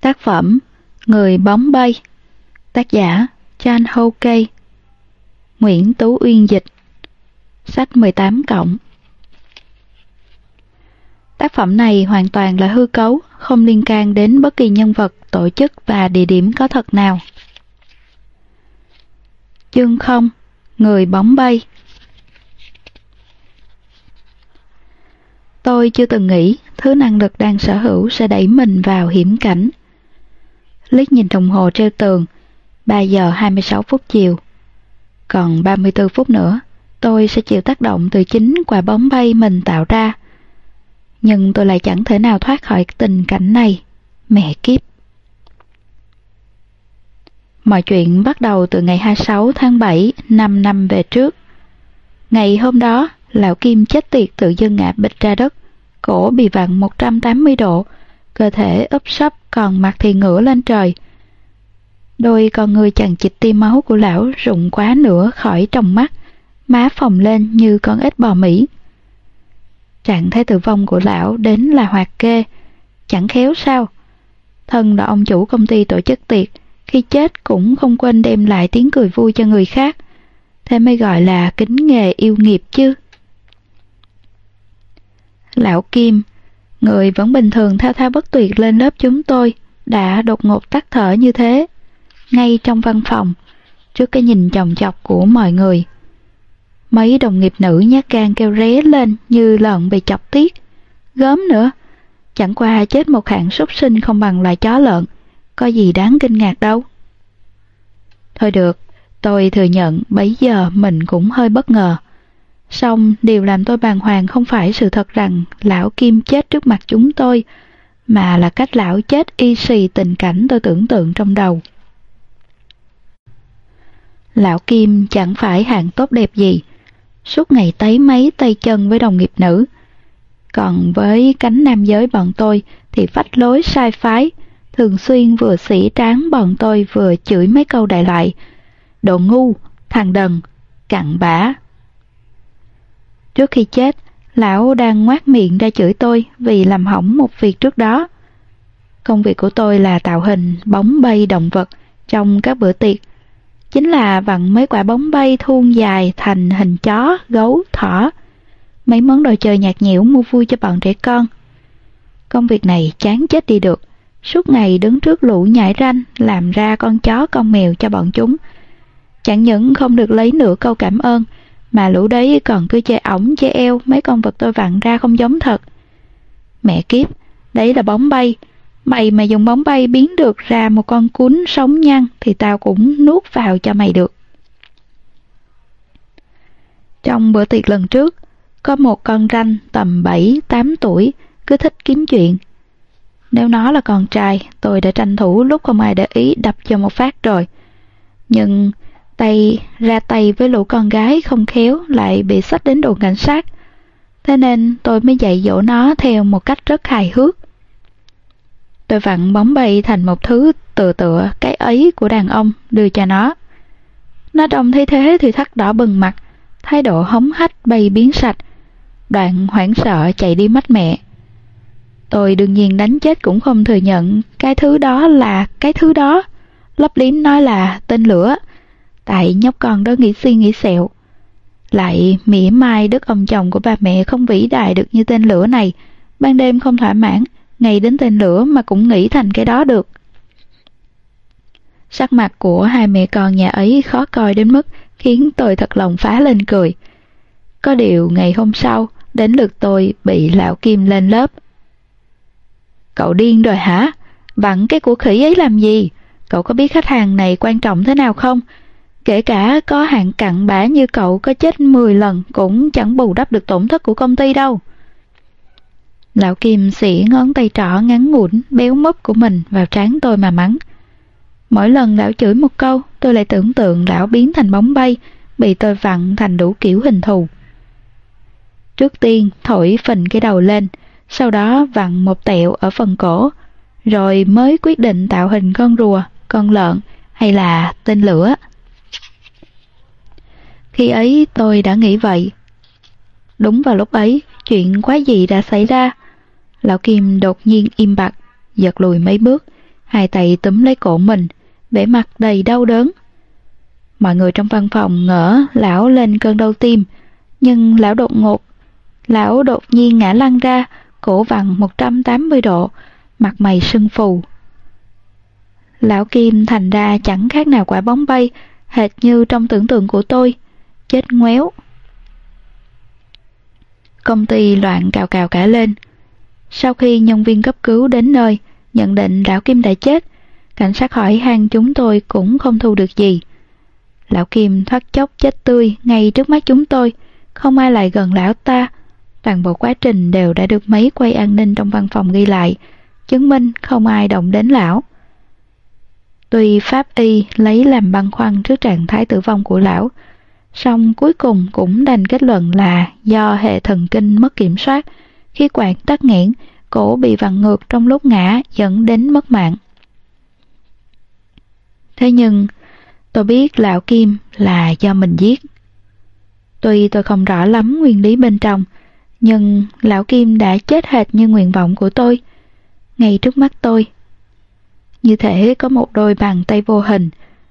Tác phẩm Người bóng bay. Tác giả Chan Ho Kei. Nguyễn Tú Uyên dịch. Sách 18 cộng. Tác phẩm này hoàn toàn là hư cấu, không liên can đến bất kỳ nhân vật, tổ chức và địa điểm có thật nào. Chương 0 Người bóng bay. Tôi chưa từng nghĩ thứ năng lực đang sở hữu sẽ đẩy mình vào hiểm cảnh. Liếc nhìn đồng hồ treo tường, 3 giờ 26 phút chiều. Còn 34 phút nữa, tôi sẽ chịu tác động từ chính quả bóng bay mình tạo ra. Nhưng tôi lại chẳng thể nào thoát khỏi tình cảnh này. Mẹ kiếp! Mọi chuyện bắt đầu từ ngày 26 tháng 7 5 năm về trước. Ngày hôm đó, lão Kim chết tiệt tự dưng ngã bịch ra đất, cổ bị vặn 180 độ, cơ thể úp sấp còn mặt thì ngửa lên trời. Đôi con người chằng chịt tim máu của lão rụng quá nửa khỏi trong mắt, má phồng lên như con ếch bò Mỹ. Trạng thái tử vong của lão đến là hoạt kê, chẳng khéo sao. Thân là ông chủ công ty tổ chức tiệc, khi chết cũng không quên đem lại tiếng cười vui cho người khác. Thế mới gọi là kính nghề yêu nghiệp chứ. Lão Kim, người vẫn bình thường thao thao bất tuyệt lên lớp chúng tôi, đã đột ngột tắt thở như thế, ngay trong văn phòng, trước cái nhìn chồng chọc của mọi người. Mấy đồng nghiệp nữ nhát gan kêu ré lên như lợn bị chọc tiết. Gớm nữa, chẳng qua chết một hạng súc sinh không bằng loài chó lợn, có gì đáng kinh ngạc đâu. Thôi được, tôi thừa nhận bấy giờ mình cũng hơi bất ngờ. Xong điều làm tôi bàng hoàng không phải sự thật rằng lão Kim chết trước mặt chúng tôi, mà là cách lão chết y xì tình cảnh tôi tưởng tượng trong đầu. Lão Kim chẳng phải hạng tốt đẹp gì, suốt ngày tấy mấy tay chân với đồng nghiệp nữ. Còn với cánh nam giới bọn tôi thì phách lối sai phái, thường xuyên vừa sỉ tráng bọn tôi vừa chửi mấy câu đại loại. Đồ ngu, thằng đần, cặn bã. Trước khi chết, lão đang ngoác miệng ra chửi tôi vì làm hỏng một việc trước đó. Công việc của tôi là tạo hình bóng bay động vật trong các bữa tiệc. Chính là vặn mấy quả bóng bay thuôn dài thành hình chó, gấu, thỏ. Mấy món đồ chơi nhạt nhẽo mua vui cho bọn trẻ con. Công việc này chán chết đi được. Suốt ngày đứng trước lũ nhảy ranh làm ra con chó con mèo cho bọn chúng. Chẳng những không được lấy nửa câu cảm ơn, mà lũ đấy còn cứ chê ổng chê eo mấy con vật tôi vặn ra không giống thật. Mẹ kiếp, đấy là bóng bay. Mày mà dùng bóng bay biến được ra một con cún sống nhăn thì tao cũng nuốt vào cho mày được. Trong bữa tiệc lần trước, có một con ranh tầm 7-8 tuổi cứ thích kiếm chuyện. Nếu nó là con trai, tôi đã tranh thủ lúc không ai để ý đập cho một phát rồi. Nhưng tay ra tay với lũ con gái không khéo lại bị sách đến đồn cảnh sát. Thế nên tôi mới dạy dỗ nó theo một cách rất hài hước. Tôi vặn bóng bay thành một thứ tựa tựa cái ấy của đàn ông đưa cho nó. Nó trông thấy thế thì thắt đỏ bừng mặt, thái độ hống hách bay biến sạch. Đoạn hoảng sợ chạy đi mất mẹ. Tôi đương nhiên đánh chết cũng không thừa nhận cái thứ đó là cái thứ đó. Lấp liếm nói là tên lửa tại nhóc con đó nghĩ suy nghĩ sẹo. Lại mỉa mai đức ông chồng của ba mẹ không vĩ đại được như tên lửa này, ban đêm không thỏa mãn, ngày đến tên lửa mà cũng nghĩ thành cái đó được. Sắc mặt của hai mẹ con nhà ấy khó coi đến mức khiến tôi thật lòng phá lên cười. Có điều ngày hôm sau, đến lượt tôi bị lão Kim lên lớp. Cậu điên rồi hả? Vặn cái của khỉ ấy làm gì? Cậu có biết khách hàng này quan trọng thế nào không? Kể cả có hạng cặn bã như cậu có chết 10 lần cũng chẳng bù đắp được tổn thất của công ty đâu. Lão Kim xỉ ngón tay trỏ ngắn ngủn, béo múp của mình vào trán tôi mà mắng. Mỗi lần lão chửi một câu, tôi lại tưởng tượng lão biến thành bóng bay, bị tôi vặn thành đủ kiểu hình thù. Trước tiên thổi phình cái đầu lên, sau đó vặn một tẹo ở phần cổ, rồi mới quyết định tạo hình con rùa, con lợn hay là tên lửa. Khi ấy tôi đã nghĩ vậy. Đúng vào lúc ấy, chuyện quá gì đã xảy ra. Lão Kim đột nhiên im bặt, giật lùi mấy bước, hai tay túm lấy cổ mình, vẻ mặt đầy đau đớn. Mọi người trong văn phòng ngỡ lão lên cơn đau tim, nhưng lão đột ngột, lão đột nhiên ngã lăn ra, cổ vặn 180 độ, mặt mày sưng phù. Lão Kim thành ra chẳng khác nào quả bóng bay, hệt như trong tưởng tượng của tôi, chết ngoéo. Công ty loạn cào cào cả lên. Sau khi nhân viên cấp cứu đến nơi, nhận định lão Kim đã chết, cảnh sát hỏi han chúng tôi cũng không thu được gì. Lão Kim thoát chốc chết tươi ngay trước mắt chúng tôi, không ai lại gần lão ta. Toàn bộ quá trình đều đã được máy quay an ninh trong văn phòng ghi lại, chứng minh không ai động đến lão. Tuy pháp y lấy làm băn khoăn trước trạng thái tử vong của lão, song cuối cùng cũng đành kết luận là do hệ thần kinh mất kiểm soát, khi quản tắc nghẽn, cổ bị vặn ngược trong lúc ngã dẫn đến mất mạng. Thế nhưng, tôi biết lão Kim là do mình giết. Tuy tôi không rõ lắm nguyên lý bên trong, nhưng lão Kim đã chết hệt như nguyện vọng của tôi, ngay trước mắt tôi. Như thể có một đôi bàn tay vô hình,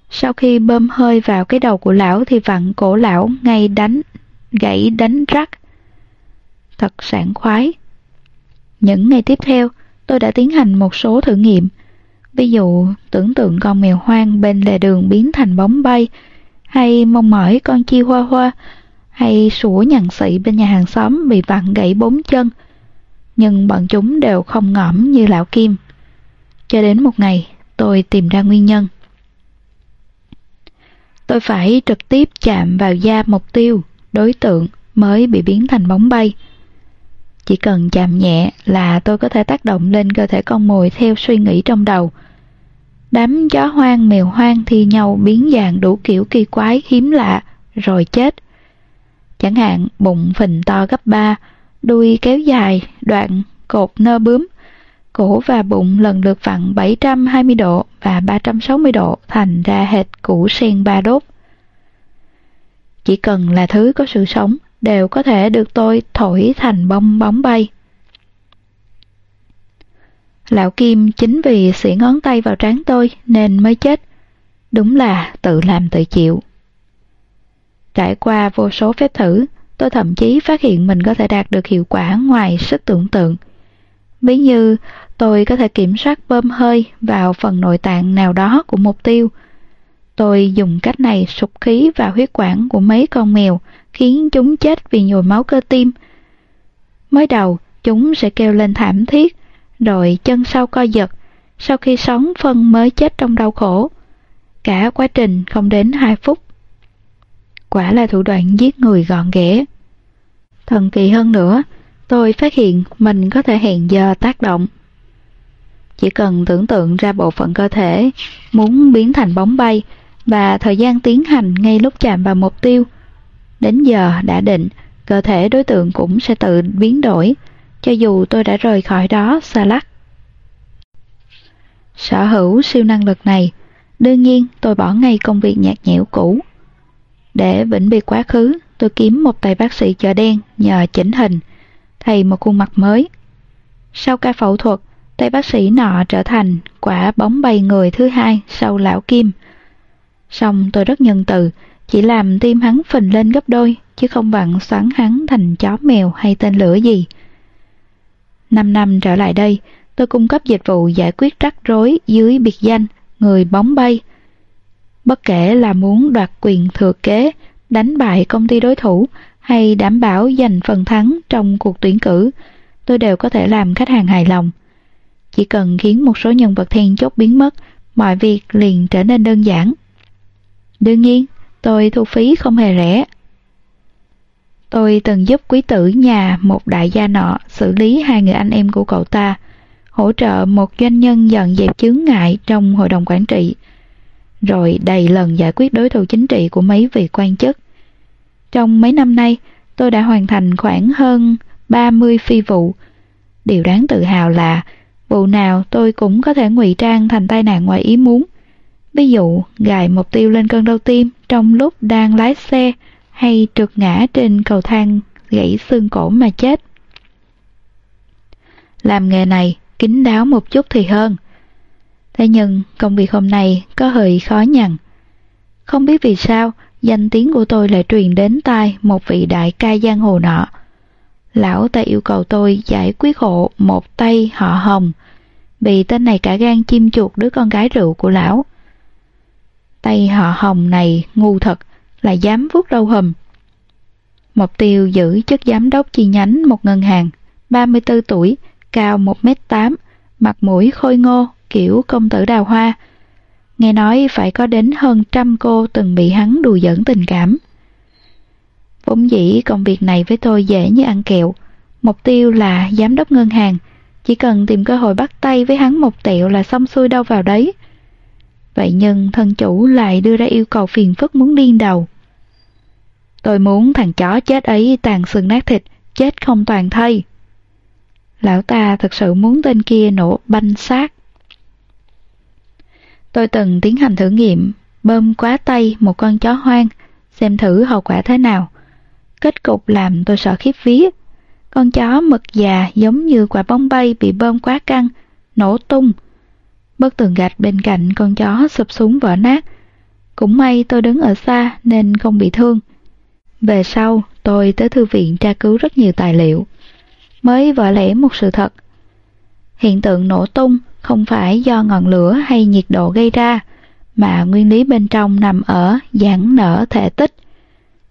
sau khi bơm hơi vào cái đầu của lão thì vặn cổ lão ngay đánh, gãy đánh rắc. Thật sảng khoái. Những ngày tiếp theo, tôi đã tiến hành một số thử nghiệm. Ví dụ, tưởng tượng con mèo hoang bên lề đường biến thành bóng bay, hay mong mỏi con chi hoa hoa, hay sủa nhằn xị bên nhà hàng xóm bị vặn gãy bốn chân. Nhưng bọn chúng đều không ngõm như lão Kim. Cho đến một ngày, tôi tìm ra nguyên nhân. Tôi phải trực tiếp chạm vào da mục tiêu, đối tượng mới bị biến thành bóng bay. Chỉ cần chạm nhẹ là tôi có thể tác động lên cơ thể con mồi theo suy nghĩ trong đầu. Đám chó hoang mèo hoang thi nhau biến dạng đủ kiểu kỳ quái hiếm lạ, rồi chết. Chẳng hạn bụng phình to gấp ba, đuôi kéo dài, đoạn cột nơ bướm, cổ và bụng lần lượt vặn 720 độ và 360 độ thành ra hệt củ sen ba đốt. Chỉ cần là thứ có sự sống đều có thể được tôi thổi thành bong bóng bay. Lão Kim chính vì xỉ ngón tay vào trán tôi nên mới chết. Đúng là tự làm tự chịu. Trải qua vô số phép thử, tôi thậm chí phát hiện mình có thể đạt được hiệu quả ngoài sức tưởng tượng. Ví như tôi có thể kiểm soát bơm hơi vào phần nội tạng nào đó của mục tiêu. Tôi dùng cách này sụp khí vào huyết quản của mấy con mèo, khiến chúng chết vì nhồi máu cơ tim. Mới đầu, chúng sẽ kêu lên thảm thiết, rồi chân sau co giật, sau khi sống phân mới chết trong đau khổ. Cả quá trình không đến 2 phút. Quả là thủ đoạn giết người gọn ghẽ. Thần kỳ hơn nữa, tôi phát hiện mình có thể hẹn giờ tác động. Chỉ cần tưởng tượng ra bộ phận cơ thể muốn biến thành bóng bay và thời gian tiến hành ngay lúc chạm vào mục tiêu. Đến giờ đã định, cơ thể đối tượng cũng sẽ tự biến đổi, cho dù tôi đã rời khỏi đó xa lắc. Sở hữu siêu năng lực này, đương nhiên tôi bỏ ngay công việc nhạt nhẽo cũ. Để vĩnh biệt quá khứ, tôi kiếm một tay bác sĩ chợ đen nhờ chỉnh hình, thay một khuôn mặt mới. Sau ca phẫu thuật, tay bác sĩ nọ trở thành quả bóng bay người thứ hai sau lão Kim. Xong tôi rất nhân từ, chỉ làm tim hắn phình lên gấp đôi, chứ không vặn xoắn hắn thành chó mèo hay tên lửa gì. Năm năm trở lại đây, tôi cung cấp dịch vụ giải quyết rắc rối dưới biệt danh người bóng bay. Bất kể là muốn đoạt quyền thừa kế, đánh bại công ty đối thủ hay đảm bảo giành phần thắng trong cuộc tuyển cử, tôi đều có thể làm khách hàng hài lòng. Chỉ cần khiến một số nhân vật then chốt biến mất, mọi việc liền trở nên đơn giản. Đương nhiên, tôi thu phí không hề rẻ. Tôi từng giúp quý tử nhà một đại gia nọ xử lý hai người anh em của cậu ta, hỗ trợ một doanh nhân dọn dẹp chướng ngại trong hội đồng quản trị, rồi đầy lần giải quyết đối thủ chính trị của mấy vị quan chức. Trong mấy năm nay, tôi đã hoàn thành khoảng hơn 30 phi vụ. Điều đáng tự hào là vụ nào tôi cũng có thể ngụy trang thành tai nạn ngoài ý muốn. Ví dụ, gài mục tiêu lên cơn đau tim trong lúc đang lái xe hay trượt ngã trên cầu thang gãy xương cổ mà chết. Làm nghề này, kín đáo một chút thì hơn. Thế nhưng công việc hôm nay có hơi khó nhằn. Không biết vì sao, danh tiếng của tôi lại truyền đến tai một vị đại ca giang hồ nọ. Lão ta yêu cầu tôi giải quyết hộ một tay họ hồng, vì tên này cả gan chim chuột đứa con gái rượu của lão. Tay họ hồng này ngu thật, là dám vuốt râu hùm. Mục tiêu giữ chức giám đốc chi nhánh một ngân hàng, 34 tuổi, cao 1m8, mặt mũi khôi ngô, kiểu công tử đào hoa. Nghe nói phải có đến hơn trăm cô từng bị hắn đùa giỡn tình cảm. Vốn dĩ công việc này với tôi dễ như ăn kẹo. Mục tiêu là giám đốc ngân hàng, chỉ cần tìm cơ hội bắt tay với hắn một tẹo là xong xuôi đâu vào đấy. Vậy nhưng thân chủ lại đưa ra yêu cầu phiền phức muốn điên đầu. Tôi muốn thằng chó chết ấy tàn xương nát thịt, chết không toàn thây. Lão ta thật sự muốn tên kia nổ banh xác. Tôi từng tiến hành thử nghiệm, bơm quá tay một con chó hoang, xem thử hậu quả thế nào. Kết cục làm tôi sợ khiếp vía. Con chó mực già giống như quả bóng bay bị bơm quá căng, nổ tung. Bức tường gạch bên cạnh con chó sụp xuống vỡ nát. Cũng may tôi đứng ở xa nên không bị thương. Về sau, tôi tới thư viện tra cứu rất nhiều tài liệu. Mới vỡ lẽ một sự thật. Hiện tượng nổ tung không phải do ngọn lửa hay nhiệt độ gây ra, mà nguyên lý bên trong nằm ở giãn nở thể tích.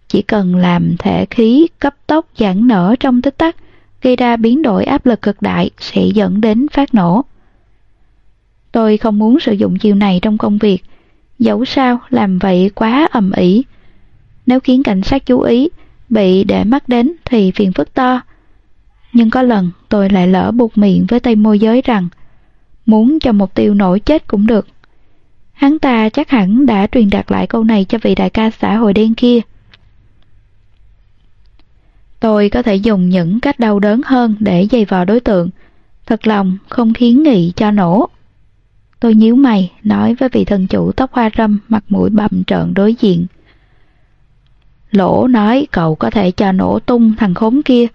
Chỉ cần làm thể khí cấp tốc giãn nở trong tích tắc, gây ra biến đổi áp lực cực đại sẽ dẫn đến phát nổ. Tôi không muốn sử dụng chiêu này trong công việc, dẫu sao làm vậy quá ầm ĩ. Nếu khiến cảnh sát chú ý, bị để mắt đến thì phiền phức to. Nhưng có lần tôi lại lỡ buộc miệng với tay môi giới rằng muốn cho mục tiêu nổi chết cũng được. Hắn ta chắc hẳn đã truyền đạt lại câu này cho vị đại ca xã hội đen kia. Tôi có thể dùng những cách đau đớn hơn để dày vò đối tượng, thật lòng không khiến nghị cho nổ. Tôi nhíu mày, nói với vị thần chủ tóc hoa râm mặt mũi bầm trợn đối diện. Lỗ nói cậu có thể cho nổ tung thằng khốn kia,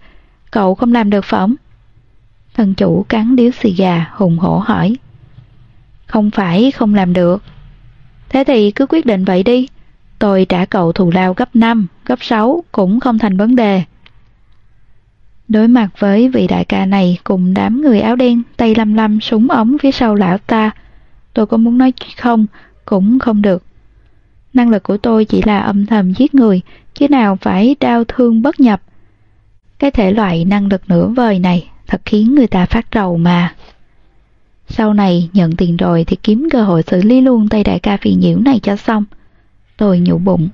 cậu không làm được phỏng. Thần chủ cắn điếu xì gà hùng hổ hỏi. Không phải không làm được. Thế thì cứ quyết định vậy đi. Tôi trả cậu thù lao gấp 5, gấp 6 cũng không thành vấn đề. Đối mặt với vị đại ca này cùng đám người áo đen tay lăm lăm súng ống phía sau lão ta, tôi có muốn nói không cũng không được. Năng lực của tôi chỉ là âm thầm giết người, chứ nào phải đau thương bất nhập. Cái thể loại năng lực nửa vời này thật khiến người ta phát rầu mà. Sau này nhận tiền rồi thì kiếm cơ hội xử lý luôn tay đại ca phiền nhiễu này cho xong. Tôi nhủ bụng.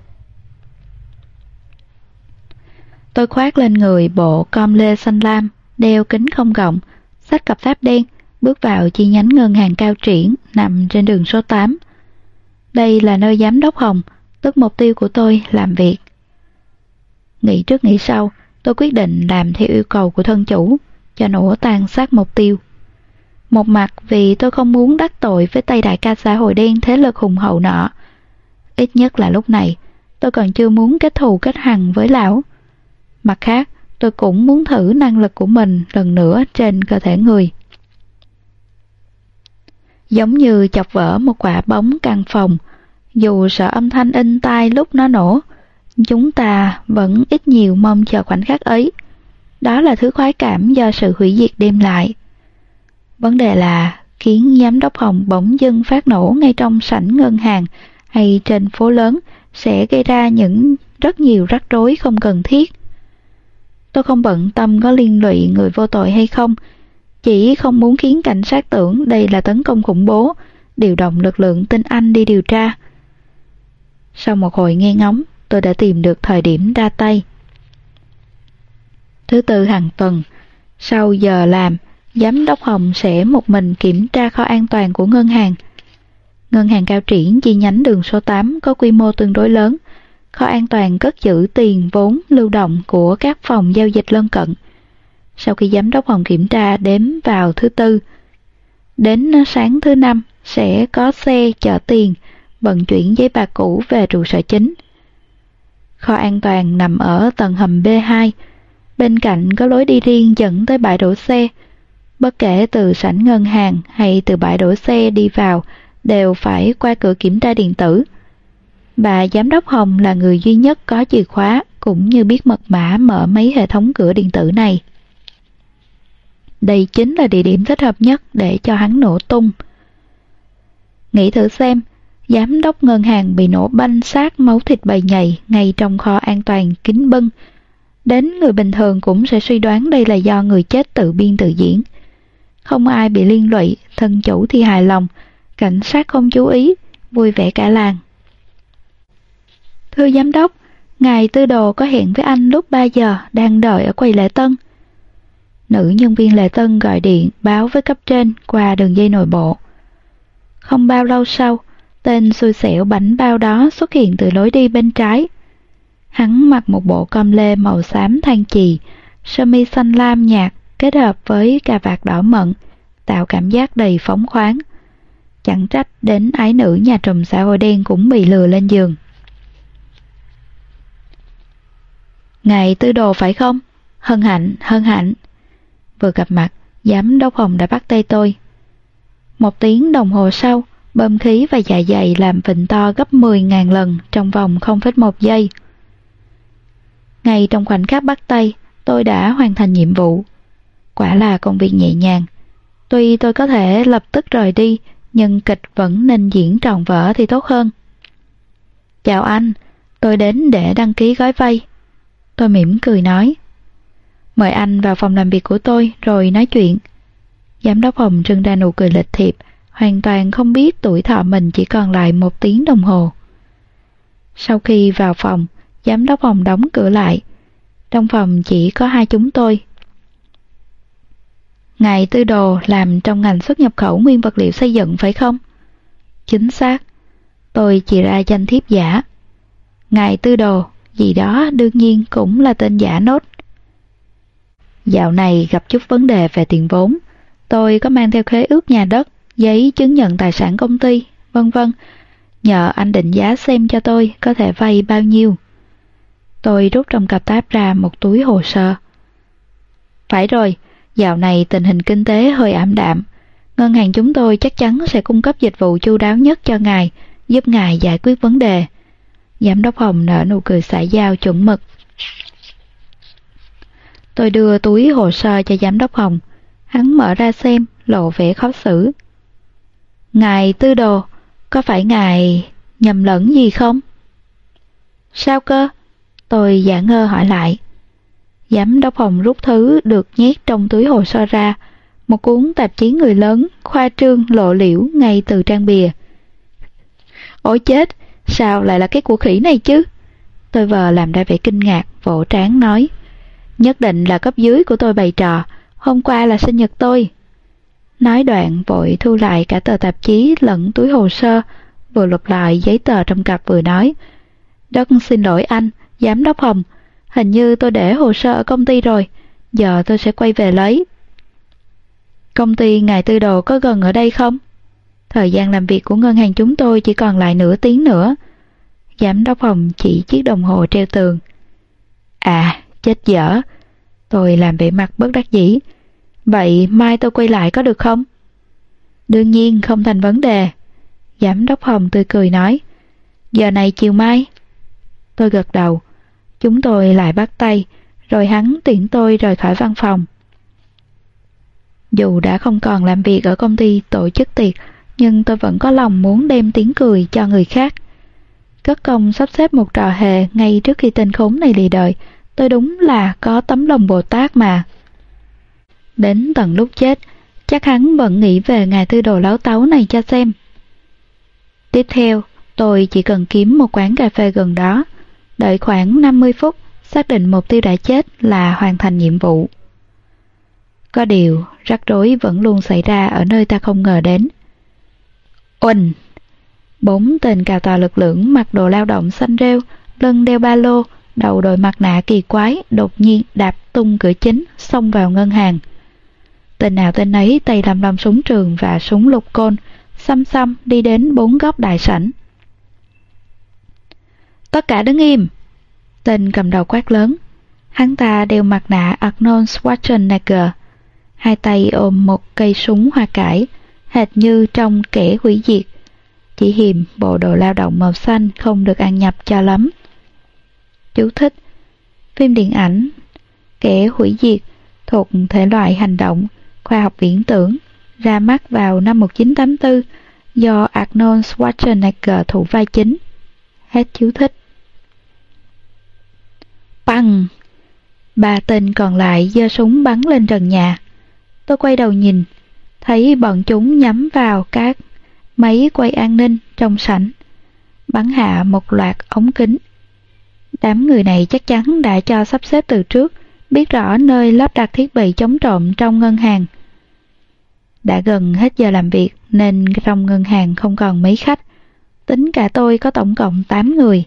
Tôi khoác lên người bộ com lê xanh lam, đeo kính không gọng, sách cặp pháp đen, bước vào chi nhánh ngân hàng cao triển nằm trên đường số 8. Đây là nơi giám đốc Hồng, tức mục tiêu của tôi làm việc. Nghĩ trước nghĩ sau, tôi quyết định làm theo yêu cầu của thân chủ, cho nổ tàn sát mục tiêu. Một mặt vì tôi không muốn đắc tội với tay đại ca xã hội đen thế lực hùng hậu nọ. Ít nhất là lúc này, tôi còn chưa muốn kết thù kết hằn với lão. Mặt khác, tôi cũng muốn thử năng lực của mình lần nữa trên cơ thể người. Giống như chọc vỡ một quả bóng căn phòng, dù sợ âm thanh in tai lúc nó nổ, chúng ta vẫn ít nhiều mong chờ khoảnh khắc ấy. Đó là thứ khoái cảm do sự hủy diệt đem lại. Vấn đề là khiến giám đốc Hồng bỗng dưng phát nổ ngay trong sảnh ngân hàng hay trên phố lớn sẽ gây ra những rất nhiều rắc rối không cần thiết. Tôi không bận tâm có liên lụy người vô tội hay không, chỉ không muốn khiến cảnh sát tưởng đây là tấn công khủng bố, điều động lực lượng tinh Anh đi điều tra. Sau một hồi nghe ngóng, tôi đã tìm được thời điểm ra tay. Thứ tư hàng tuần, sau giờ làm, giám đốc Hồng sẽ một mình kiểm tra kho an toàn của ngân hàng. Ngân hàng cao triển chi nhánh đường số 8 có quy mô tương đối lớn, kho an toàn cất giữ tiền vốn lưu động của các phòng giao dịch lân cận. Sau khi giám đốc Hồng kiểm tra đếm vào thứ tư, đến sáng thứ năm sẽ có xe chở tiền vận chuyển giấy bạc cũ về trụ sở chính. Kho an toàn nằm ở tầng hầm B2, bên cạnh có lối đi riêng dẫn tới bãi đổ xe. Bất kể từ sảnh ngân hàng hay từ bãi đổ xe đi vào, đều phải qua cửa kiểm tra điện tử. Bà Giám đốc Hồng là người duy nhất có chìa khóa cũng như biết mật mã mở mấy hệ thống cửa điện tử này. Đây chính là địa điểm thích hợp nhất để cho hắn nổ tung. Nghĩ thử xem, giám đốc ngân hàng bị nổ banh xác máu thịt bầy nhầy ngay trong kho an toàn kín bưng. Đến người bình thường cũng sẽ suy đoán đây là do người chết tự biên tự diễn. Không ai bị liên lụy, thân chủ thì hài lòng, cảnh sát không chú ý, vui vẻ cả làng. Thưa giám đốc, ngài tư đồ có hẹn với anh lúc 3 giờ đang đợi ở quầy lễ tân. Nữ nhân viên lễ tân gọi điện báo với cấp trên qua đường dây nội bộ. Không bao lâu sau, tên xui xẻo bánh bao đó xuất hiện từ lối đi bên trái. Hắn mặc một bộ com lê màu xám than chì, sơ mi xanh lam nhạt kết hợp với cà vạt đỏ mận, tạo cảm giác đầy phóng khoáng. Chẳng trách đến ái nữ nhà trùm xã hội đen cũng bị lừa lên giường. Ngày tư đồ phải không? Hân hạnh, hân hạnh. Vừa gặp mặt, giám đốc Hồng đã bắt tay tôi. Một tiếng đồng hồ sau, bơm khí và dạ dày làm vịnh to gấp 10.000 lần trong vòng 0,1 giây. Ngay trong khoảnh khắc bắt tay, tôi đã hoàn thành nhiệm vụ. Quả là công việc nhẹ nhàng. Tuy tôi có thể lập tức rời đi, nhưng kịch vẫn nên diễn tròn vở thì tốt hơn. Chào anh, tôi đến để đăng ký gói vay. Tôi mỉm cười nói. Mời anh vào phòng làm việc của tôi rồi nói chuyện. Giám đốc Hồng trưng ra nụ cười lịch thiệp, hoàn toàn không biết tuổi thọ mình chỉ còn lại một tiếng đồng hồ. Sau khi vào phòng, giám đốc phòng đóng cửa lại. Trong phòng chỉ có hai chúng tôi. Ngài Tư Đồ làm trong ngành xuất nhập khẩu nguyên vật liệu xây dựng phải không? Chính xác. Tôi chỉ ra danh thiếp giả. Ngài Tư Đồ, gì đó đương nhiên cũng là tên giả nốt. Dạo này gặp chút vấn đề về tiền vốn. Tôi có mang theo khế ước nhà đất, giấy chứng nhận tài sản công ty, vân vân. Nhờ anh định giá xem cho tôi có thể vay bao nhiêu. Tôi rút trong cặp táp ra một túi hồ sơ. Phải rồi, dạo này tình hình kinh tế hơi ảm đạm. Ngân hàng chúng tôi chắc chắn sẽ cung cấp dịch vụ chu đáo nhất cho ngài, giúp ngài giải quyết vấn đề. Giám đốc Hồng nở nụ cười xã giao chuẩn mực. Tôi đưa túi hồ sơ cho giám đốc Hồng. Hắn mở ra xem, lộ vẻ khó xử. Ngài tư đồ, có phải ngài nhầm lẫn gì không? Sao cơ? Tôi giả ngơ hỏi lại. Giám đốc Hồng rút thứ được nhét trong túi hồ sơ ra, một cuốn tạp chí người lớn, khoa trương, lộ liễu ngay từ trang bìa. Ôi chết, sao lại là cái của khỉ này chứ? Tôi vờ làm ra vẻ kinh ngạc, vỗ trán nói. Nhất định là cấp dưới của tôi bày trò, hôm qua là sinh nhật tôi. Nói đoạn vội thu lại cả tờ tạp chí lẫn túi hồ sơ, vừa lục lại giấy tờ trong cặp vừa nói. Đất xin lỗi anh, giám đốc Hồng, hình như tôi để hồ sơ ở công ty rồi, giờ tôi sẽ quay về lấy. Công ty ngài tư đồ có gần ở đây không? Thời gian làm việc của ngân hàng chúng tôi chỉ còn lại nửa tiếng nữa. Giám đốc Hồng chỉ chiếc đồng hồ treo tường. À, chết dở. Tôi làm vẻ mặt bất đắc dĩ. Vậy mai tôi quay lại có được không? Đương nhiên không thành vấn đề. Giám đốc Hồng tươi cười nói. Giờ này chiều mai. Tôi gật đầu. Chúng tôi lại bắt tay, rồi hắn tiễn tôi rời khỏi văn phòng. Dù đã không còn làm việc ở công ty tổ chức tiệc, nhưng tôi vẫn có lòng muốn đem tiếng cười cho người khác. Cất công sắp xếp một trò hề ngay trước khi tên khốn này lì đời, tôi đúng là có tấm lòng Bồ Tát mà. Đến tận lúc chết, chắc hắn vẫn nghĩ về ngài tư đồ láo táo này cho xem. Tiếp theo, tôi chỉ cần kiếm một quán cà phê gần đó, đợi khoảng 50 phút, xác định mục tiêu đã chết là hoàn thành nhiệm vụ. Có điều, rắc rối vẫn luôn xảy ra ở nơi ta không ngờ đến. Uỳnh! Bốn tên cào tòa lực lượng mặc đồ lao động xanh rêu, lưng đeo ba lô, đầu đội mặt nạ kỳ quái, đột nhiên đạp tung cửa chính, xông vào ngân hàng. Tên nào tên ấy tay lầm lầm súng trường và súng lục côn, xăm xăm đi đến bốn góc đại sảnh. Tất cả đứng im! Tên cầm đầu quát lớn. Hắn ta đeo mặt nạ Arnold Schwarzenegger. hai tay ôm một cây súng hoa cải, hệt như trong kẻ hủy diệt. Chỉ hiềm bộ đồ lao động màu xanh không được ăn nhập cho lắm. Chú thích Phim điện ảnh Kẻ hủy diệt thuộc thể loại hành động, khoa học viễn tưởng, ra mắt vào năm 1984 do Arnold Schwarzenegger thủ vai chính. Hết chú thích. Băng! Ba tên còn lại giơ súng bắn lên trần nhà. Tôi quay đầu nhìn, thấy bọn chúng nhắm vào các máy quay an ninh trong sảnh, bắn hạ một loạt ống kính. Đám người này chắc chắn đã cho sắp xếp từ trước, biết rõ nơi lắp đặt thiết bị chống trộm trong ngân hàng. Đã gần hết giờ làm việc nên trong ngân hàng không còn mấy khách. Tính cả tôi có tổng cộng 8 người.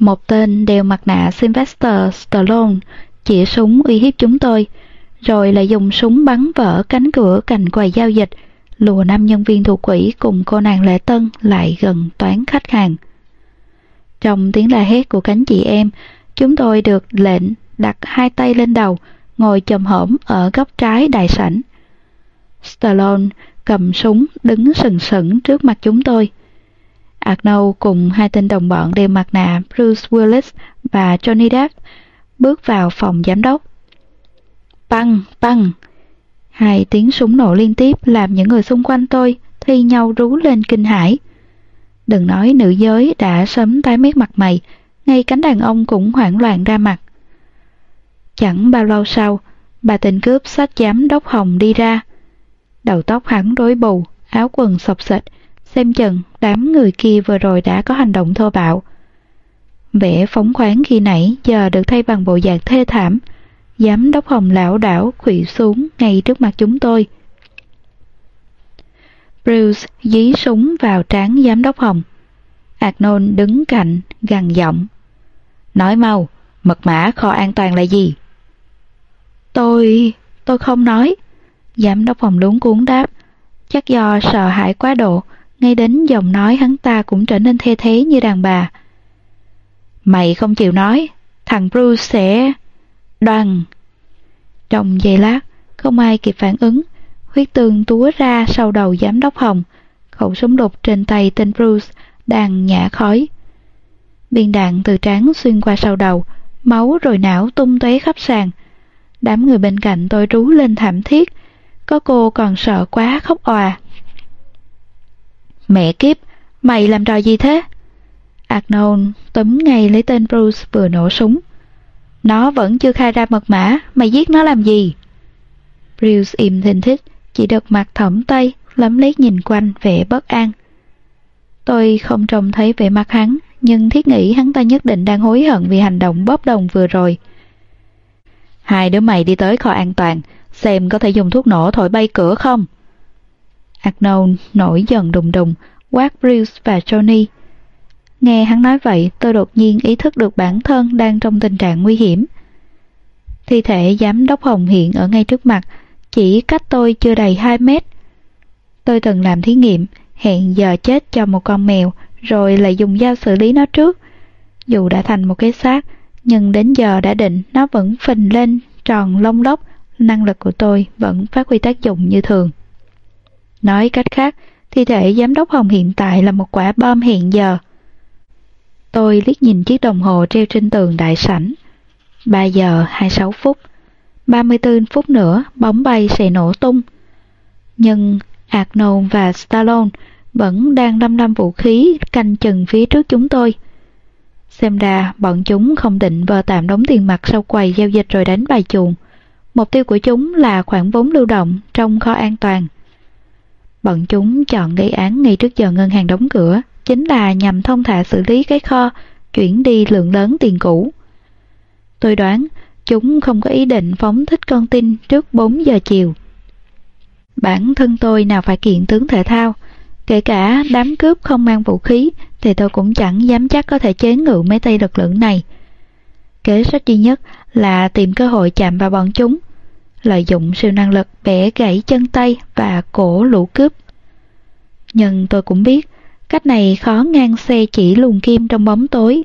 Một tên đeo mặt nạ Sylvester Stallone chỉ súng uy hiếp chúng tôi, rồi lại dùng súng bắn vỡ cánh cửa cạnh quầy giao dịch, lùa năm nhân viên thủ quỹ cùng cô nàng Lệ Tân lại gần toán khách hàng. Trong tiếng la hét của cánh chị em, chúng tôi được lệnh đặt hai tay lên đầu, ngồi chồm hổm ở góc trái đại sảnh. Stallone cầm súng đứng sừng sững trước mặt chúng tôi. Arnold cùng hai tên đồng bọn đeo mặt nạ Bruce Willis và Johnny Depp bước vào phòng giám đốc. Băng, băng! Hai tiếng súng nổ liên tiếp làm những người xung quanh tôi thi nhau rú lên kinh hãi. Đừng nói nữ giới đã sớm tái mét mặt mày, ngay cánh đàn ông cũng hoảng loạn ra mặt. Chẳng bao lâu sau, bà tình cướp sách giám đốc hồng đi ra. Đầu tóc hắn rối bù, áo quần sọc sệt, xem chừng đám người kia vừa rồi đã có hành động thô bạo. Vẻ phóng khoáng khi nãy giờ được thay bằng bộ dạng thê thảm, giám đốc hồng lão đảo khuỵu xuống ngay trước mặt chúng tôi. Bruce dí súng vào trán giám đốc hồng. Arnold đứng cạnh, gằn giọng. Nói mau, mật mã kho an toàn là gì? Tôi... tôi không nói. Giám đốc hồng luống cuốn đáp. Chắc do sợ hãi quá độ, ngay đến giọng nói hắn ta cũng trở nên thê thế như đàn bà. Mày không chịu nói, thằng Bruce sẽ... Đoàn! Trong giây lát, không ai kịp phản ứng, huyết tương túa ra sau đầu giám đốc Hồng, khẩu súng đục trên tay tên Bruce đang nhả khói. Viên đạn từ trán xuyên qua sau đầu, máu rồi não tung tóe khắp sàn. Đám người bên cạnh tôi rú lên thảm thiết, có cô còn sợ quá khóc òa. Mẹ kiếp, mày làm trò gì thế? Arnold túm ngay lấy tên Bruce vừa nổ súng. Nó vẫn chưa khai ra mật mã, mày giết nó làm gì? Bruce im thình thích, chỉ đợt mặt thỏm tay, lấm lét nhìn quanh vẻ bất an. Tôi không trông thấy vẻ mặt hắn, nhưng thiết nghĩ hắn ta nhất định đang hối hận vì hành động bóp đồng vừa rồi. Hai đứa mày đi tới kho an toàn, xem có thể dùng thuốc nổ thổi bay cửa không? Arnold nổi giận đùng đùng, quát Bruce và Johnny. Nghe hắn nói vậy, tôi đột nhiên ý thức được bản thân đang trong tình trạng nguy hiểm. Thi thể giám đốc Hồng hiện ở ngay trước mặt, chỉ cách tôi chưa đầy 2 mét. Tôi từng làm thí nghiệm, hẹn giờ chết cho một con mèo, rồi lại dùng dao xử lý nó trước. Dù đã thành một cái xác, nhưng đến giờ đã định nó vẫn phình lên tròn lông lốc, năng lực của tôi vẫn phát huy tác dụng như thường. Nói cách khác, thi thể giám đốc Hồng hiện tại là một quả bom hiện giờ. Tôi liếc nhìn chiếc đồng hồ treo trên tường đại sảnh. 3 giờ 26 phút. 34 phút nữa bóng bay sẽ nổ tung. Nhưng Arnold và Stallone vẫn đang đâm đâm vũ khí canh chừng phía trước chúng tôi. Xem ra bọn chúng không định vờ tạm đóng tiền mặt sau quầy giao dịch rồi đánh bài chuồng. Mục tiêu của chúng là khoản vốn lưu động trong kho an toàn. Bọn chúng chọn gây án ngay trước giờ ngân hàng đóng cửa, chính là nhằm thông thả xử lý cái kho, chuyển đi lượng lớn tiền cũ. Tôi đoán chúng không có ý định phóng thích con tin trước 4 giờ chiều. Bản thân tôi nào phải kiện tướng thể thao, kể cả đám cướp không mang vũ khí thì tôi cũng chẳng dám chắc có thể chế ngự mấy tay lực lượng này. Kế sách duy nhất là tìm cơ hội chạm vào bọn chúng, lợi dụng siêu năng lực bẻ gãy chân tay và cổ lũ cướp. Nhưng tôi cũng biết, cách này khó ngang xe chỉ luồn kim trong bóng tối.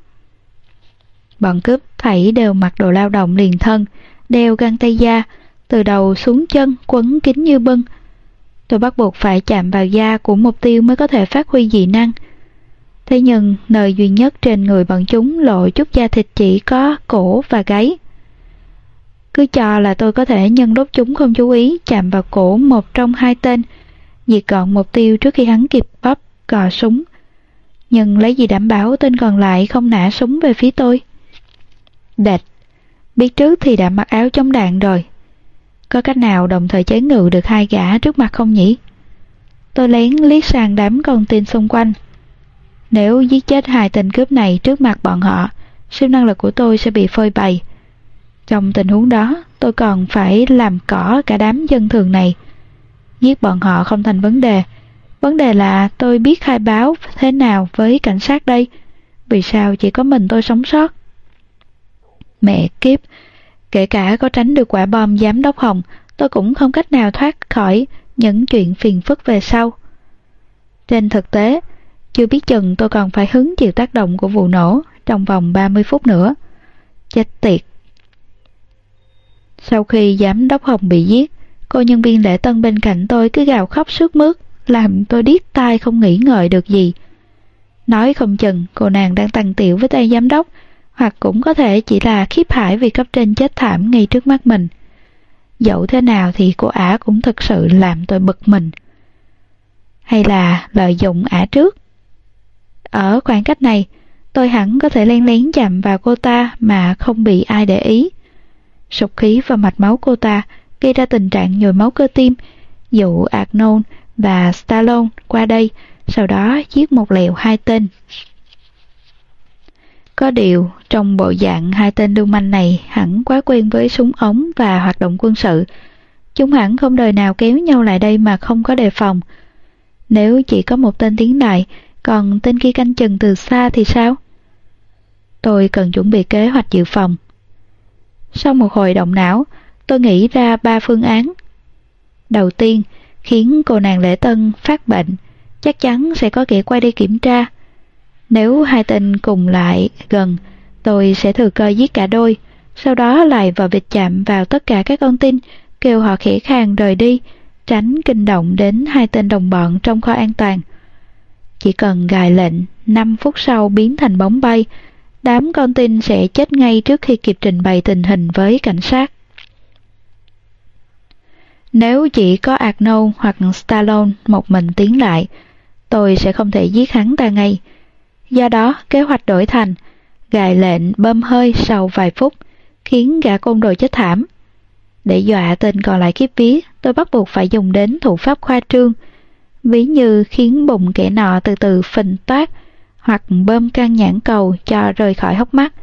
Bọn cướp thảy đều mặc đồ lao động liền thân, đeo găng tay da, từ đầu xuống chân quấn kín như bưng. Tôi bắt buộc phải chạm vào da của mục tiêu mới có thể phát huy dị năng. Thế nhưng nơi duy nhất trên người bọn chúng lộ chút da thịt chỉ có cổ và gáy. Cứ cho là tôi có thể nhân lúc chúng không chú ý chạm vào cổ một trong hai tên, diệt gọn mục tiêu trước khi hắn kịp bóp cò súng. Nhưng lấy gì đảm bảo tên còn lại không nã súng về phía tôi? Địch biết trước thì đã mặc áo chống đạn rồi. Có cách nào đồng thời chế ngự được hai gã trước mặt không nhỉ? Tôi lén liếc sang đám con tin xung quanh. Nếu giết chết hai tên cướp này trước mặt bọn họ, siêu năng lực của tôi sẽ bị phơi bày. Trong tình huống đó, tôi còn phải làm cỏ cả đám dân thường này. Giết bọn họ không thành vấn đề. Vấn đề là tôi biết khai báo thế nào với cảnh sát đây. Vì sao chỉ có mình tôi sống sót? Mẹ kiếp, kể cả có tránh được quả bom giám đốc Hồng, tôi cũng không cách nào thoát khỏi những chuyện phiền phức về sau. Trên thực tế, chưa biết chừng tôi còn phải hứng chịu tác động của vụ nổ trong vòng 30 phút nữa. Chết tiệt. Sau khi giám đốc Hồng bị giết, cô nhân viên lễ tân bên cạnh tôi cứ gào khóc sướt mướt, làm tôi điếc tai không nghĩ ngợi được gì. Nói không chừng cô nàng đang tăng tiểu với tay giám đốc, hoặc cũng có thể chỉ là khiếp hải vì cấp trên chết thảm ngay trước mắt mình. Dẫu thế nào thì cô ả cũng thực sự làm tôi bực mình. Hay là lợi dụng ả trước? Ở khoảng cách này, tôi hẳn có thể len lén chạm vào cô ta mà không bị ai để ý. Sụp khí vào mạch máu cô ta gây ra tình trạng nhồi máu cơ tim, dụ Arnold và Stallone qua đây, sau đó giết một lèo hai tên. Có điều, trong bộ dạng hai tên lưu manh này hẳn quá quen với súng ống và hoạt động quân sự. Chúng hẳn không đời nào kéo nhau lại đây mà không có đề phòng. Nếu chỉ có một tên tiến đại, còn tên kia canh chừng từ xa thì sao? Tôi cần chuẩn bị kế hoạch dự phòng. Sau một hồi động não, tôi nghĩ ra ba phương án. Đầu tiên, khiến cô nàng lễ tân phát bệnh, chắc chắn sẽ có kẻ quay đi kiểm tra. Nếu hai tên cùng lại gần, tôi sẽ thừa cơ giết cả đôi, sau đó lại vào vịt chạm vào tất cả các con tin, kêu họ khẽ khàng rời đi, tránh kinh động đến hai tên đồng bọn trong kho an toàn. Chỉ cần gài lệnh, 5 phút sau biến thành bóng bay, đám con tin sẽ chết ngay trước khi kịp trình bày tình hình với cảnh sát. Nếu chỉ có Arnold hoặc Stallone một mình tiến lại, tôi sẽ không thể giết hắn ta ngay. Do đó, kế hoạch đổi thành gài lệnh bơm hơi sau vài phút, khiến gã côn đồ chết thảm. Để dọa tên còn lại kiếp vía, tôi bắt buộc phải dùng đến thủ pháp khoa trương, ví như khiến bụng kẻ nọ từ từ phình toát hoặc bơm can nhãn cầu cho rời khỏi hốc mắt.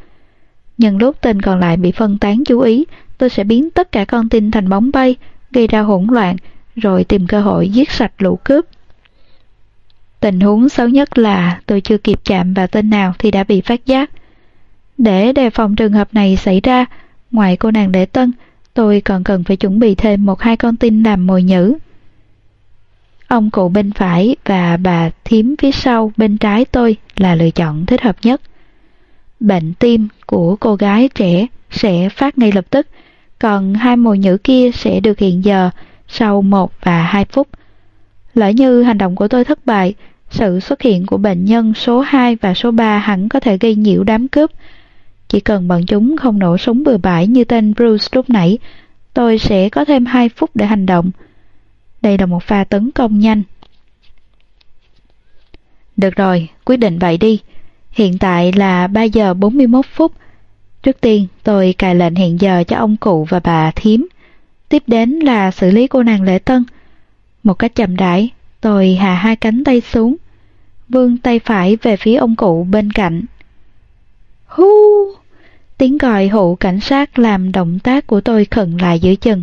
Nhân lúc tên còn lại bị phân tán chú ý, tôi sẽ biến tất cả con tin thành bóng bay, gây ra hỗn loạn, rồi tìm cơ hội giết sạch lũ cướp. Tình huống xấu nhất là tôi chưa kịp chạm vào tên nào thì đã bị phát giác. Để đề phòng trường hợp này xảy ra, ngoài cô nàng để tân, tôi còn cần phải chuẩn bị thêm một hai con tin làm mồi nhữ. Ông cụ bên phải và bà thím phía sau bên trái tôi là lựa chọn thích hợp nhất. Bệnh tim của cô gái trẻ sẽ phát ngay lập tức, còn hai mồi nhữ kia sẽ được hiện giờ sau 1 và 2 phút. Lỡ như hành động của tôi thất bại, sự xuất hiện của bệnh nhân số 2 và số 3 hẳn có thể gây nhiễu đám cướp. Chỉ cần bọn chúng không nổ súng bừa bãi như tên Bruce lúc nãy, tôi sẽ có thêm 2 phút để hành động. Đây là một pha tấn công nhanh. Được rồi, quyết định vậy đi. Hiện tại là 3 giờ 41 phút. Trước tiên, tôi cài lệnh hiện giờ cho ông cụ và bà thím. Tiếp đến là xử lý cô nàng lễ tân. Một cách chậm rãi, tôi hạ hai cánh tay xuống, vươn tay phải về phía ông cụ bên cạnh. Hú! Tiếng còi hộ cảnh sát làm động tác của tôi khẩn lại giữa chừng.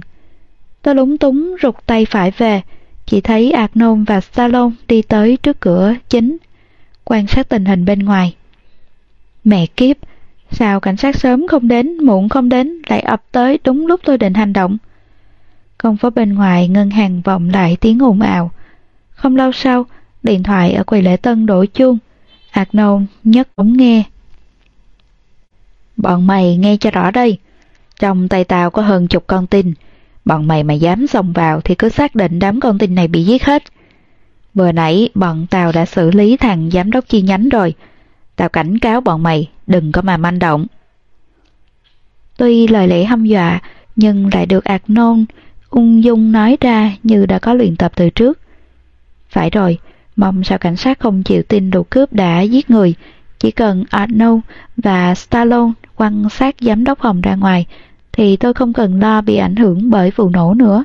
Tôi lúng túng rụt tay phải về, chỉ thấy Arnold và Stallone đi tới trước cửa chính, quan sát tình hình bên ngoài. Mẹ kiếp, sao cảnh sát sớm không đến, muộn không đến, lại ập tới đúng lúc tôi định hành động. Con phố bên ngoài ngân hàng vọng lại tiếng ồn ào. Không lâu sau, điện thoại ở quầy lễ tân đổ chuông. Arnold nhấc ống nghe. Bọn mày nghe cho rõ đây. Trong tay tao có hơn chục con tin. Bọn mày mà dám xông vào thì cứ xác định đám con tin này bị giết hết. Vừa nãy bọn tao đã xử lý thằng giám đốc chi nhánh rồi. Tao cảnh cáo bọn mày đừng có mà manh động. Tuy lời lẽ hăm dọa nhưng lại được ạc nôn ung dung nói ra như đã có luyện tập từ trước. Phải rồi, mong sao cảnh sát không chịu tin đồ cướp đã giết người. Chỉ cần Arnold và Stallone quăng sát giám đốc Hồng ra ngoài thì tôi không cần lo bị ảnh hưởng bởi vụ nổ nữa.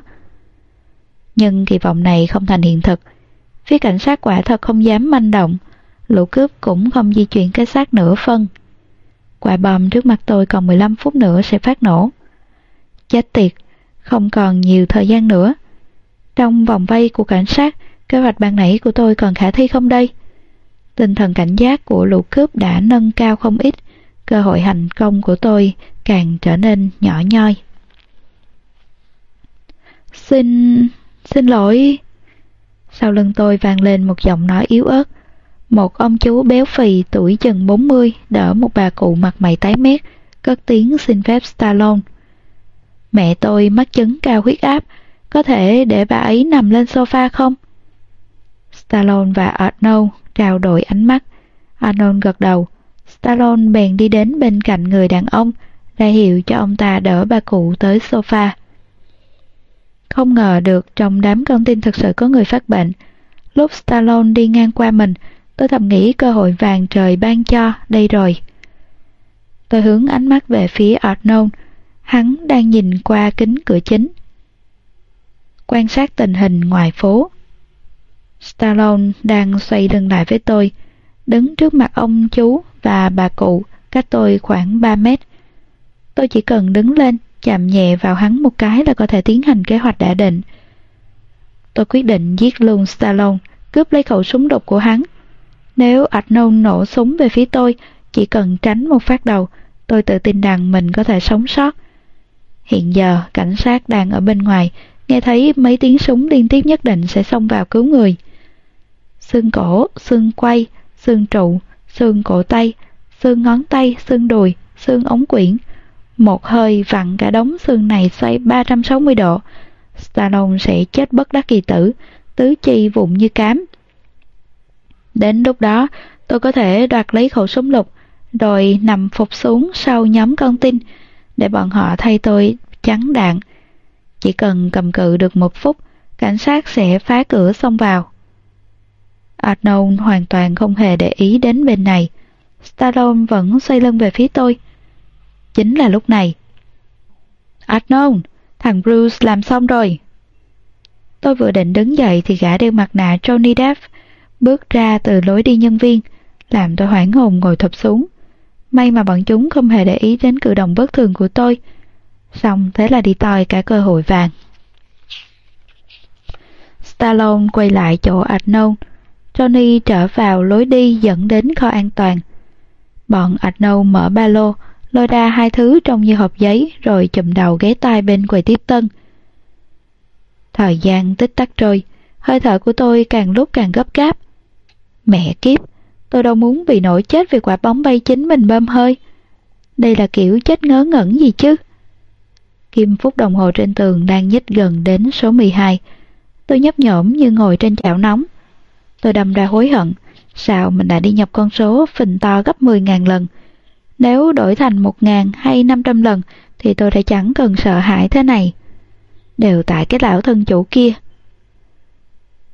Nhưng kỳ vọng này không thành hiện thực. Phía cảnh sát quả thật không dám manh động, lũ cướp cũng không di chuyển cái xác nửa phân. Quả bom trước mặt tôi còn 15 phút nữa sẽ phát nổ. Chết tiệt, không còn nhiều thời gian nữa. Trong vòng vây của cảnh sát, kế hoạch ban nãy của tôi còn khả thi không đây? Tinh thần cảnh giác của lũ cướp đã nâng cao không ít, cơ hội thành công của tôi càng trở nên nhỏ nhoi. Xin... xin lỗi... Sau lưng tôi vang lên một giọng nói yếu ớt. Một ông chú béo phì tuổi chừng 40 đỡ một bà cụ mặt mày tái mét, cất tiếng xin phép Stallone. Mẹ tôi mắc chứng cao huyết áp, có thể để bà ấy nằm lên sofa không? Stallone và Arnold trao đổi ánh mắt. Arnold gật đầu. Stallone bèn đi đến bên cạnh người đàn ông, ra hiệu cho ông ta đỡ bà cụ tới sofa. Không ngờ được trong đám con tin thực sự có người phát bệnh. Lúc Stallone đi ngang qua mình, tôi thầm nghĩ cơ hội vàng trời ban cho đây rồi. Tôi hướng ánh mắt về phía Arnold, hắn đang nhìn qua kính cửa chính. Quan sát tình hình ngoài phố. Stallone đang xoay lưng lại với tôi, đứng trước mặt ông chú và bà cụ, cách tôi khoảng 3 mét. Tôi chỉ cần đứng lên, chạm nhẹ vào hắn một cái là có thể tiến hành kế hoạch đã định. Tôi quyết định giết luôn Stallone, cướp lấy khẩu súng độc của hắn. Nếu Arnold nổ súng về phía tôi, chỉ cần tránh một phát đầu, tôi tự tin rằng mình có thể sống sót. Hiện giờ, cảnh sát đang ở bên ngoài, nghe thấy mấy tiếng súng liên tiếp nhất định sẽ xông vào cứu người. Xương cổ, xương quay, xương trụ, xương cổ tay, xương ngón tay, xương đùi, xương ống quyển. Một hơi vặn cả đống xương này xoay 360 độ. Stallone sẽ chết bất đắc kỳ tử, tứ chi vụn như cám. Đến lúc đó, tôi có thể đoạt lấy khẩu súng lục, rồi nằm phục xuống sau nhóm con tin, để bọn họ thay tôi chắn đạn. Chỉ cần cầm cự được một phút, cảnh sát sẽ phá cửa xông vào. Arnold hoàn toàn không hề để ý đến bên này. Stallone vẫn xoay lưng về phía tôi. Chính là lúc này. Arnold, thằng Bruce làm xong rồi. Tôi vừa định đứng dậy thì gã đeo mặt nạ Johnny Depp bước ra từ lối đi nhân viên, làm tôi hoảng hồn ngồi thụp xuống. May mà bọn chúng không hề để ý đến cử động bất thường của tôi. Xong thế là đi tòi cả cơ hội vàng. Stallone quay lại chỗ Arnold. Johnny trở vào lối đi dẫn đến kho an toàn. Bọn Arnold mở ba lô, lôi ra hai thứ trông như hộp giấy rồi chùm đầu ghé tai bên quầy tiếp tân. Thời gian tích tắc trôi, hơi thở của tôi càng lúc càng gấp gáp. Mẹ kiếp, tôi đâu muốn bị nổi chết vì quả bóng bay chính mình bơm hơi. Đây là kiểu chết ngớ ngẩn gì chứ? Kim phút đồng hồ trên tường đang nhích gần đến số 12. Tôi nhấp nhổm như ngồi trên chảo nóng. Tôi đâm ra hối hận, sao mình đã đi nhập con số phình to gấp 10.000 lần. Nếu đổi thành 1.000 hay 500 lần thì tôi đã chẳng cần sợ hãi thế này. Đều tại cái lão thân chủ kia.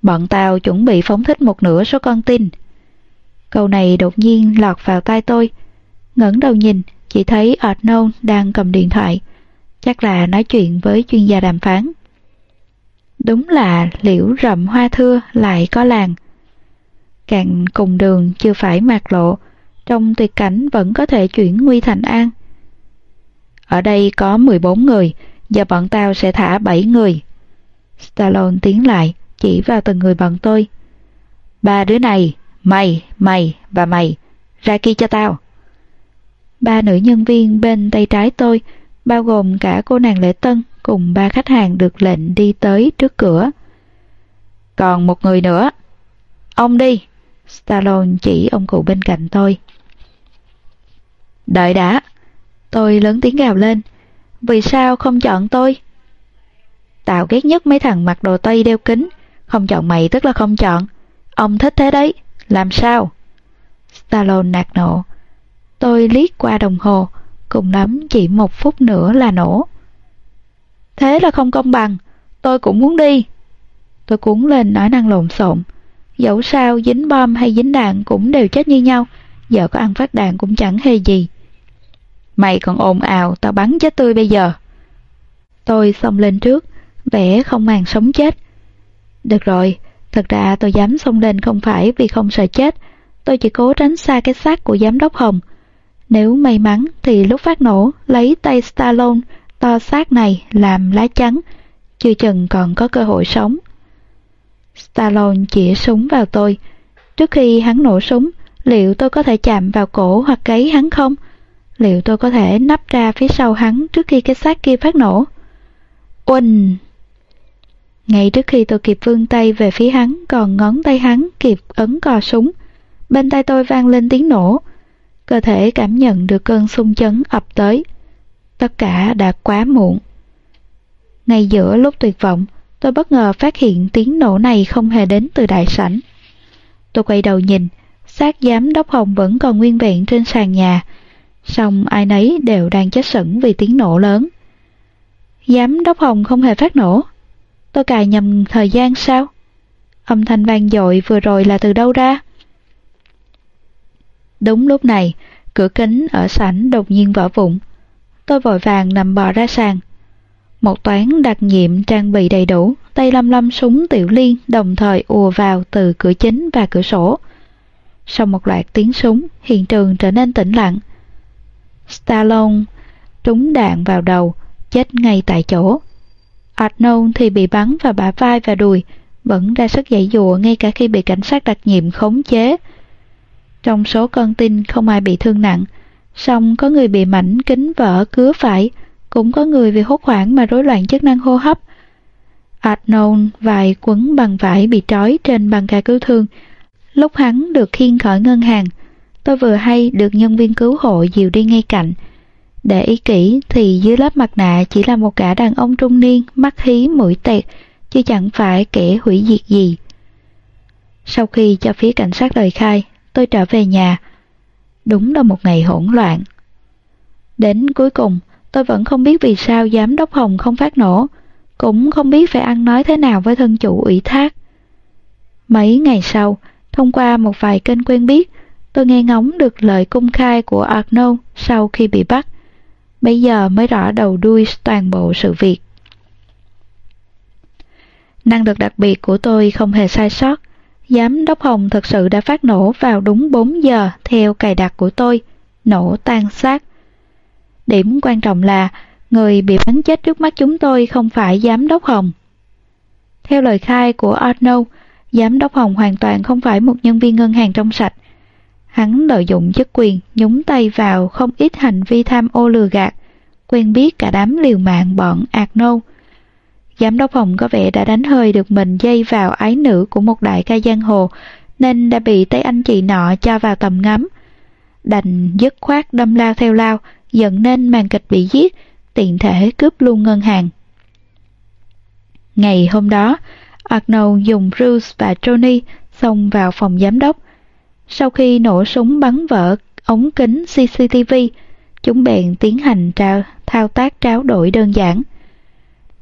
Bọn tao chuẩn bị phóng thích một nửa số con tin. Câu này đột nhiên lọt vào tai tôi. ngẩng đầu nhìn, chỉ thấy Arnold đang cầm điện thoại. Chắc là nói chuyện với chuyên gia đàm phán. Đúng là liễu rậm hoa thưa lại có làng. Cạn cùng đường chưa phải mạc lộ, trong tuyệt cảnh vẫn có thể chuyển nguy thành an. Ở đây có 14 người, giờ bọn tao sẽ thả 7 người. Stallone tiến lại, chỉ vào từng người bọn tôi. Ba đứa này, mày, mày và mày, ra kia cho tao. Ba nữ nhân viên bên tay trái tôi, bao gồm cả cô nàng Lễ Tân cùng ba khách hàng được lệnh đi tới trước cửa. Còn một người nữa. Ông đi. Stallone chỉ ông cụ bên cạnh tôi. Đợi đã. Tôi lớn tiếng gào lên. Vì sao không chọn tôi? Tao ghét nhất mấy thằng mặc đồ Tây đeo kính. Không chọn mày tức là không chọn. Ông thích thế đấy. Làm sao? Stallone nạt nộ. Tôi liếc qua đồng hồ. Cùng lắm chỉ một phút nữa là nổ. Thế là không công bằng. Tôi cũng muốn đi. Tôi cuốn lên nói năng lộn xộn. Dẫu sao dính bom hay dính đạn cũng đều chết như nhau. Giờ có ăn phát đạn cũng chẳng hề gì. Mày còn ồn ào, tao bắn chết tươi bây giờ. Tôi xông lên trước, vẻ không màng sống chết. Được rồi, thật ra tôi dám xông lên không phải vì không sợ chết, tôi chỉ cố tránh xa cái xác của giám đốc Hồng. Nếu may mắn thì lúc phát nổ, lấy tay Stallone to xác này làm lá chắn, chưa chừng còn có cơ hội sống. Stallone chỉ súng vào tôi. Trước khi hắn nổ súng, liệu tôi có thể chạm vào cổ hoặc gáy hắn không? Liệu tôi có thể nắp ra phía sau hắn trước khi cái xác kia phát nổ? Uỳnh! Ngay trước khi tôi kịp vươn tay về phía hắn, còn ngón tay hắn kịp ấn cò súng. Bên tay tôi vang lên tiếng nổ. Cơ thể cảm nhận được cơn xung chấn ập tới. Tất cả đã quá muộn. Ngay giữa lúc tuyệt vọng, tôi bất ngờ phát hiện tiếng nổ này không hề đến từ đại sảnh. Tôi quay đầu nhìn, xác giám đốc Hồng vẫn còn nguyên vẹn trên sàn nhà, song ai nấy đều đang chết sững vì tiếng nổ lớn. Giám đốc Hồng không hề phát nổ. Tôi cài nhầm thời gian sao? Âm thanh vang dội vừa rồi là từ đâu ra? Đúng lúc này, cửa kính ở sảnh đột nhiên vỡ vụn. Tôi vội vàng nằm bò ra sàn. Một toán đặc nhiệm trang bị đầy đủ, tay lâm lâm súng tiểu liên đồng thời ùa vào từ cửa chính và cửa sổ. Sau một loạt tiếng súng, hiện trường trở nên tĩnh lặng. Stallone trúng đạn vào đầu, chết ngay tại chỗ. Arnold thì bị bắn vào bả vai và đùi, vẫn ra sức dãy dụa ngay cả khi bị cảnh sát đặc nhiệm khống chế. Trong số con tin không ai bị thương nặng, song có người bị mảnh kính vỡ cứa phải, cũng có người vì hốt hoảng mà rối loạn chức năng hô hấp. Arnold vài quấn bằng vải bị trói trên băng ca cứu thương. Lúc hắn được khiêng khỏi ngân hàng, tôi vừa hay được nhân viên cứu hộ dìu đi ngay cạnh. Để ý kỹ thì dưới lớp mặt nạ chỉ là một gã đàn ông trung niên, mắt hí mũi tẹt, chứ chẳng phải kẻ hủy diệt gì. Sau khi cho phía cảnh sát lời khai, tôi trở về nhà. Đúng là một ngày hỗn loạn. Đến cuối cùng, tôi vẫn không biết vì sao giám đốc Hồng không phát nổ, cũng không biết phải ăn nói thế nào với thân chủ ủy thác. Mấy ngày sau, thông qua một vài kênh quen biết, tôi nghe ngóng được lời công khai của Arnold sau khi bị bắt. Bây giờ mới rõ đầu đuôi toàn bộ sự việc. Năng lực đặc biệt của tôi không hề sai sót. Giám đốc Hồng thực sự đã phát nổ vào đúng 4 giờ theo cài đặt của tôi, nổ tan xác. Điểm quan trọng là người bị bắn chết trước mắt chúng tôi không phải giám đốc Hồng. Theo lời khai của Arnold, giám đốc Hồng hoàn toàn không phải một nhân viên ngân hàng trong sạch. Hắn lợi dụng chức quyền nhúng tay vào không ít hành vi tham ô lừa gạt, quen biết cả đám liều mạng bọn Arnold. Giám đốc phòng có vẻ đã đánh hơi được mình dây vào ái nữ của một đại ca giang hồ, nên đã bị tay anh chị nọ cho vào tầm ngắm. Đành dứt khoát đâm lao theo lao, dẫn nên màn kịch bị giết, tiện thể cướp luôn ngân hàng. Ngày hôm đó, Arnold dùng Bruce và Johnny xông vào phòng giám đốc. Sau khi nổ súng bắn vỡ ống kính CCTV, chúng bèn tiến hành trao, thao tác tráo đổi đơn giản.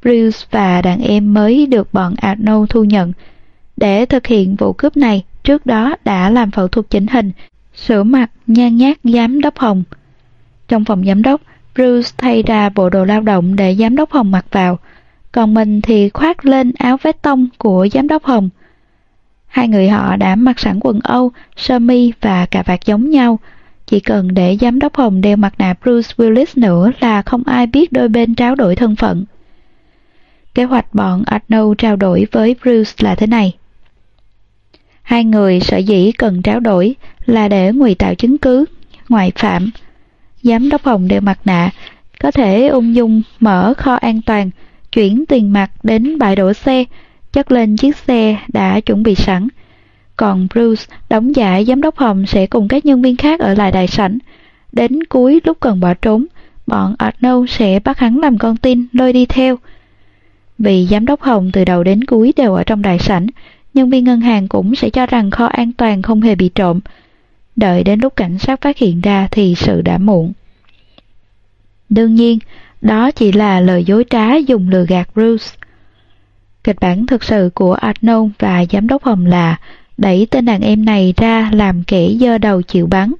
Bruce và đàn em mới được bọn Arnold thu nhận. Để thực hiện vụ cướp này, trước đó đã làm phẫu thuật chỉnh hình, sửa mặt nhan nhát giám đốc Hồng. Trong phòng giám đốc, Bruce thay ra bộ đồ lao động để giám đốc Hồng mặc vào, còn mình thì khoác lên áo vest tông của giám đốc Hồng. Hai người họ đã mặc sẵn quần Âu, sơ mi và cà vạt giống nhau. Chỉ cần để giám đốc Hồng đeo mặt nạ Bruce Willis nữa là không ai biết đôi bên tráo đổi thân phận. Kế hoạch bọn Arnold trao đổi với Bruce là thế này. Hai người sở dĩ cần tráo đổi là để ngụy tạo chứng cứ, ngoại phạm. Giám đốc Hồng đeo mặt nạ, có thể ung dung mở kho an toàn, chuyển tiền mặt đến bãi đổ xe, chất lên chiếc xe đã chuẩn bị sẵn. Còn Bruce đóng giả giám đốc Hồng sẽ cùng các nhân viên khác ở lại đại sảnh. Đến cuối lúc cần bỏ trốn, bọn Arnold sẽ bắt hắn làm con tin lôi đi theo. Vì giám đốc Hồng từ đầu đến cuối đều ở trong đại sảnh, nhân viên ngân hàng cũng sẽ cho rằng kho an toàn không hề bị trộm. Đợi đến lúc cảnh sát phát hiện ra thì sự đã muộn. Đương nhiên, đó chỉ là lời dối trá dùng lừa gạt Bruce. Kịch bản thực sự của Arnold và giám đốc Hồng là đẩy tên đàn em này ra làm kẻ dơ đầu chịu bắn.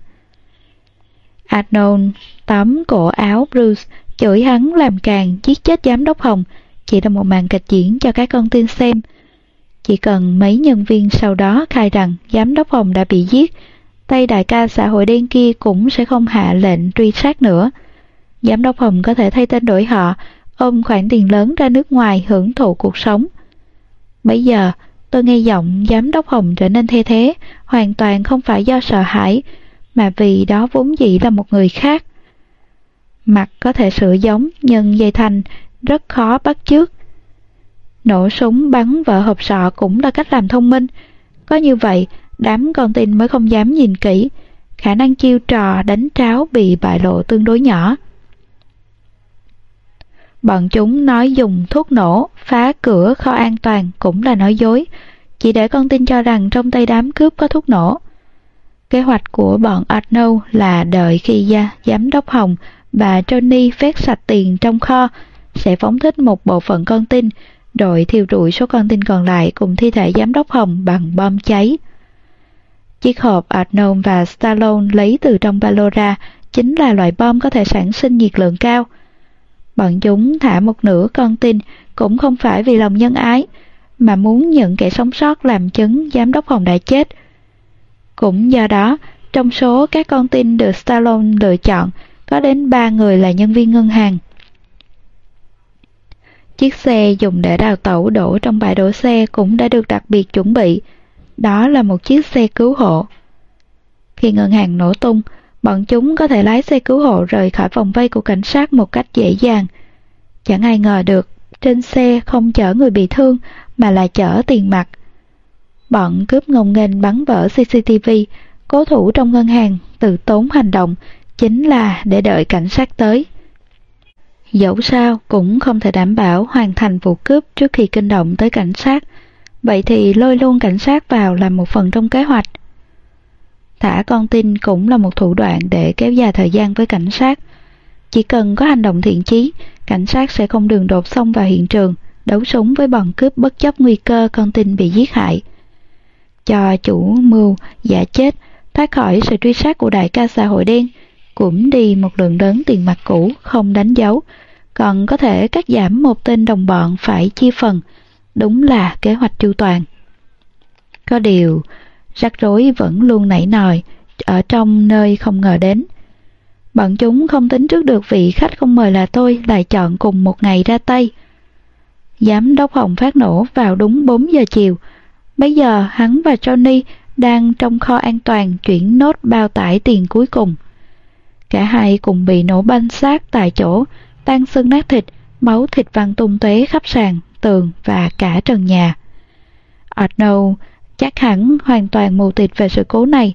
Arnold tóm cổ áo Bruce, chửi hắn làm càng giết chết giám đốc Hồng, chỉ là một màn kịch diễn cho các con tin xem. Chỉ cần mấy nhân viên sau đó khai rằng giám đốc Hồng đã bị giết, tay đại ca xã hội đen kia cũng sẽ không hạ lệnh truy sát nữa. Giám đốc Hồng có thể thay tên đổi họ, ôm khoản tiền lớn ra nước ngoài hưởng thụ cuộc sống. Bây giờ, tôi nghe giọng giám đốc Hồng trở nên thê thế, hoàn toàn không phải do sợ hãi, mà vì đó vốn dĩ là một người khác. Mặt có thể sửa giống, nhưng dây thành rất khó bắt chước. Nổ súng bắn vợ hộp sọ cũng là cách làm thông minh. Có như vậy, đám con tin mới không dám nhìn kỹ. Khả năng chiêu trò đánh tráo bị bại lộ tương đối nhỏ. Bọn chúng nói dùng thuốc nổ, phá cửa kho an toàn cũng là nói dối, chỉ để con tin cho rằng trong tay đám cướp có thuốc nổ. Kế hoạch của bọn Arnold là đợi khi gia, giám đốc Hồng và Johnny phét sạch tiền trong kho, sẽ phóng thích một bộ phận con tin, đội thiêu rụi số con tin còn lại cùng thi thể giám đốc Hồng bằng bom cháy. Chiếc hộp Arnold và Stallone lấy từ trong ba lô ra chính là loại bom có thể sản sinh nhiệt lượng cao – Bọn chúng thả một nửa con tin cũng không phải vì lòng nhân ái, mà muốn những kẻ sống sót làm chứng giám đốc Hồng đã chết. Cũng do đó, trong số các con tin được Stallone lựa chọn, có đến ba người là nhân viên ngân hàng. Chiếc xe dùng để đào tẩu đổ trong bãi đổ xe cũng đã được đặc biệt chuẩn bị. Đó là một chiếc xe cứu hộ. Khi ngân hàng nổ tung, bọn chúng có thể lái xe cứu hộ rời khỏi vòng vây của cảnh sát một cách dễ dàng. Chẳng ai ngờ được, trên xe không chở người bị thương mà là chở tiền mặt. Bọn cướp ngông nghênh bắn vỡ CCTV, cố thủ trong ngân hàng, tự tốn hành động, chính là để đợi cảnh sát tới. Dẫu sao cũng không thể đảm bảo hoàn thành vụ cướp trước khi kinh động tới cảnh sát, vậy thì lôi luôn cảnh sát vào là một phần trong kế hoạch. Thả con tin cũng là một thủ đoạn để kéo dài thời gian với cảnh sát. Chỉ cần có hành động thiện chí, cảnh sát sẽ không đường đột xông vào hiện trường, đấu súng với bọn cướp bất chấp nguy cơ con tin bị giết hại. Cho chủ mưu giả chết, thoát khỏi sự truy sát của đại ca xã hội đen, cũng đi một lượng lớn tiền mặt cũ không đánh dấu, còn có thể cắt giảm một tên đồng bọn phải chia phần, đúng là kế hoạch chu toàn. Có điều, rắc rối vẫn luôn nảy nòi ở trong nơi không ngờ đến. Bọn chúng không tính trước được vị khách không mời là tôi lại chọn cùng một ngày ra tay. Giám đốc Hồng phát nổ vào đúng 4 giờ chiều. Bây giờ hắn và Johnny đang trong kho an toàn chuyển nốt bao tải tiền cuối cùng. Cả hai cùng bị nổ banh xác tại chỗ, tan xương nát thịt, máu thịt văng tung tóe khắp sàn, tường và cả trần nhà. Arnold chắc hẳn hoàn toàn mù tịt về sự cố này.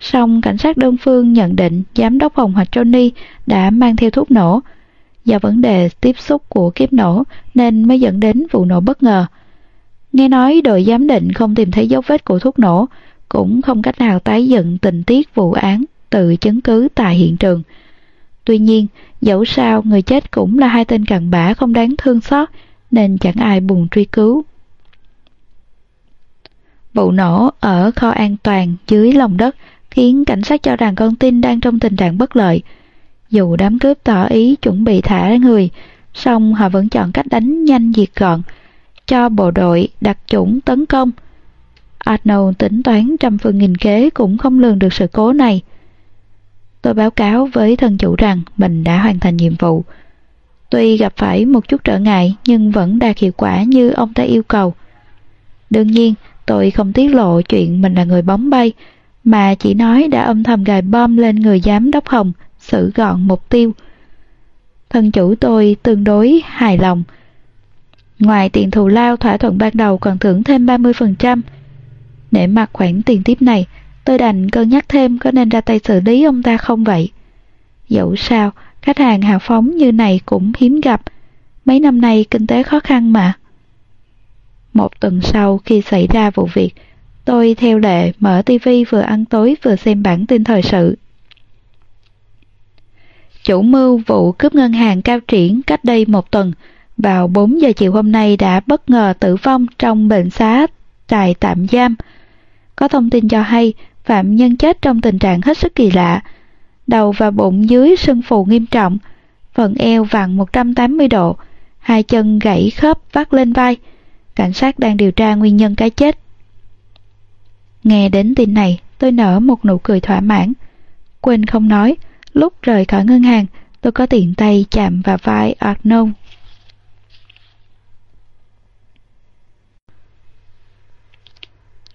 Song cảnh sát đơn phương nhận định giám đốc phòng hoặc Johnny đã mang theo thuốc nổ. Do vấn đề tiếp xúc của kiếp nổ nên mới dẫn đến vụ nổ bất ngờ. Nghe nói đội giám định không tìm thấy dấu vết của thuốc nổ, cũng không cách nào tái dựng tình tiết vụ án từ chứng cứ tại hiện trường. Tuy nhiên, dẫu sao người chết cũng là hai tên cặn bã không đáng thương xót, nên chẳng ai buồn truy cứu. Vụ nổ ở kho an toàn dưới lòng đất khiến cảnh sát cho rằng con tin đang trong tình trạng bất lợi. Dù đám cướp tỏ ý chuẩn bị thả người, song họ vẫn chọn cách đánh nhanh diệt gọn, cho bộ đội đặt chủng tấn công. Arnold tính toán trăm phương nghìn kế cũng không lường được sự cố này. Tôi báo cáo với thân chủ rằng mình đã hoàn thành nhiệm vụ. Tuy gặp phải một chút trở ngại nhưng vẫn đạt hiệu quả như ông ta yêu cầu. Đương nhiên, Tôi không tiết lộ chuyện mình là người bóng bay, mà chỉ nói đã âm thầm gài bom lên người giám đốc Hồng, xử gọn mục tiêu. Thân chủ tôi tương đối hài lòng. Ngoài tiền thù lao thỏa thuận ban đầu còn thưởng thêm 30%. Để mặc khoản tiền tiếp này, tôi đành cân nhắc thêm có nên ra tay xử lý ông ta không vậy. Dẫu sao, khách hàng hào phóng như này cũng hiếm gặp. Mấy năm nay kinh tế khó khăn mà. Một tuần sau khi xảy ra vụ việc, tôi theo lệ mở tivi vừa ăn tối vừa xem bản tin thời sự. Chủ mưu vụ cướp ngân hàng cao triển cách đây một tuần, vào 4 giờ chiều hôm nay đã bất ngờ tử vong trong bệnh xá trại tạm giam. Có thông tin cho hay phạm nhân chết trong tình trạng hết sức kỳ lạ. Đầu và bụng dưới sưng phù nghiêm trọng, phần eo vặn 180 độ, hai chân gãy khớp vắt lên vai. Cảnh sát đang điều tra nguyên nhân cái chết. Nghe đến tin này, tôi nở một nụ cười thỏa mãn. Quên không nói, lúc rời khỏi ngân hàng, tôi có tiện tay chạm vào vai Arnold.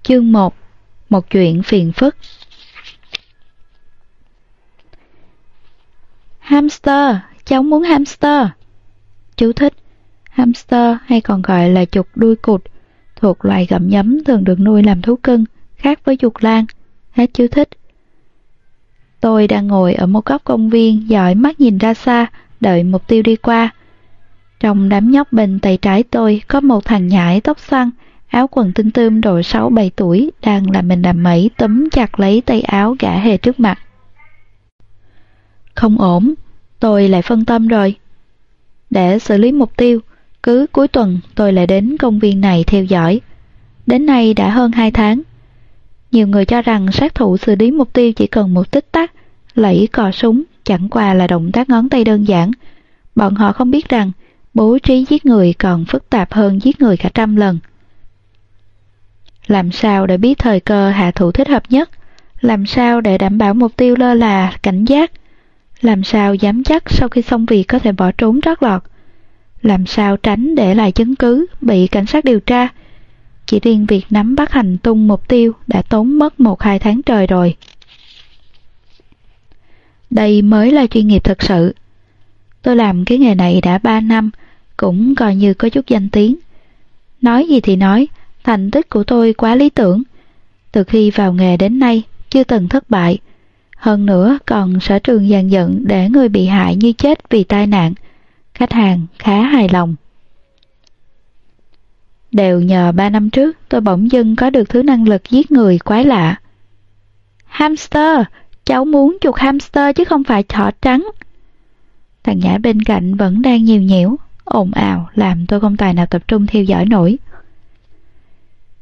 Chương 1 Một chuyện phiền phức Hamster, cháu muốn hamster. Chú thích Hamster hay còn gọi là chuột đuôi cụt, thuộc loài gặm nhấm thường được nuôi làm thú cưng, khác với chuột lang. Hết chú thích. Tôi đang ngồi ở một góc công viên dõi mắt nhìn ra xa, đợi mục tiêu đi qua. Trong đám nhóc bên tay trái tôi có một thằng nhãi tóc xoăn, áo quần tinh tươm độ 6-7 tuổi đang làm mình làm mẩy túm chặt lấy tay áo gã hề trước mặt. Không ổn, tôi lại phân tâm rồi. Để xử lý mục tiêu, cứ cuối tuần tôi lại đến công viên này theo dõi. Đến nay đã hơn 2 tháng. Nhiều người cho rằng sát thủ xử lý mục tiêu chỉ cần một tích tắc, lẫy cò súng chẳng qua là động tác ngón tay đơn giản. Bọn họ không biết rằng bố trí giết người còn phức tạp hơn giết người cả trăm lần. Làm sao để biết thời cơ hạ thủ thích hợp nhất? Làm sao để đảm bảo mục tiêu lơ là, cảnh giác? Làm sao dám chắc sau khi xong việc có thể bỏ trốn trót lọt? Làm sao tránh để lại chứng cứ, bị cảnh sát điều tra? Chỉ riêng việc nắm bắt hành tung mục tiêu đã tốn mất một hai tháng trời rồi. Đây mới là chuyên nghiệp thật sự. Tôi làm cái nghề này đã ba năm, cũng coi như có chút danh tiếng. Nói gì thì nói, thành tích của tôi quá lý tưởng. Từ khi vào nghề đến nay, chưa từng thất bại. Hơn nữa còn sở trường dàn dựng để người bị hại như chết vì tai nạn. Khách hàng khá hài lòng. Đều nhờ ba năm trước tôi bỗng dưng có được thứ năng lực giết người quái lạ. Hamster! Cháu muốn chuột hamster chứ không phải thỏ trắng. Thằng nhãi bên cạnh vẫn đang nhiều nhiễu, ồn ào làm tôi không tài nào tập trung theo dõi nổi.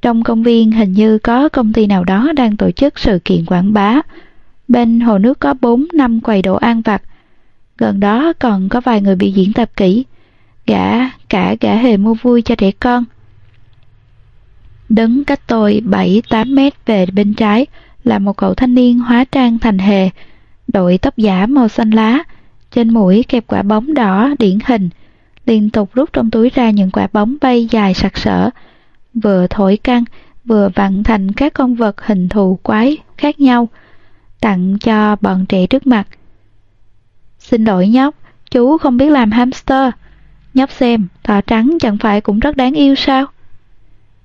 Trong công viên hình như có công ty nào đó đang tổ chức sự kiện quảng bá. Bên hồ nước có 4 năm quầy đồ ăn vặt. Gần đó còn có vài người bị diễn tập kỹ. Gã, cả gã hề mua vui cho trẻ con. Đứng cách tôi 7-8 mét về bên trái là một cậu thanh niên hóa trang thành hề, đội tóc giả màu xanh lá, trên mũi kẹp quả bóng đỏ điển hình, liên tục rút trong túi ra những quả bóng bay dài sặc sỡ, vừa thổi căng, vừa vặn thành các con vật hình thù quái khác nhau, tặng cho bọn trẻ trước mặt. Xin lỗi nhóc, chú không biết làm hamster. Nhóc xem, thỏ trắng chẳng phải cũng rất đáng yêu sao?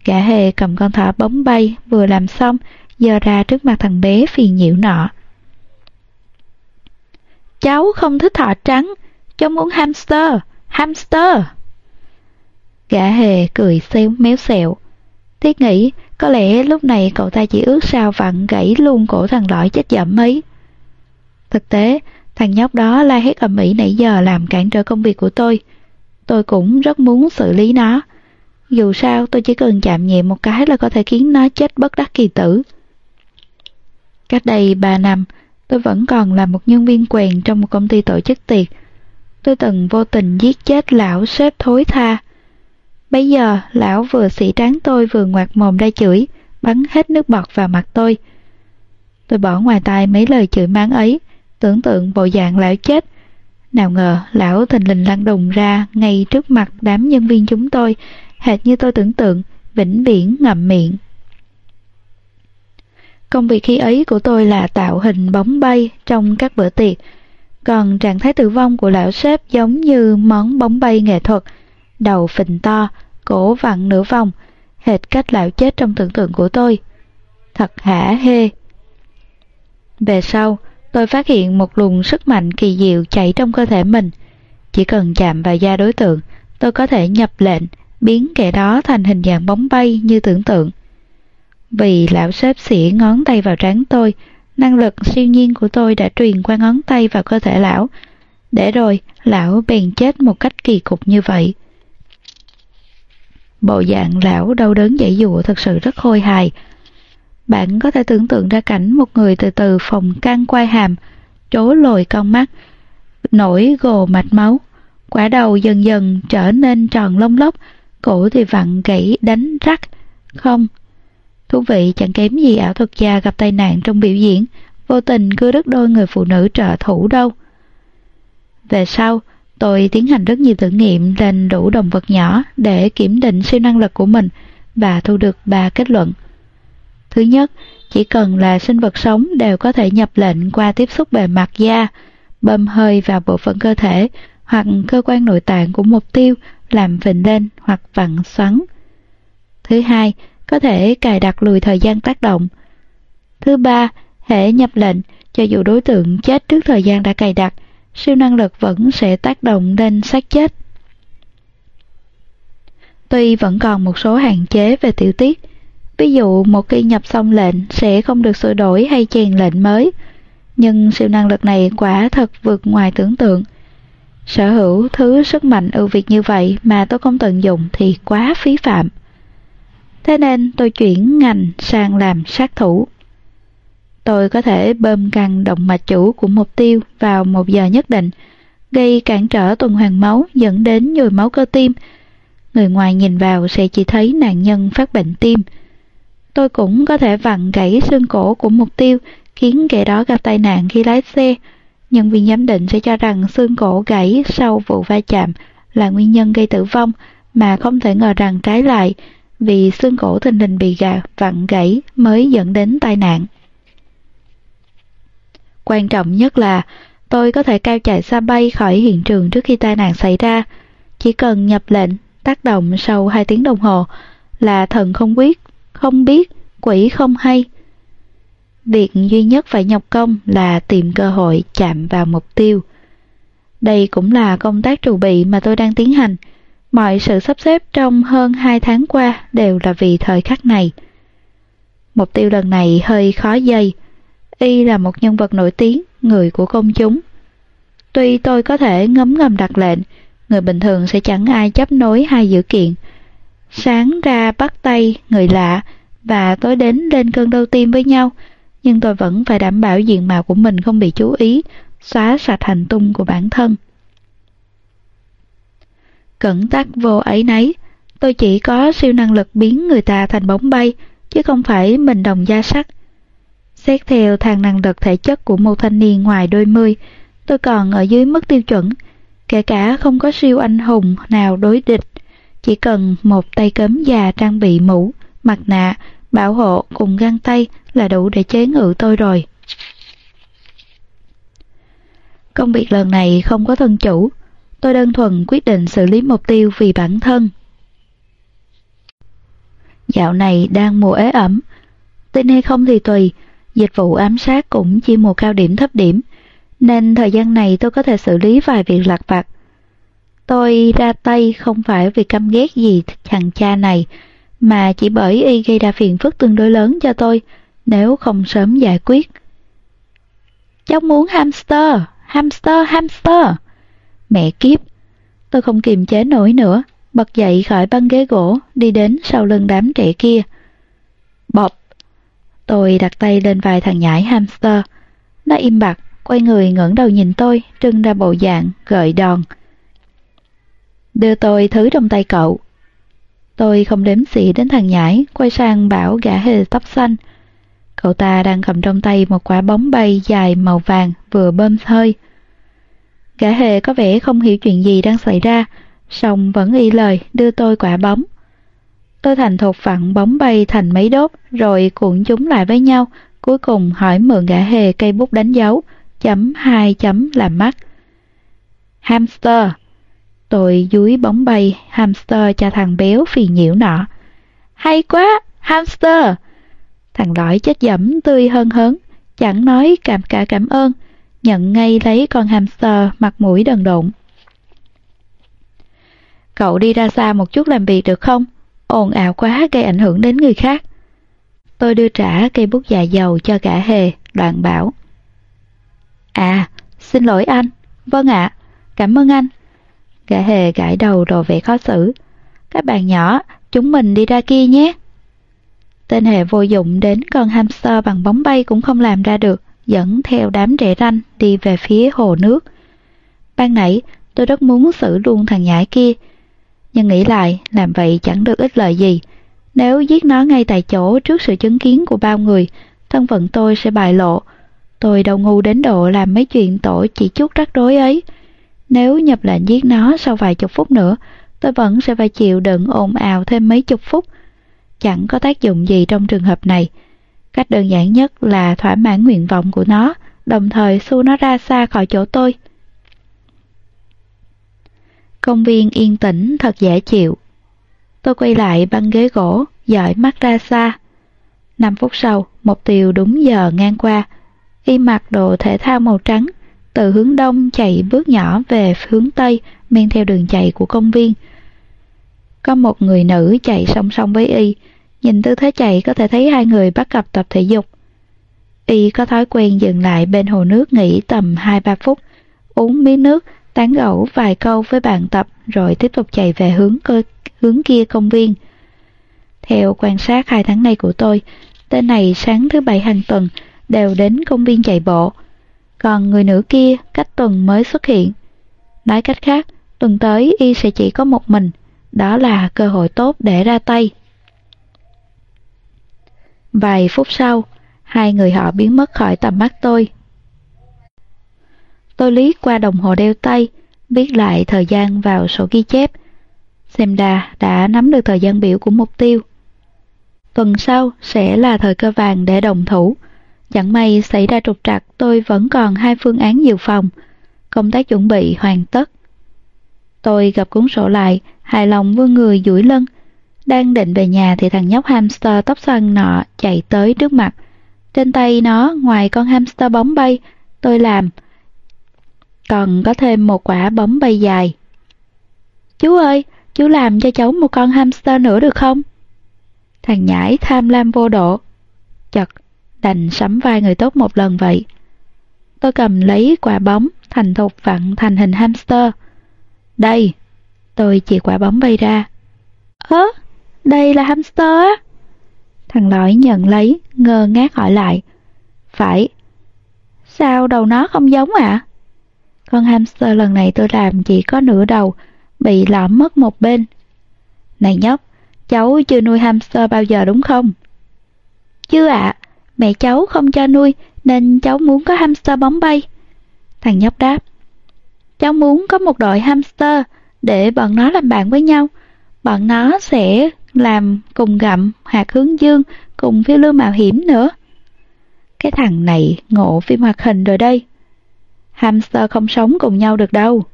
Gã hề cầm con thỏ bóng bay vừa làm xong, giờ ra trước mặt thằng bé phiền nhiễu nọ. Cháu không thích thỏ trắng, cháu muốn hamster, hamster. Gã hề cười xéo méo xẹo. Thiết nghĩ có lẽ lúc này cậu ta chỉ ước sao vặn gãy luôn cổ thằng lõi chết dậm ấy. Thực tế, thằng nhóc đó la hét ầm ĩ nãy giờ làm cản trở công việc của tôi. Tôi cũng rất muốn xử lý nó. Dù sao tôi chỉ cần chạm nhẹ một cái là có thể khiến nó chết bất đắc kỳ tử. Cách đây 3 năm, tôi vẫn còn là một nhân viên quèn trong một công ty tổ chức tiệc. Tôi từng vô tình giết chết lão sếp thối tha. Bây giờ, lão vừa xỉ tráng tôi vừa ngoạt mồm ra chửi, bắn hết nước bọt vào mặt tôi. Tôi bỏ ngoài tai mấy lời chửi mắng ấy, tưởng tượng bộ dạng lão chết. Nào ngờ, lão thình lình lăn đùng ra ngay trước mặt đám nhân viên chúng tôi, hệt như tôi tưởng tượng, vĩnh viễn ngậm miệng. Công việc khi ấy của tôi là tạo hình bóng bay trong các bữa tiệc, còn trạng thái tử vong của lão sếp giống như món bóng bay nghệ thuật, đầu phình to, cổ vặn nửa vòng, hệt cách lão chết trong tưởng tượng của tôi. Thật hả hê. Về sau, tôi phát hiện một luồng sức mạnh kỳ diệu chảy trong cơ thể mình. Chỉ cần chạm vào da đối tượng, tôi có thể nhập lệnh, biến kẻ đó thành hình dạng bóng bay như tưởng tượng. Vì lão xếp xỉ ngón tay vào trán tôi, năng lực siêu nhiên của tôi đã truyền qua ngón tay vào cơ thể lão, để rồi lão bèn chết một cách kỳ cục như vậy. Bộ dạng lão đau đớn dãy dụa thật sự rất khôi hài. Bạn có thể tưởng tượng ra cảnh một người từ từ phòng căng quai hàm, trố lồi con mắt, nổi gồ mạch máu, quả đầu dần dần trở nên tròn lông lốc, cổ thì vặn gãy đánh rắc. Không, thú vị chẳng kém gì ảo thuật gia gặp tai nạn trong biểu diễn, vô tình cưa đứt đôi người phụ nữ trợ thủ đâu. Về sau, tôi tiến hành rất nhiều thử nghiệm lên đủ động vật nhỏ để kiểm định siêu năng lực của mình và thu được ba kết luận. Thứ nhất, chỉ cần là sinh vật sống đều có thể nhập lệnh qua tiếp xúc bề mặt da, bơm hơi vào bộ phận cơ thể hoặc cơ quan nội tạng của mục tiêu làm phình lên hoặc vặn xoắn. Thứ hai, có thể cài đặt lùi thời gian tác động. Thứ ba, hệ nhập lệnh, cho dù đối tượng chết trước thời gian đã cài đặt, siêu năng lực vẫn sẽ tác động lên xác chết. Tuy vẫn còn một số hạn chế về tiểu tiết, ví dụ một khi nhập xong lệnh sẽ không được sửa đổi hay chèn lệnh mới, nhưng siêu năng lực này quả thật vượt ngoài tưởng tượng. Sở hữu thứ sức mạnh ưu việt như vậy mà tôi không tận dụng thì quá phí phạm. Thế nên tôi chuyển ngành sang làm sát thủ. Tôi có thể bơm căng động mạch chủ của mục tiêu vào một giờ nhất định, gây cản trở tuần hoàn máu dẫn đến nhồi máu cơ tim. Người ngoài nhìn vào sẽ chỉ thấy nạn nhân phát bệnh tim. Tôi cũng có thể vặn gãy xương cổ của mục tiêu khiến kẻ đó gặp tai nạn khi lái xe. Nhân viên giám định sẽ cho rằng xương cổ gãy sau vụ va chạm là nguyên nhân gây tử vong mà không thể ngờ rằng trái lại vì xương cổ thình lình bị gà vặn gãy mới dẫn đến tai nạn. Quan trọng nhất là tôi có thể cao chạy xa bay khỏi hiện trường trước khi tai nạn xảy ra. Chỉ cần nhập lệnh, tác động sau 2 tiếng đồng hồ là thần không biết, không biết, quỷ không hay. Việc duy nhất phải nhọc công là tìm cơ hội chạm vào mục tiêu. Đây cũng là công tác trù bị mà tôi đang tiến hành. Mọi sự sắp xếp trong hơn 2 tháng qua đều là vì thời khắc này. Mục tiêu lần này hơi khó dây, y là một nhân vật nổi tiếng, người của công chúng. Tuy tôi có thể ngấm ngầm đặt lệnh, người bình thường sẽ chẳng ai chấp nối hai dữ kiện. Sáng ra bắt tay người lạ và tối đến lên cơn đau tim với nhau, nhưng tôi vẫn phải đảm bảo diện mạo của mình không bị chú ý, xóa sạch hành tung của bản thân. Cẩn tắc vô ấy nấy, tôi chỉ có siêu năng lực biến người ta thành bóng bay, chứ không phải mình đồng da sắt. Xét theo thang năng lực thể chất của một thanh niên ngoài đôi mươi, tôi còn ở dưới mức tiêu chuẩn, kể cả không có siêu anh hùng nào đối địch. Chỉ cần một tay cấm già trang bị mũ, mặt nạ, bảo hộ cùng găng tay là đủ để chế ngự tôi rồi. Công việc lần này không có thân chủ, tôi đơn thuần quyết định xử lý mục tiêu vì bản thân. Dạo này đang mùa ế ẩm, tin hay không thì tùy, Dịch vụ ám sát cũng chỉ mùa cao điểm thấp điểm, nên thời gian này tôi có thể xử lý vài việc lặt vặt. Tôi ra tay không phải vì căm ghét gì thằng cha này, mà chỉ bởi y gây ra phiền phức tương đối lớn cho tôi, nếu không sớm giải quyết. Cháu muốn hamster, hamster, hamster. Mẹ kiếp, tôi không kiềm chế nổi nữa, bật dậy khỏi băng ghế gỗ, đi đến sau lưng đám trẻ kia. Bọp, Tôi đặt tay lên vai thằng nhãi hamster. Nó im bặt, quay người ngẩng đầu nhìn tôi, trưng ra bộ dạng, gợi đòn. Đưa tôi thứ trong tay cậu. Tôi không đếm xỉ đến thằng nhãi, quay sang bảo gã hề tóc xanh. Cậu ta đang cầm trong tay một quả bóng bay dài màu vàng vừa bơm hơi. Gã hề có vẻ không hiểu chuyện gì đang xảy ra, song vẫn y lời đưa tôi quả bóng. Tôi thành thục vặn bóng bay thành mấy đốt, rồi cuộn chúng lại với nhau, cuối cùng hỏi mượn gã hề cây bút đánh dấu, chấm hai chấm làm mắt. Hamster. Tôi dúi bóng bay hamster cho thằng béo phì nhiễu nọ. Hay quá, hamster! Thằng lõi chết dẫm tươi hơn hớn, chẳng nói cảm cả cảm ơn, nhận ngay lấy con hamster mặt mũi đần độn. Cậu đi ra xa một chút làm việc được không? Ồn ào quá gây ảnh hưởng đến người khác. Tôi đưa trả cây bút dạ dầu cho cả hề, đoạn bảo. À, xin lỗi anh. Vâng ạ, cảm ơn anh gã hề gãi đầu rồi vẻ khó xử. Các bạn nhỏ, chúng mình đi ra kia nhé. Tên hề vô dụng đến con hamster bằng bóng bay cũng không làm ra được, dẫn theo đám trẻ ranh đi về phía hồ nước. Ban nãy, tôi rất muốn xử luôn thằng nhãi kia, nhưng nghĩ lại, làm vậy chẳng được ích lợi gì. Nếu giết nó ngay tại chỗ trước sự chứng kiến của bao người, thân phận tôi sẽ bại lộ. Tôi đâu ngu đến độ làm mấy chuyện tổ chỉ chút rắc rối ấy. Nếu nhập lệnh giết nó sau vài chục phút nữa, tôi vẫn sẽ phải chịu đựng ồn ào thêm mấy chục phút. Chẳng có tác dụng gì trong trường hợp này. Cách đơn giản nhất là thỏa mãn nguyện vọng của nó, đồng thời xua nó ra xa khỏi chỗ tôi. Công viên yên tĩnh thật dễ chịu. Tôi quay lại băng ghế gỗ, dõi mắt ra xa. Năm phút sau, một tiều đúng giờ ngang qua. Y mặc đồ thể thao màu trắng, từ hướng đông chạy bước nhỏ về hướng tây, men theo đường chạy của công viên. Có một người nữ chạy song song với Y, nhìn tư thế chạy có thể thấy hai người bắt gặp tập thể dục. Y có thói quen dừng lại bên hồ nước nghỉ tầm 2-3 phút, uống miếng nước tán gẫu vài câu với bạn tập rồi tiếp tục chạy về hướng cơ, hướng kia công viên. Theo quan sát hai tháng nay của tôi, tên này sáng thứ bảy hàng tuần đều đến công viên chạy bộ, còn người nữ kia cách tuần mới xuất hiện. Nói cách khác, tuần tới y sẽ chỉ có một mình, đó là cơ hội tốt để ra tay. Vài phút sau, hai người họ biến mất khỏi tầm mắt tôi. Tôi liếc qua đồng hồ đeo tay, viết lại thời gian vào sổ ghi chép. Xem đà đã nắm được thời gian biểu của mục tiêu. Tuần sau sẽ là thời cơ vàng để đồng thủ. Chẳng may xảy ra trục trặc tôi vẫn còn hai phương án dự phòng. Công tác chuẩn bị hoàn tất. Tôi gặp cuốn sổ lại, hài lòng vươn người duỗi lưng. Đang định về nhà thì thằng nhóc hamster tóc xoăn nọ chạy tới trước mặt. Trên tay nó ngoài con hamster bóng bay, tôi làm còn có thêm một quả bóng bay dài. Chú ơi, chú làm cho cháu một con hamster nữa được không? Thằng nhãi tham lam vô độ. Chật, đành sắm vai người tốt một lần vậy. Tôi cầm lấy quả bóng, thành thục vặn thành hình hamster. Đây, tôi chỉ quả bóng bay ra. Ơ, đây là hamster á? Thằng lõi nhận lấy, ngơ ngác hỏi lại. Phải. Sao đầu nó không giống ạ? À? Con hamster lần này tôi làm chỉ có nửa đầu, bị lõm mất một bên. Này nhóc, cháu chưa nuôi hamster bao giờ đúng không? Chưa ạ, mẹ cháu không cho nuôi nên cháu muốn có hamster bóng bay. Thằng nhóc đáp. Cháu muốn có một đội hamster để bọn nó làm bạn với nhau. Bọn nó sẽ làm cùng gặm hạt hướng dương cùng phiêu lưu mạo hiểm nữa. Cái thằng này ngộ phim hoạt hình rồi đây hamster không sống cùng nhau được đâu.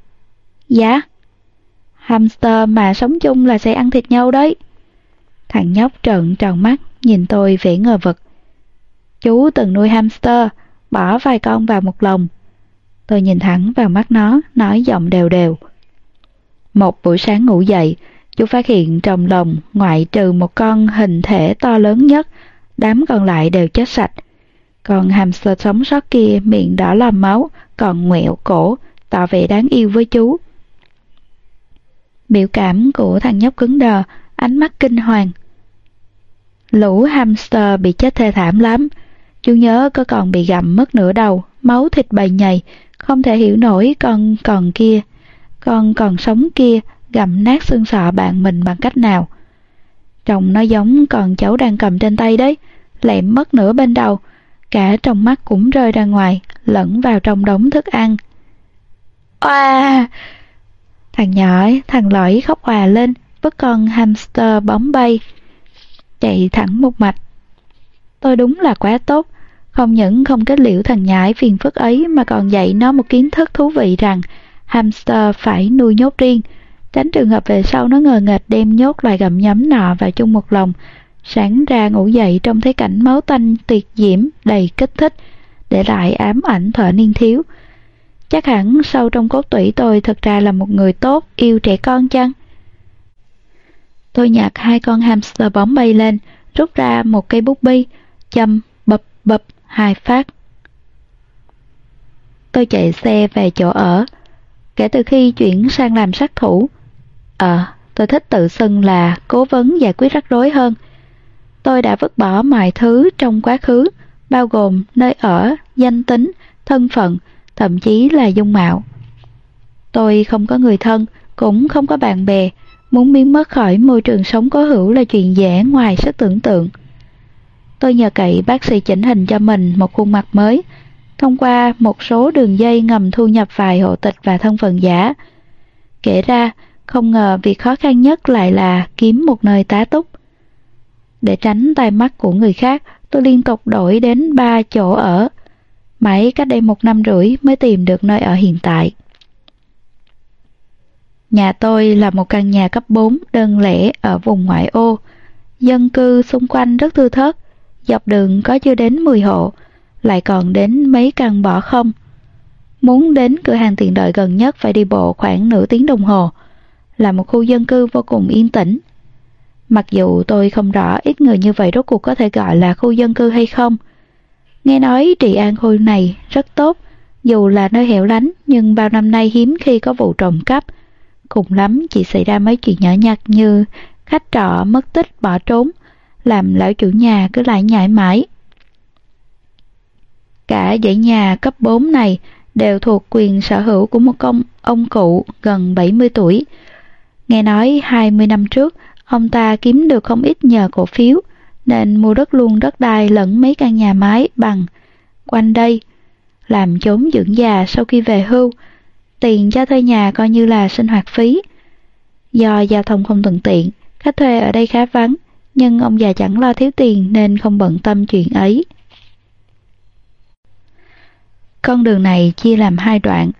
Dạ? Hamster mà sống chung là sẽ ăn thịt nhau đấy. Thằng nhóc trợn tròn mắt, nhìn tôi vẻ ngờ vực. Chú từng nuôi hamster, bỏ vài con vào một lồng. Tôi nhìn thẳng vào mắt nó, nói giọng đều đều. Một buổi sáng ngủ dậy, chú phát hiện trong lồng ngoại trừ một con hình thể to lớn nhất, đám còn lại đều chết sạch. Còn hamster sống sót kia miệng đỏ làm máu, còn ngoẹo cổ, tỏ vẻ đáng yêu với chú. Biểu cảm của thằng nhóc cứng đờ, ánh mắt kinh hoàng. Lũ hamster bị chết thê thảm lắm. Chú nhớ có còn bị gặm mất nửa đầu, máu thịt bầy nhầy, không thể hiểu nổi con còn kia. Con còn sống kia gặm nát xương sọ bạn mình bằng cách nào. Trông nó giống con cháu đang cầm trên tay đấy, lẹm mất nửa bên đầu, cả trong mắt cũng rơi ra ngoài, lẫn vào trong đống thức ăn. Oa! Thằng nhỏ, thằng lõi khóc hòa lên, với con hamster bóng bay, chạy thẳng một mạch. Tôi đúng là quá tốt, không những không kết liễu thằng nhãi phiền phức ấy mà còn dạy nó một kiến thức thú vị rằng hamster phải nuôi nhốt riêng, tránh trường hợp về sau nó ngờ nghệch đem nhốt loài gặm nhấm nọ vào chung một lòng, sáng ra ngủ dậy trong thấy cảnh máu tanh tuyệt diễm đầy kích thích, để lại ám ảnh thợ niên thiếu. Chắc hẳn sâu trong cốt tủy tôi thật ra là một người tốt, yêu trẻ con chăng? Tôi nhặt hai con hamster bóng bay lên, rút ra một cây bút bi, châm, bập bập, hai phát. Tôi chạy xe về chỗ ở. Kể từ khi chuyển sang làm sát thủ, ờ, tôi thích tự xưng là cố vấn giải quyết rắc rối hơn. Tôi đã vứt bỏ mọi thứ trong quá khứ, bao gồm nơi ở, danh tính, thân phận, thậm chí là dung mạo. Tôi không có người thân, cũng không có bạn bè, muốn biến mất khỏi môi trường sống cố hữu là chuyện dễ ngoài sức tưởng tượng. Tôi nhờ cậy bác sĩ chỉnh hình cho mình một khuôn mặt mới, thông qua một số đường dây ngầm thu nhập vài hộ tịch và thân phận giả. Kể ra, không ngờ việc khó khăn nhất lại là kiếm một nơi tá túc. Để tránh tai mắt của người khác, tôi liên tục đổi đến ba chỗ ở. Mãi cách đây một năm rưỡi mới tìm được nơi ở hiện tại. Nhà tôi là một căn nhà cấp 4 đơn lẻ ở vùng ngoại ô. Dân cư xung quanh rất thưa thớt, dọc đường có chưa đến 10 hộ, lại còn đến mấy căn bỏ không. Muốn đến cửa hàng tiện lợi gần nhất phải đi bộ khoảng nửa tiếng đồng hồ, là một khu dân cư vô cùng yên tĩnh. Mặc dù tôi không rõ ít người như vậy rốt cuộc có thể gọi là khu dân cư hay không. Nghe nói trị an khu này rất tốt, dù là nơi hẻo lánh nhưng bao năm nay hiếm khi có vụ trộm cắp, Cùng lắm chỉ xảy ra mấy chuyện nhỏ nhặt như khách trọ mất tích bỏ trốn, làm lão chủ nhà cứ lại nhảy mãi. Cả dãy nhà cấp 4 này đều thuộc quyền sở hữu của một công ông cụ gần 70 tuổi. Nghe nói 20 năm trước, ông ta kiếm được không ít nhờ cổ phiếu, nên mua đất luôn đất đai lẫn mấy căn nhà mái bằng quanh đây, làm chốn dưỡng già sau khi về hưu, tiền cho thuê nhà coi như là sinh hoạt phí. Do giao thông không thuận tiện, khách thuê ở đây khá vắng, nhưng ông già chẳng lo thiếu tiền nên không bận tâm chuyện ấy. Con đường này chia làm hai đoạn,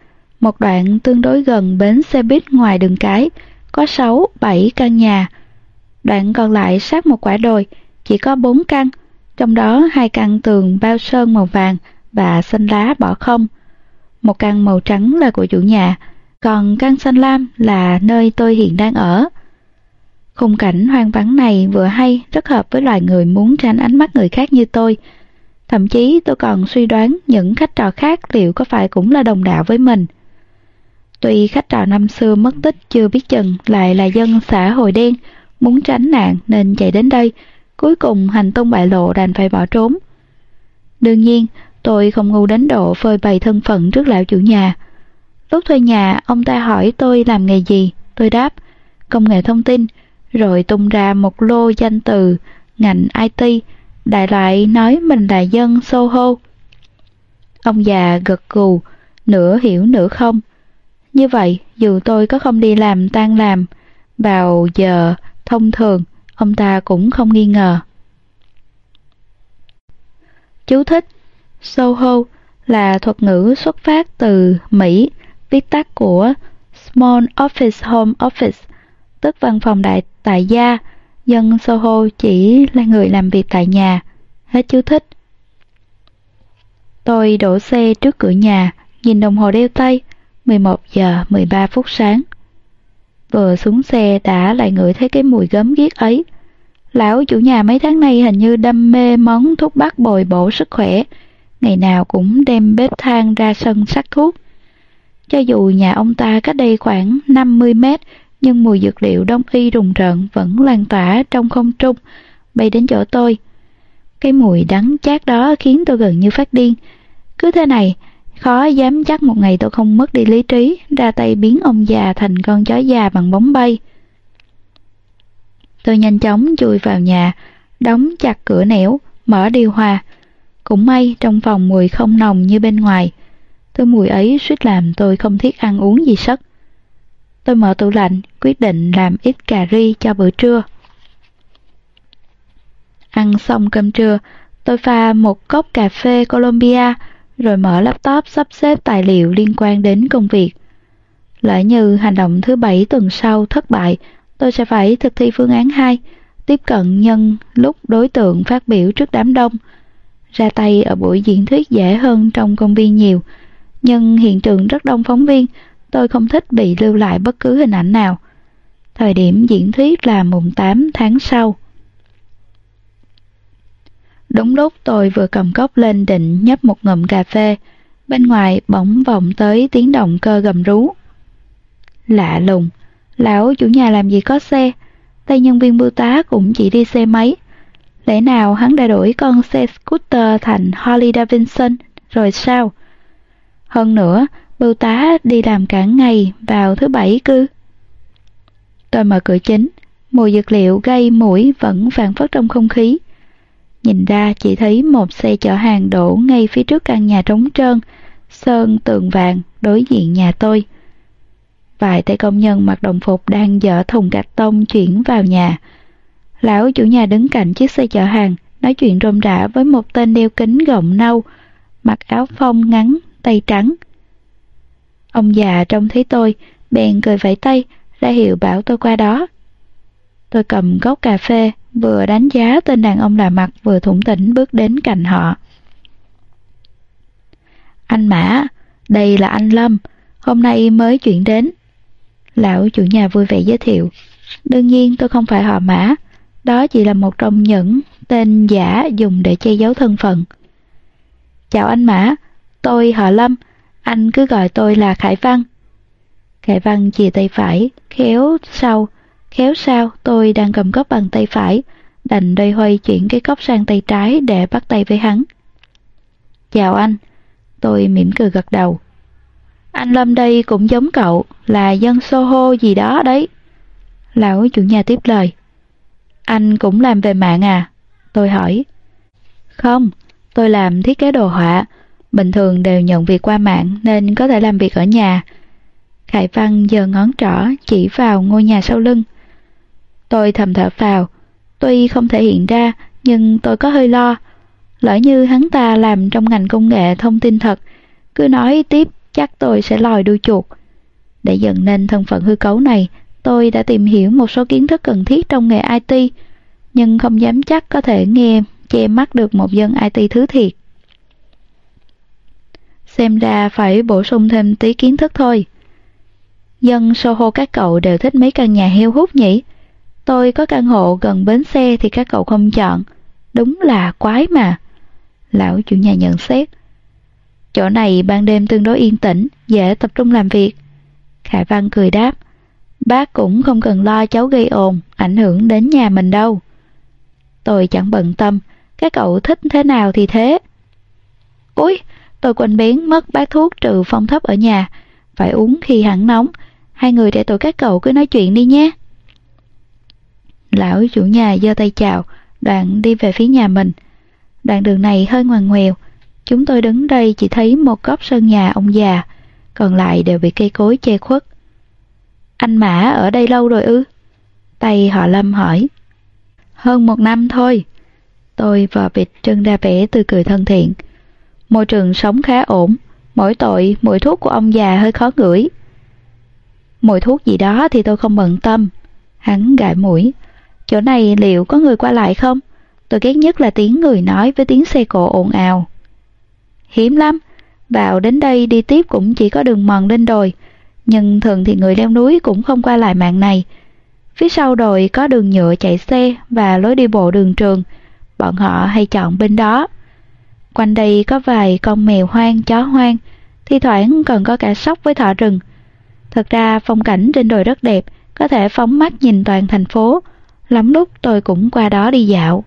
một đoạn tương đối gần bến xe buýt ngoài đường cái, có 6, 7 căn nhà. Đoạn còn lại sát một quả đồi, chỉ có 4 căn, trong đó hai căn tường bao sơn màu vàng và xanh lá bỏ không một căn màu trắng là của chủ nhà, còn căn xanh lam là nơi tôi hiện đang ở. Khung cảnh hoang vắng này vừa hay rất hợp với loài người muốn tránh ánh mắt người khác như tôi. Thậm chí tôi còn suy đoán những khách trò khác liệu có phải cũng là đồng đạo với mình. Tuy khách trò năm xưa mất tích chưa biết chừng lại là dân xã hội đen, muốn tránh nạn nên chạy đến đây, cuối cùng hành tung bại lộ đành phải bỏ trốn. Đương nhiên, Tôi không ngu đến độ phơi bày thân phận trước lão chủ nhà. Lúc thuê nhà, ông ta hỏi tôi làm nghề gì, tôi đáp, công nghệ thông tin, rồi tung ra một lô danh từ, ngành IT, đại loại nói mình là dân Soho. Ông già gật gù, nửa hiểu nửa không. Như vậy, dù tôi có không đi làm tan làm, vào giờ thông thường, ông ta cũng không nghi ngờ. Chú thích Soho là thuật ngữ xuất phát từ Mỹ, viết tắt của Small Office Home Office, tức văn phòng đại tại gia. Dân Soho chỉ là người làm việc tại nhà. Hết chú thích. Tôi đổ xe trước cửa nhà, nhìn đồng hồ đeo tay, 11 giờ 13 phút sáng. Vừa xuống xe đã lại ngửi thấy cái mùi gấm ghiếc ấy. Lão chủ nhà mấy tháng nay hình như đam mê món thuốc bắc bồi bổ sức khỏe, ngày nào cũng đem bếp than ra sân sắc thuốc. Cho dù nhà ông ta cách đây khoảng 50 mét, nhưng mùi dược liệu đông y rùng rợn vẫn lan tỏa trong không trung, bay đến chỗ tôi. Cái mùi đắng chát đó khiến tôi gần như phát điên. Cứ thế này, khó dám chắc một ngày tôi không mất đi lý trí, ra tay biến ông già thành con chó già bằng bóng bay. Tôi nhanh chóng chui vào nhà, đóng chặt cửa nẻo, mở điều hòa, cũng may trong phòng mùi không nồng như bên ngoài. Thứ mùi ấy suýt làm tôi không thiết ăn uống gì sất. Tôi mở tủ lạnh, quyết định làm ít cà ri cho bữa trưa. Ăn xong cơm trưa, tôi pha một cốc cà phê Colombia, rồi mở laptop sắp xếp tài liệu liên quan đến công việc. Lỡ như hành động thứ bảy tuần sau thất bại, tôi sẽ phải thực thi phương án 2, tiếp cận nhân lúc đối tượng phát biểu trước đám đông, ra tay ở buổi diễn thuyết dễ hơn trong công viên nhiều, nhưng hiện trường rất đông phóng viên, tôi không thích bị lưu lại bất cứ hình ảnh nào. Thời điểm diễn thuyết là mùng 8 tháng sau. Đúng lúc tôi vừa cầm cốc lên định nhấp một ngụm cà phê, bên ngoài bỗng vọng tới tiếng động cơ gầm rú. Lạ lùng, lão chủ nhà làm gì có xe, tay nhân viên bưu tá cũng chỉ đi xe máy. Lẽ nào hắn đã đổi con xe scooter thành Harley Davidson rồi sao? Hơn nữa, bưu tá đi làm cả ngày vào thứ bảy cư. Tôi mở cửa chính, mùi dược liệu gây mũi vẫn phản phất trong không khí. Nhìn ra chỉ thấy một xe chở hàng đổ ngay phía trước căn nhà trống trơn, sơn tường vàng đối diện nhà tôi. Vài tay công nhân mặc đồng phục đang dỡ thùng gạch tông chuyển vào nhà. Lão chủ nhà đứng cạnh chiếc xe chở hàng, nói chuyện rôm rã với một tên đeo kính gọng nâu, mặc áo phông ngắn, tay trắng. Ông già trông thấy tôi, bèn cười vẫy tay, ra hiệu bảo tôi qua đó. Tôi cầm gốc cà phê, vừa đánh giá tên đàn ông lạ mặt vừa thủng tỉnh bước đến cạnh họ. Anh Mã, đây là anh Lâm, hôm nay mới chuyển đến. Lão chủ nhà vui vẻ giới thiệu. Đương nhiên tôi không phải họ Mã, đó chỉ là một trong những tên giả dùng để che giấu thân phận. Chào anh Mã, tôi họ Lâm, anh cứ gọi tôi là Khải Văn. Khải Văn chìa tay phải, khéo sau, khéo sau tôi đang cầm cốc bằng tay phải, đành đôi hoay chuyển cái cốc sang tay trái để bắt tay với hắn. Chào anh, tôi mỉm cười gật đầu. Anh Lâm đây cũng giống cậu, là dân Soho gì đó đấy. Lão chủ nhà tiếp lời. Anh cũng làm về mạng à? Tôi hỏi. Không, tôi làm thiết kế đồ họa, bình thường đều nhận việc qua mạng nên có thể làm việc ở nhà. Khải Văn giơ ngón trỏ chỉ vào ngôi nhà sau lưng. Tôi thầm thở vào, tuy không thể hiện ra nhưng tôi có hơi lo. Lỡ như hắn ta làm trong ngành công nghệ thông tin thật, cứ nói tiếp chắc tôi sẽ lòi đuôi chuột. Để dần nên thân phận hư cấu này, tôi đã tìm hiểu một số kiến thức cần thiết trong nghề IT, nhưng không dám chắc có thể nghe che mắt được một dân IT thứ thiệt. Xem ra phải bổ sung thêm tí kiến thức thôi. Dân Soho các cậu đều thích mấy căn nhà heo hút nhỉ? Tôi có căn hộ gần bến xe thì các cậu không chọn. Đúng là quái mà. Lão chủ nhà nhận xét. Chỗ này ban đêm tương đối yên tĩnh, dễ tập trung làm việc. Khải Văn cười đáp. Bác cũng không cần lo cháu gây ồn, ảnh hưởng đến nhà mình đâu. Tôi chẳng bận tâm, các cậu thích thế nào thì thế. Úi, tôi quên biến mất bát thuốc trừ phong thấp ở nhà, phải uống khi hẳn nóng. Hai người để tụi các cậu cứ nói chuyện đi nhé. Lão chủ nhà giơ tay chào, đoạn đi về phía nhà mình. Đoạn đường này hơi ngoằn ngoèo, chúng tôi đứng đây chỉ thấy một góc sân nhà ông già, còn lại đều bị cây cối che khuất. Anh Mã ở đây lâu rồi ư? Tay họ Lâm hỏi. Hơn một năm thôi. Tôi vò vịt trưng ra vẻ tươi cười thân thiện. Môi trường sống khá ổn, mỗi tội mùi thuốc của ông già hơi khó ngửi. Mùi thuốc gì đó thì tôi không bận tâm. Hắn gãi mũi. Chỗ này liệu có người qua lại không? Tôi ghét nhất là tiếng người nói với tiếng xe cộ ồn ào. Hiếm lắm, vào đến đây đi tiếp cũng chỉ có đường mòn lên đồi, nhưng thường thì người leo núi cũng không qua lại mạng này. Phía sau đồi có đường nhựa chạy xe và lối đi bộ đường trường, bọn họ hay chọn bên đó. Quanh đây có vài con mèo hoang, chó hoang, thi thoảng còn có cả sóc với thỏ rừng. Thật ra phong cảnh trên đồi rất đẹp, có thể phóng mắt nhìn toàn thành phố. Lắm lúc tôi cũng qua đó đi dạo.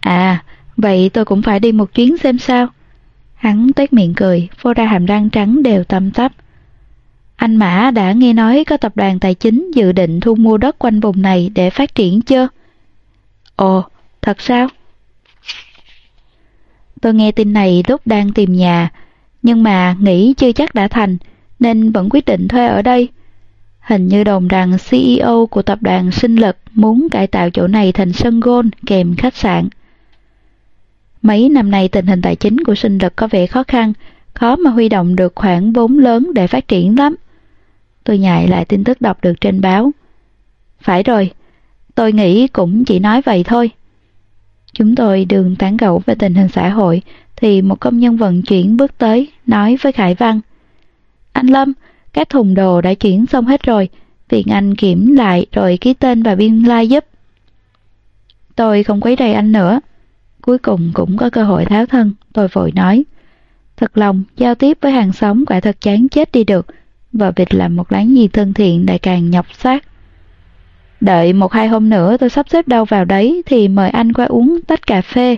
À, vậy tôi cũng phải đi một chuyến xem sao. Hắn tuét miệng cười, phô ra hàm răng trắng đều tăm tắp. Anh Mã đã nghe nói có tập đoàn tài chính dự định thu mua đất quanh vùng này để phát triển chưa? Ồ, thật sao? Tôi nghe tin này lúc đang tìm nhà, nhưng mà nghĩ chưa chắc đã thành, nên vẫn quyết định thuê ở đây. Hình như đồn rằng CEO của tập đoàn sinh lực muốn cải tạo chỗ này thành sân gôn kèm khách sạn. Mấy năm nay tình hình tài chính của sinh lực có vẻ khó khăn, khó mà huy động được khoản vốn lớn để phát triển lắm. Tôi nhại lại tin tức đọc được trên báo. Phải rồi, tôi nghĩ cũng chỉ nói vậy thôi. Chúng tôi đường tán gẫu về tình hình xã hội thì một công nhân vận chuyển bước tới nói với Khải Văn. Anh Lâm, các thùng đồ đã chuyển xong hết rồi, Viện Anh kiểm lại rồi ký tên và biên lai like giúp. Tôi không quấy rầy anh nữa. Cuối cùng cũng có cơ hội tháo thân, tôi vội nói. Thật lòng, giao tiếp với hàng xóm quả thật chán chết đi được. Vợ vịt là một láng gì thân thiện lại càng nhọc xác. Đợi một hai hôm nữa tôi sắp xếp đâu vào đấy thì mời anh qua uống tách cà phê.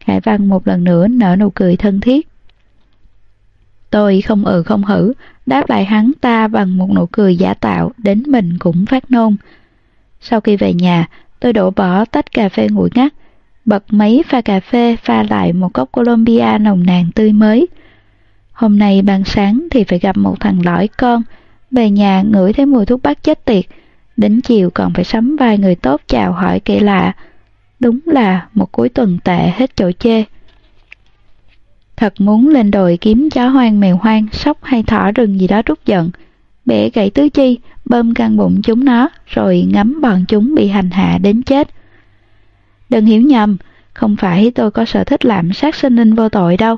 Khải Văn một lần nữa nở nụ cười thân thiết. Tôi không ừ không hử, đáp lại hắn ta bằng một nụ cười giả tạo đến mình cũng phát nôn. Sau khi về nhà, tôi đổ bỏ tách cà phê nguội ngắt, bật máy pha cà phê pha lại một cốc Colombia nồng nàn tươi mới. Hôm nay ban sáng thì phải gặp một thằng lõi con, về nhà ngửi thấy mùi thuốc bắc chết tiệt, đến chiều còn phải sắm vai người tốt chào hỏi kệ lạ. Đúng là một cuối tuần tệ hết chỗ chê. Thật muốn lên đồi kiếm chó hoang mèo hoang, sóc hay thỏ rừng gì đó rút giận, bẻ gãy tứ chi, bơm căng bụng chúng nó, rồi ngắm bọn chúng bị hành hạ đến chết. Đừng hiểu nhầm, không phải tôi có sở thích làm sát sinh linh vô tội đâu.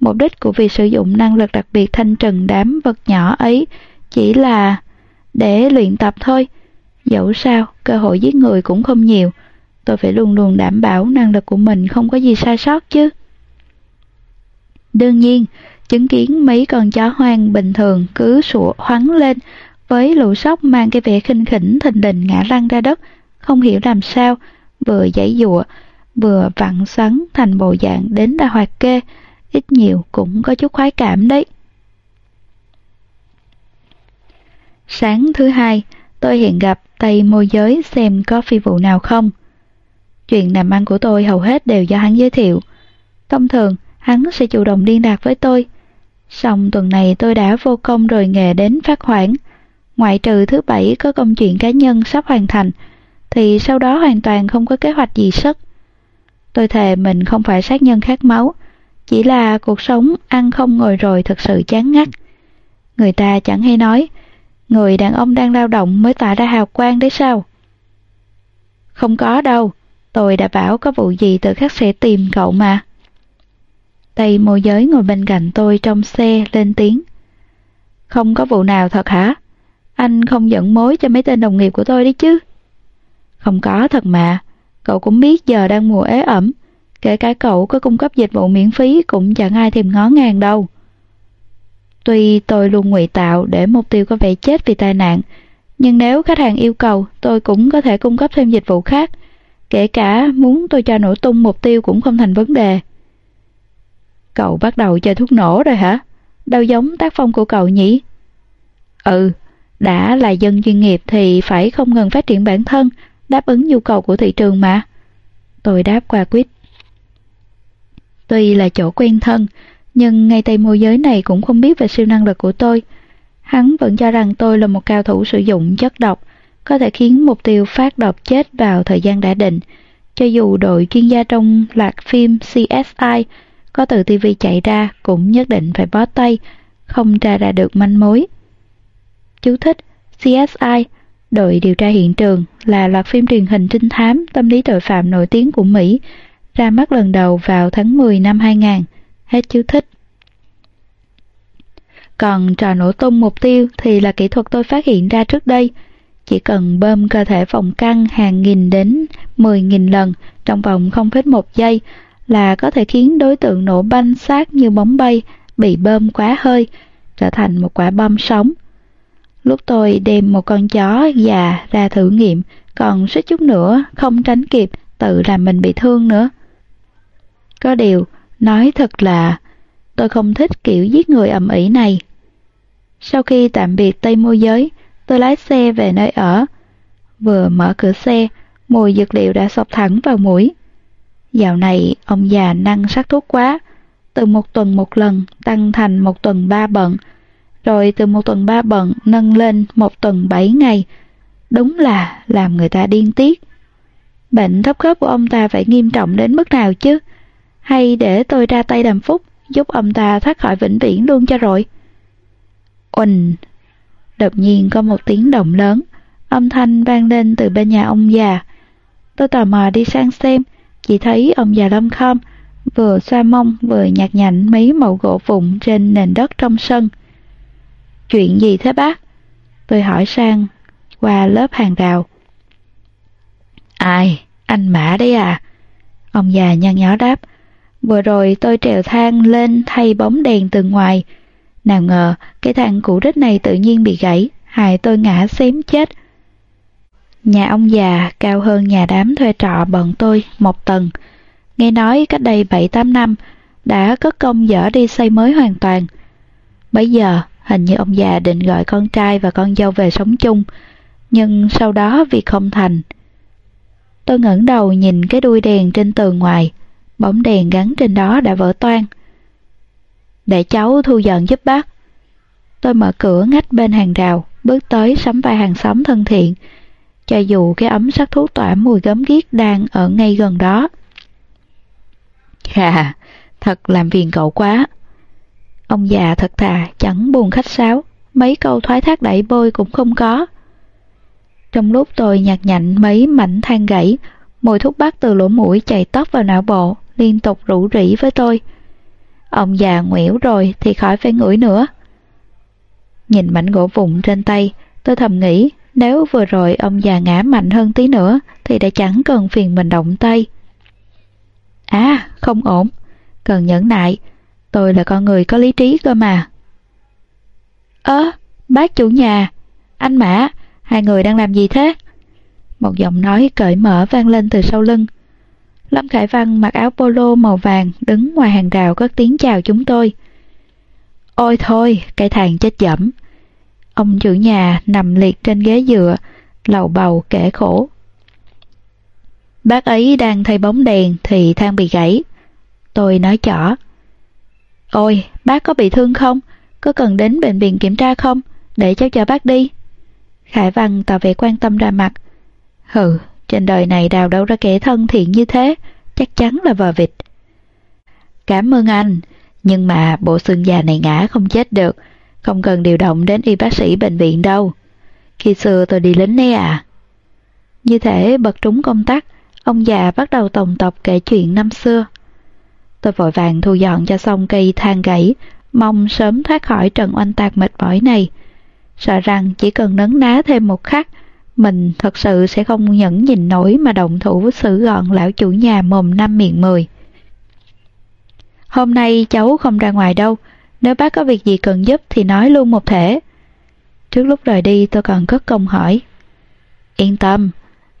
Mục đích của việc sử dụng năng lực đặc biệt thanh trừng đám vật nhỏ ấy chỉ là để luyện tập thôi. Dẫu sao, cơ hội giết người cũng không nhiều. Tôi phải luôn luôn đảm bảo năng lực của mình không có gì sai sót chứ. Đương nhiên, chứng kiến mấy con chó hoang bình thường cứ sủa hoắn lên với lũ sóc mang cái vẻ khinh khỉnh thình lình ngã lăn ra đất, không hiểu làm sao, vừa giãy dụa, vừa vặn xoắn thành bộ dạng đến đa hoạt kê, ít nhiều cũng có chút khoái cảm đấy. Sáng thứ hai, tôi hiện gặp tay môi giới xem có phi vụ nào không. Chuyện làm ăn của tôi hầu hết đều do hắn giới thiệu. Thông thường, hắn sẽ chủ động liên lạc với tôi. Xong tuần này tôi đã vô công rồi nghề đến phát hoảng Ngoại trừ thứ bảy có công chuyện cá nhân sắp hoàn thành, thì sau đó hoàn toàn không có kế hoạch gì sức. Tôi thề mình không phải sát nhân khát máu, chỉ là cuộc sống ăn không ngồi rồi thật sự chán ngắt. Người ta chẳng hay nói, người đàn ông đang lao động mới tỏa ra hào quang đấy sao? Không có đâu, tôi đã bảo có vụ gì tự khắc sẽ tìm cậu mà. Tay môi giới ngồi bên cạnh tôi trong xe lên tiếng. Không có vụ nào thật hả? Anh không dẫn mối cho mấy tên đồng nghiệp của tôi đấy chứ? Không có thật mà, cậu cũng biết giờ đang mùa ế ẩm, kể cả cậu có cung cấp dịch vụ miễn phí cũng chẳng ai thèm ngó ngàng đâu. Tuy tôi luôn ngụy tạo để mục tiêu có vẻ chết vì tai nạn, nhưng nếu khách hàng yêu cầu, tôi cũng có thể cung cấp thêm dịch vụ khác, kể cả muốn tôi cho nổ tung mục tiêu cũng không thành vấn đề. Cậu bắt đầu chơi thuốc nổ rồi hả? Đâu giống tác phong của cậu nhỉ? Ừ, đã là dân chuyên nghiệp thì phải không ngừng phát triển bản thân, đáp ứng nhu cầu của thị trường mà. Tôi đáp qua quyết. Tuy là chỗ quen thân, nhưng ngay tay môi giới này cũng không biết về siêu năng lực của tôi. Hắn vẫn cho rằng tôi là một cao thủ sử dụng chất độc, có thể khiến mục tiêu phát độc chết vào thời gian đã định. Cho dù đội chuyên gia trong loạt phim CSI có từ TV chạy ra cũng nhất định phải bó tay, không tra ra được manh mối. Chú thích CSI, đội điều tra hiện trường là loạt phim truyền hình trinh thám tâm lý tội phạm nổi tiếng của Mỹ, ra mắt lần đầu vào tháng 10 năm 2000. Hết chú thích. Còn trò nổ tung mục tiêu thì là kỹ thuật tôi phát hiện ra trước đây. Chỉ cần bơm cơ thể phòng căng hàng nghìn đến 10.000 lần trong vòng 0,1 giây là có thể khiến đối tượng nổ banh xác như bóng bay bị bơm quá hơi, trở thành một quả bom sống. Lúc tôi đem một con chó già ra thử nghiệm, còn suýt chút nữa không tránh kịp tự làm mình bị thương nữa. Có điều, nói thật là tôi không thích kiểu giết người ầm ĩ này. Sau khi tạm biệt Tây Môi Giới, tôi lái xe về nơi ở. Vừa mở cửa xe, mùi dược liệu đã sọc thẳng vào mũi. Dạo này ông già năng sắc thuốc quá, từ một tuần một lần tăng thành một tuần ba bận, rồi từ một tuần ba bận nâng lên một tuần bảy ngày. Đúng là làm người ta điên tiết. Bệnh thấp khớp của ông ta phải nghiêm trọng đến mức nào chứ? Hay để tôi ra tay đàm phúc, giúp ông ta thoát khỏi vĩnh viễn luôn cho rồi? Uỳnh! Đột nhiên có một tiếng động lớn, âm thanh vang lên từ bên nhà ông già. Tôi tò mò đi sang xem, chỉ thấy ông già lâm khom, vừa xoa mông vừa nhặt nhạnh mấy mẩu gỗ vụn trên nền đất trong sân. Chuyện gì thế bác? Tôi hỏi sang, qua lớp hàng rào. Ai? Anh Mã đấy à? Ông già nhăn nhó đáp. Vừa rồi tôi trèo thang lên thay bóng đèn từ ngoài. Nào ngờ cái thang cũ rích này tự nhiên bị gãy, hại tôi ngã xém chết. Nhà ông già cao hơn nhà đám thuê trọ bọn tôi một tầng. Nghe nói cách đây 7-8 năm đã cất công dở đi xây mới hoàn toàn. Bây giờ hình như ông già định gọi con trai và con dâu về sống chung, nhưng sau đó việc không thành. Tôi ngẩng đầu nhìn cái đuôi đèn trên tường ngoài, bóng đèn gắn trên đó đã vỡ toang. Để cháu thu dọn giúp bác. Tôi mở cửa ngách bên hàng rào, bước tới sắm vai hàng xóm thân thiện, cho dù cái ấm sắc thuốc tỏa mùi gấm ghiếc đang ở ngay gần đó. Hà, thật làm phiền cậu quá. Ông già thật thà, chẳng buồn khách sáo, mấy câu thoái thác đẩy bôi cũng không có. Trong lúc tôi nhặt nhạnh mấy mảnh than gãy, mùi thuốc bắc từ lỗ mũi chạy tóc vào não bộ, liên tục rủ rỉ với tôi. Ông già nguyễu rồi thì khỏi phải ngửi nữa. Nhìn mảnh gỗ vụn trên tay, tôi thầm nghĩ nếu vừa rồi ông già ngã mạnh hơn tí nữa thì đã chẳng cần phiền mình động tay. À, không ổn, cần nhẫn nại, tôi là con người có lý trí cơ mà. Ơ, bác chủ nhà, anh Mã, hai người đang làm gì thế? Một giọng nói cởi mở vang lên từ sau lưng. Lâm Khải Văn mặc áo polo màu vàng đứng ngoài hàng rào cất tiếng chào chúng tôi. Ôi thôi, cái thằng chết dẫm. Ông chủ nhà nằm liệt trên ghế dựa, lầu bầu kể khổ. Bác ấy đang thay bóng đèn thì thang bị gãy. Tôi nói chỏ. Ôi, bác có bị thương không? Có cần đến bệnh viện kiểm tra không? Để cháu chở bác đi. Khải Văn tỏ vẻ quan tâm ra mặt. Hừ, trên đời này đào đâu ra kẻ thân thiện như thế, chắc chắn là vờ vịt. Cảm ơn anh, nhưng mà bộ xương già này ngã không chết được, không cần điều động đến y bác sĩ bệnh viện đâu. Khi xưa tôi đi lính đấy à. Như thể bật trúng công tắc, ông già bắt đầu tổng tộc kể chuyện năm xưa. Tôi vội vàng thu dọn cho xong cây than gãy, mong sớm thoát khỏi trận oanh tạc mệt mỏi này. Sợ rằng chỉ cần nấn ná thêm một khắc, mình thật sự sẽ không nhẫn nhìn nổi mà động thủ xử gọn lão chủ nhà mồm năm miệng mười. Hôm nay cháu không ra ngoài đâu, nếu bác có việc gì cần giúp thì nói luôn một thể. Trước lúc rời đi tôi còn cất công hỏi. Yên tâm,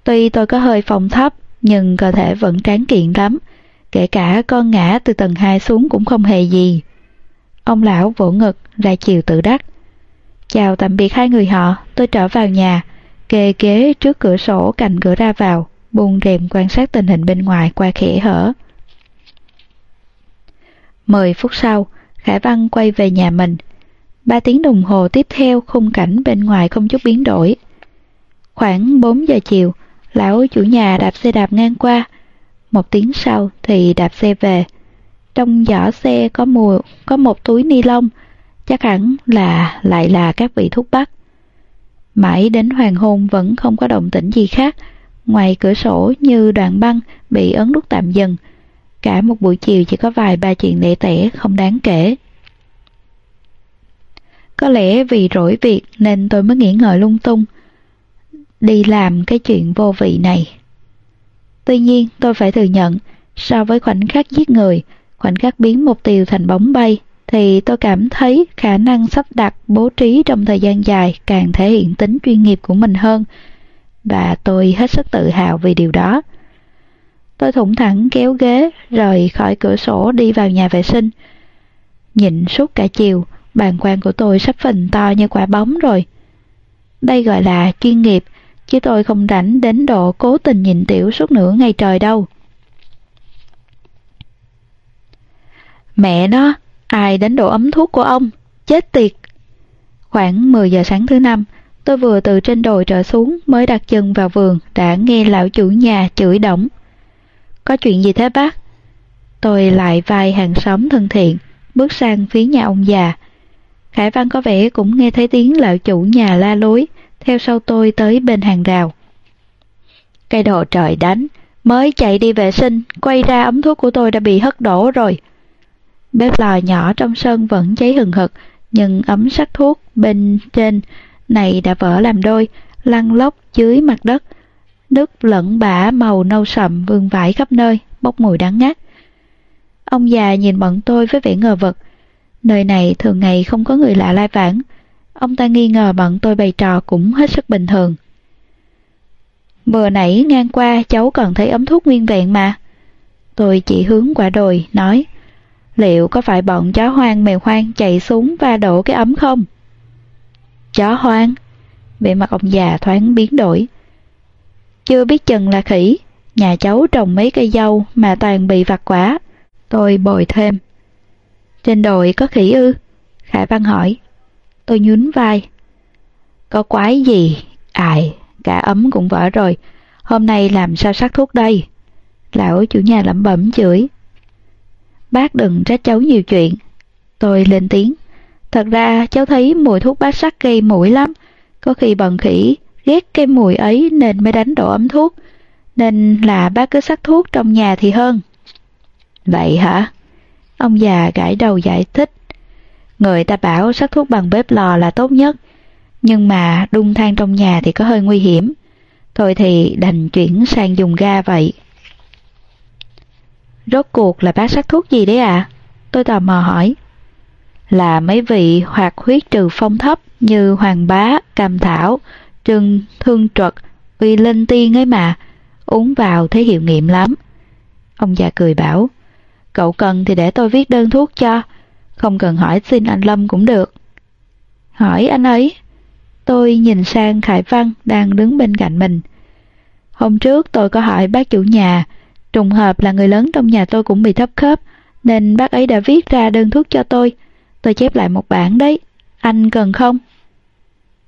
tuy tôi có hơi phòng thấp nhưng cơ thể vẫn tráng kiện lắm, kể cả con ngã từ tầng 2 xuống cũng không hề gì. Ông lão vỗ ngực ra chiều tự đắc. Chào tạm biệt hai người họ, tôi trở vào nhà, kê ghế trước cửa sổ cạnh cửa ra vào, buông rèm quan sát tình hình bên ngoài qua khẽ hở. Mười phút sau, Khải Văn quay về nhà mình. Ba tiếng đồng hồ tiếp theo khung cảnh bên ngoài không chút biến đổi. Khoảng 4 giờ chiều, lão chủ nhà đạp xe đạp ngang qua. Một tiếng sau thì đạp xe về. Trong giỏ xe có mùi, có một túi ni lông, chắc hẳn là lại là các vị thuốc bắc. Mãi đến hoàng hôn vẫn không có động tĩnh gì khác, ngoài cửa sổ như đoạn băng bị ấn nút tạm dừng. Cả một buổi chiều chỉ có vài ba chuyện lẻ tẻ không đáng kể. Có lẽ vì rỗi việc nên tôi mới nghĩ ngợi lung tung, đi làm cái chuyện vô vị này. Tuy nhiên tôi phải thừa nhận, so với khoảnh khắc giết người, khoảnh khắc biến mục tiêu thành bóng bay, thì tôi cảm thấy khả năng sắp đặt bố trí trong thời gian dài càng thể hiện tính chuyên nghiệp của mình hơn và tôi hết sức tự hào vì điều đó. Tôi thủng thẳng kéo ghế rời khỏi cửa sổ đi vào nhà vệ sinh. Nhìn suốt cả chiều, bàn quan của tôi sắp phình to như quả bóng rồi. Đây gọi là chuyên nghiệp, chứ tôi không rảnh đến độ cố tình nhìn tiểu suốt nửa ngày trời đâu. Mẹ nó, Ai đánh đổ ấm thuốc của ông? Chết tiệt! Khoảng 10 giờ sáng thứ năm, tôi vừa từ trên đồi trở xuống mới đặt chân vào vườn đã nghe lão chủ nhà chửi động. Có chuyện gì thế bác? Tôi lại vai hàng xóm thân thiện, bước sang phía nhà ông già. Khải Văn có vẻ cũng nghe thấy tiếng lão chủ nhà la lối, theo sau tôi tới bên hàng rào. Cây đồ trời đánh, mới chạy đi vệ sinh, quay ra ấm thuốc của tôi đã bị hất đổ rồi. Bếp lò nhỏ trong sân vẫn cháy hừng hực, nhưng ấm sắt thuốc bên trên này đã vỡ làm đôi, lăn lóc dưới mặt đất. Nước lẫn bã màu nâu sậm vương vãi khắp nơi, bốc mùi đắng ngắt. Ông già nhìn bọn tôi với vẻ ngờ vực. Nơi này thường ngày không có người lạ lai vãng. Ông ta nghi ngờ bọn tôi bày trò cũng hết sức bình thường. Vừa nãy ngang qua cháu còn thấy ấm thuốc nguyên vẹn mà. Tôi chỉ hướng quả đồi, nói Liệu có phải bọn chó hoang mèo hoang chạy xuống và đổ cái ấm không? Chó hoang? Vẻ mặt ông già thoáng biến đổi. Chưa biết chừng là khỉ, nhà cháu trồng mấy cây dâu mà toàn bị vặt quả. Tôi bồi thêm. Trên đồi có khỉ ư? Khải Văn hỏi. Tôi nhún vai. Có quái gì? Ai, cả ấm cũng vỡ rồi. Hôm nay làm sao sắc thuốc đây? Lão chủ nhà lẩm bẩm chửi. Bác đừng trách cháu nhiều chuyện. Tôi lên tiếng. Thật ra cháu thấy mùi thuốc bát sắc gây mũi lắm. Có khi bần khỉ ghét cái mùi ấy nên mới đánh đổ ấm thuốc. Nên là bác cứ sắc thuốc trong nhà thì hơn. Vậy hả? Ông già gãi đầu giải thích. Người ta bảo sắc thuốc bằng bếp lò là tốt nhất. Nhưng mà đun than trong nhà thì có hơi nguy hiểm. Thôi thì đành chuyển sang dùng ga vậy. Rốt cuộc là bác sắc thuốc gì đấy à? Tôi tò mò hỏi. Là mấy vị hoạt huyết trừ phong thấp như Hoàng Bá, Cam Thảo, Trừng, Thương Truật, Uy Linh Tiên ấy mà. Uống vào thấy hiệu nghiệm lắm. Ông già cười bảo. Cậu cần thì để tôi viết đơn thuốc cho. Không cần hỏi xin anh Lâm cũng được. Hỏi anh ấy. Tôi nhìn sang Khải Văn đang đứng bên cạnh mình. Hôm trước tôi có hỏi bác chủ nhà, trùng hợp là người lớn trong nhà tôi cũng bị thấp khớp, nên bác ấy đã viết ra đơn thuốc cho tôi. Tôi chép lại một bản đấy. Anh cần không?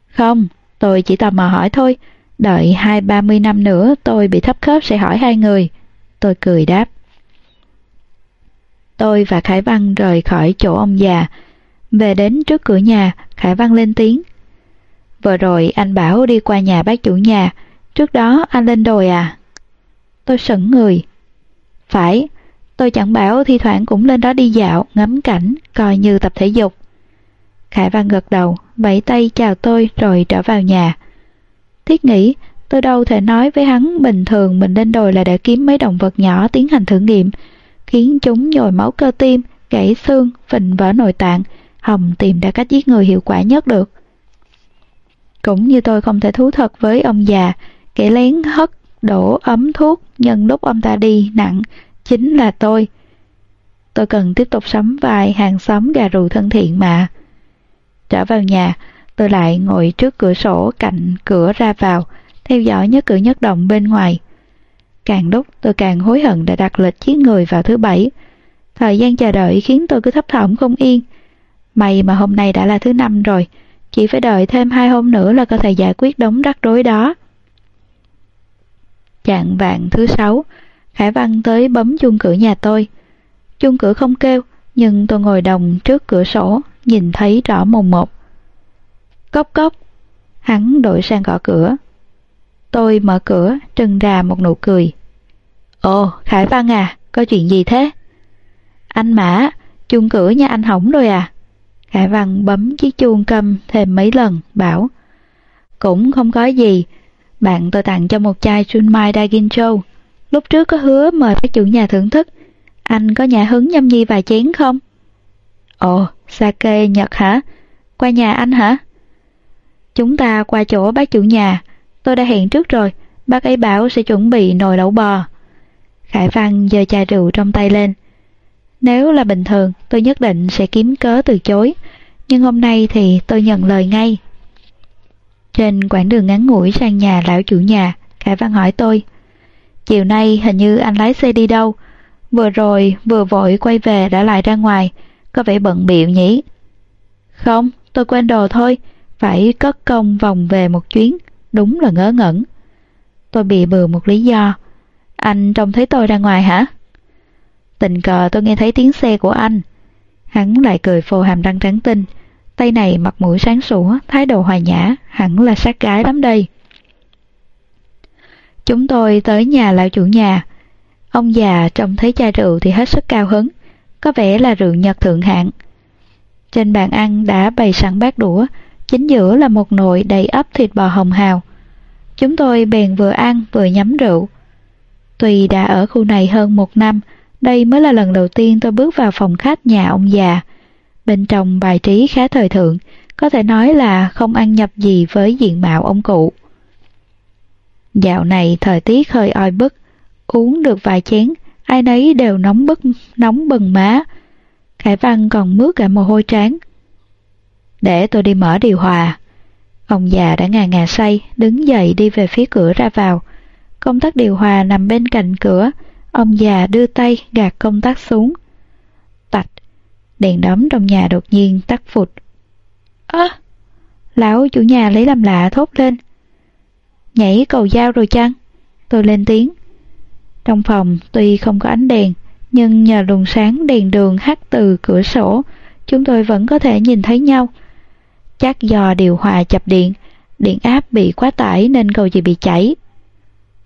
Không, tôi chỉ tò mò hỏi thôi. Đợi hai ba mươi năm nữa tôi bị thấp khớp sẽ hỏi hai người. Tôi cười đáp. Tôi và Khải Văn rời khỏi chỗ ông già. Về đến trước cửa nhà, Khải Văn lên tiếng. Vừa rồi anh bảo đi qua nhà bác chủ nhà, trước đó anh lên đồi à? Tôi sững người. Phải, tôi chẳng bảo thi thoảng cũng lên đó đi dạo, ngắm cảnh, coi như tập thể dục. Khải Văn gật đầu, vẫy tay chào tôi rồi trở vào nhà. Thiết nghĩ, tôi đâu thể nói với hắn bình thường mình lên đồi là để kiếm mấy động vật nhỏ tiến hành thử nghiệm, khiến chúng nhồi máu cơ tim, gãy xương, phình vỡ nội tạng, hòng tìm ra cách giết người hiệu quả nhất được. Cũng như tôi không thể thú thật với ông già, kẻ lén hất đổ ấm thuốc nhân lúc ông ta đi nặng, chính là tôi. Tôi cần tiếp tục sắm vai hàng xóm gà rù thân thiện mà. Trở vào nhà, tôi lại ngồi trước cửa sổ cạnh cửa ra vào, theo dõi nhất cử nhất động bên ngoài. Càng lúc tôi càng hối hận đã đặt lịch giết người vào thứ bảy. Thời gian chờ đợi khiến tôi cứ thấp thỏm không yên. May mà hôm nay đã là thứ năm rồi, chỉ phải đợi thêm hai hôm nữa là có thể giải quyết đống rắc rối đó. Chạng vạn thứ sáu, Khải Văn tới bấm chuông cửa nhà tôi. Chuông cửa không kêu, nhưng tôi ngồi đồng trước cửa sổ, nhìn thấy rõ mồn một. Cốc cốc, hắn đổi sang gõ cửa. Tôi mở cửa, trừng ra một nụ cười. Ồ, Khải Văn à, có chuyện gì thế? Anh Mã, chuông cửa nhà anh hỏng rồi à? Khải Văn bấm chiếc chuông cầm thêm mấy lần, bảo Cũng không có gì, bạn tôi tặng cho một chai Junmai Dagincho. Lúc trước có hứa mời các chủ nhà thưởng thức. Anh có nhà hứng nhâm nhi vài chén không? Ồ, sake Nhật hả? Qua nhà anh hả? Chúng ta qua chỗ bác chủ nhà. Tôi đã hẹn trước rồi. Bác ấy bảo sẽ chuẩn bị nồi lẩu bò. Khải Văn giơ chai rượu trong tay lên. Nếu là bình thường, tôi nhất định sẽ kiếm cớ từ chối. Nhưng hôm nay thì tôi nhận lời ngay. Trên quãng đường ngắn ngủi sang nhà lão chủ nhà, Khải Văn hỏi tôi. Chiều nay hình như anh lái xe đi đâu? Vừa rồi, vừa vội quay về đã lại ra ngoài, có vẻ bận biệu nhỉ? Không, tôi quên đồ thôi, phải cất công vòng về một chuyến, đúng là ngớ ngẩn. Tôi bị bừa một lý do. Anh trông thấy tôi ra ngoài hả? Tình cờ tôi nghe thấy tiếng xe của anh. Hắn lại cười phô hàm răng trắng tinh. Tay này mặt mũi sáng sủa, thái độ hòa nhã, hẳn là sát gái lắm đây. Chúng tôi tới nhà lão chủ nhà. Ông già trông thấy chai rượu thì hết sức cao hứng, có vẻ là rượu Nhật thượng hạng. Trên bàn ăn đã bày sẵn bát đũa, chính giữa là một nồi đầy ấp thịt bò hồng hào, Chúng tôi bèn vừa ăn vừa nhắm rượu. Tuy đã ở khu này hơn một năm, đây mới là lần đầu tiên tôi bước vào phòng khách nhà ông già. Bên trong bài trí khá thời thượng, có thể nói là không ăn nhập gì với diện mạo ông cụ. Dạo này thời tiết hơi oi bức, uống được vài chén, ai nấy đều nóng bức, nóng bừng má. Khải Văn còn mướt cả mồ hôi trán. Để tôi đi mở điều hòa. Ông già đã ngà ngà say, đứng dậy đi về phía cửa ra vào. Công tắc điều hòa nằm bên cạnh cửa, ông già đưa tay gạt công tắc xuống. Đèn đóm trong nhà đột nhiên tắt phụt. Ơ, lão chủ nhà lấy làm lạ thốt lên. Nhảy cầu dao rồi chăng? Tôi lên tiếng. Trong phòng tuy không có ánh đèn, nhưng nhờ luồng sáng đèn đường hắt từ cửa sổ, chúng tôi vẫn có thể nhìn thấy nhau. Chắc do điều hòa chập điện, điện áp bị quá tải nên cầu gì bị chảy.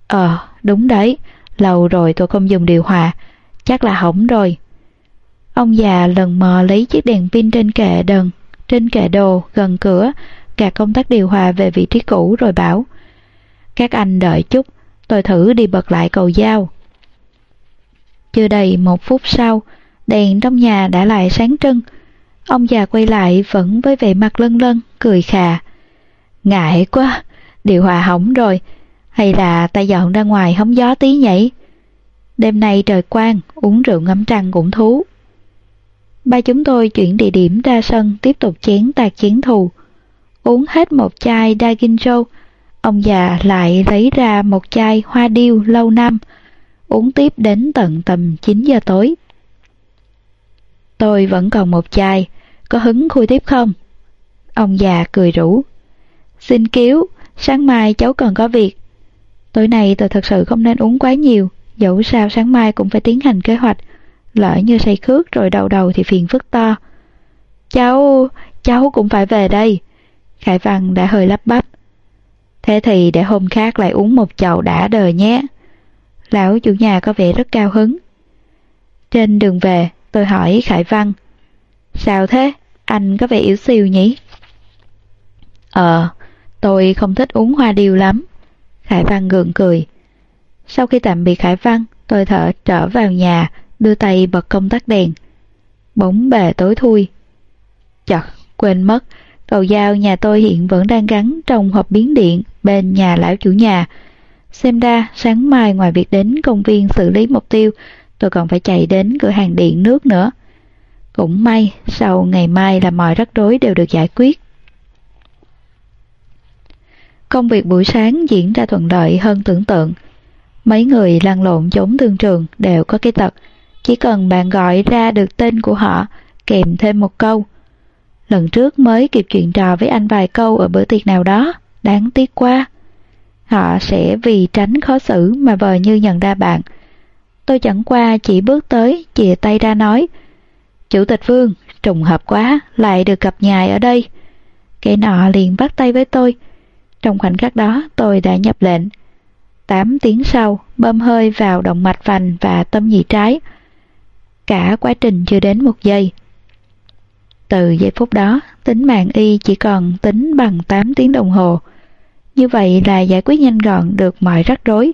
Ờ, đúng đấy, lâu rồi tôi không dùng điều hòa, chắc là hỏng rồi. Ông già lần mò lấy chiếc đèn pin trên kệ đần, trên kệ đồ gần cửa, gạt công tắc điều hòa về vị trí cũ rồi bảo Các anh đợi chút, tôi thử đi bật lại cầu dao. Chưa đầy một phút sau, đèn trong nhà đã lại sáng trưng. Ông già quay lại vẫn với vẻ mặt lân lân, cười khà. Ngại quá, điều hòa hỏng rồi, hay là ta dọn ra ngoài hóng gió tí nhảy. Đêm nay trời quang, uống rượu ngắm trăng cũng thú. Ba chúng tôi chuyển địa điểm ra sân tiếp tục chén tạc chén thù. Uống hết một chai Daginjo, ông già lại lấy ra một chai hoa điêu lâu năm, uống tiếp đến tận tầm 9 giờ tối. Tôi vẫn còn một chai, có hứng khui tiếp không? Ông già cười rủ. Xin cứu, sáng mai cháu còn có việc. Tối nay tôi thật sự không nên uống quá nhiều, dẫu sao sáng mai cũng phải tiến hành kế hoạch. Lỡ như say khước rồi đầu đầu thì phiền phức to. Cháu, cháu cũng phải về đây. Khải Văn đã hơi lắp bắp. Thế thì để hôm khác lại uống một chậu đã đời nhé. Lão chủ nhà có vẻ rất cao hứng. Trên đường về, tôi hỏi Khải Văn. Sao thế? Anh có vẻ yếu xìu nhỉ? Ờ, tôi không thích uống hoa điêu lắm. Khải Văn gượng cười. Sau khi tạm biệt Khải Văn, tôi thở trở vào nhà, đưa tay bật công tắc đèn. Bóng bề tối thui. Chật, quên mất, cầu dao nhà tôi hiện vẫn đang gắn trong hộp biến điện bên nhà lão chủ nhà. Xem ra, sáng mai ngoài việc đến công viên xử lý mục tiêu, tôi còn phải chạy đến cửa hàng điện nước nữa. Cũng may, sau ngày mai là mọi rắc rối đều được giải quyết. Công việc buổi sáng diễn ra thuận lợi hơn tưởng tượng. Mấy người lăn lộn chống thương trường đều có cái tật. Chỉ cần bạn gọi ra được tên của họ, kèm thêm một câu. Lần trước mới kịp chuyện trò với anh vài câu ở bữa tiệc nào đó, đáng tiếc quá. Họ sẽ vì tránh khó xử mà vờ như nhận ra bạn. Tôi chẳng qua chỉ bước tới, chìa tay ra nói. Chủ tịch Vương, trùng hợp quá, lại được gặp nhài ở đây. Kẻ nọ liền bắt tay với tôi. Trong khoảnh khắc đó tôi đã nhập lệnh. 8 tiếng sau, bơm hơi vào động mạch vành và tâm nhị trái. Cả quá trình chưa đến một giây. Từ giây phút đó, tính mạng y chỉ còn tính bằng 8 tiếng đồng hồ. Như vậy là giải quyết nhanh gọn được mọi rắc rối.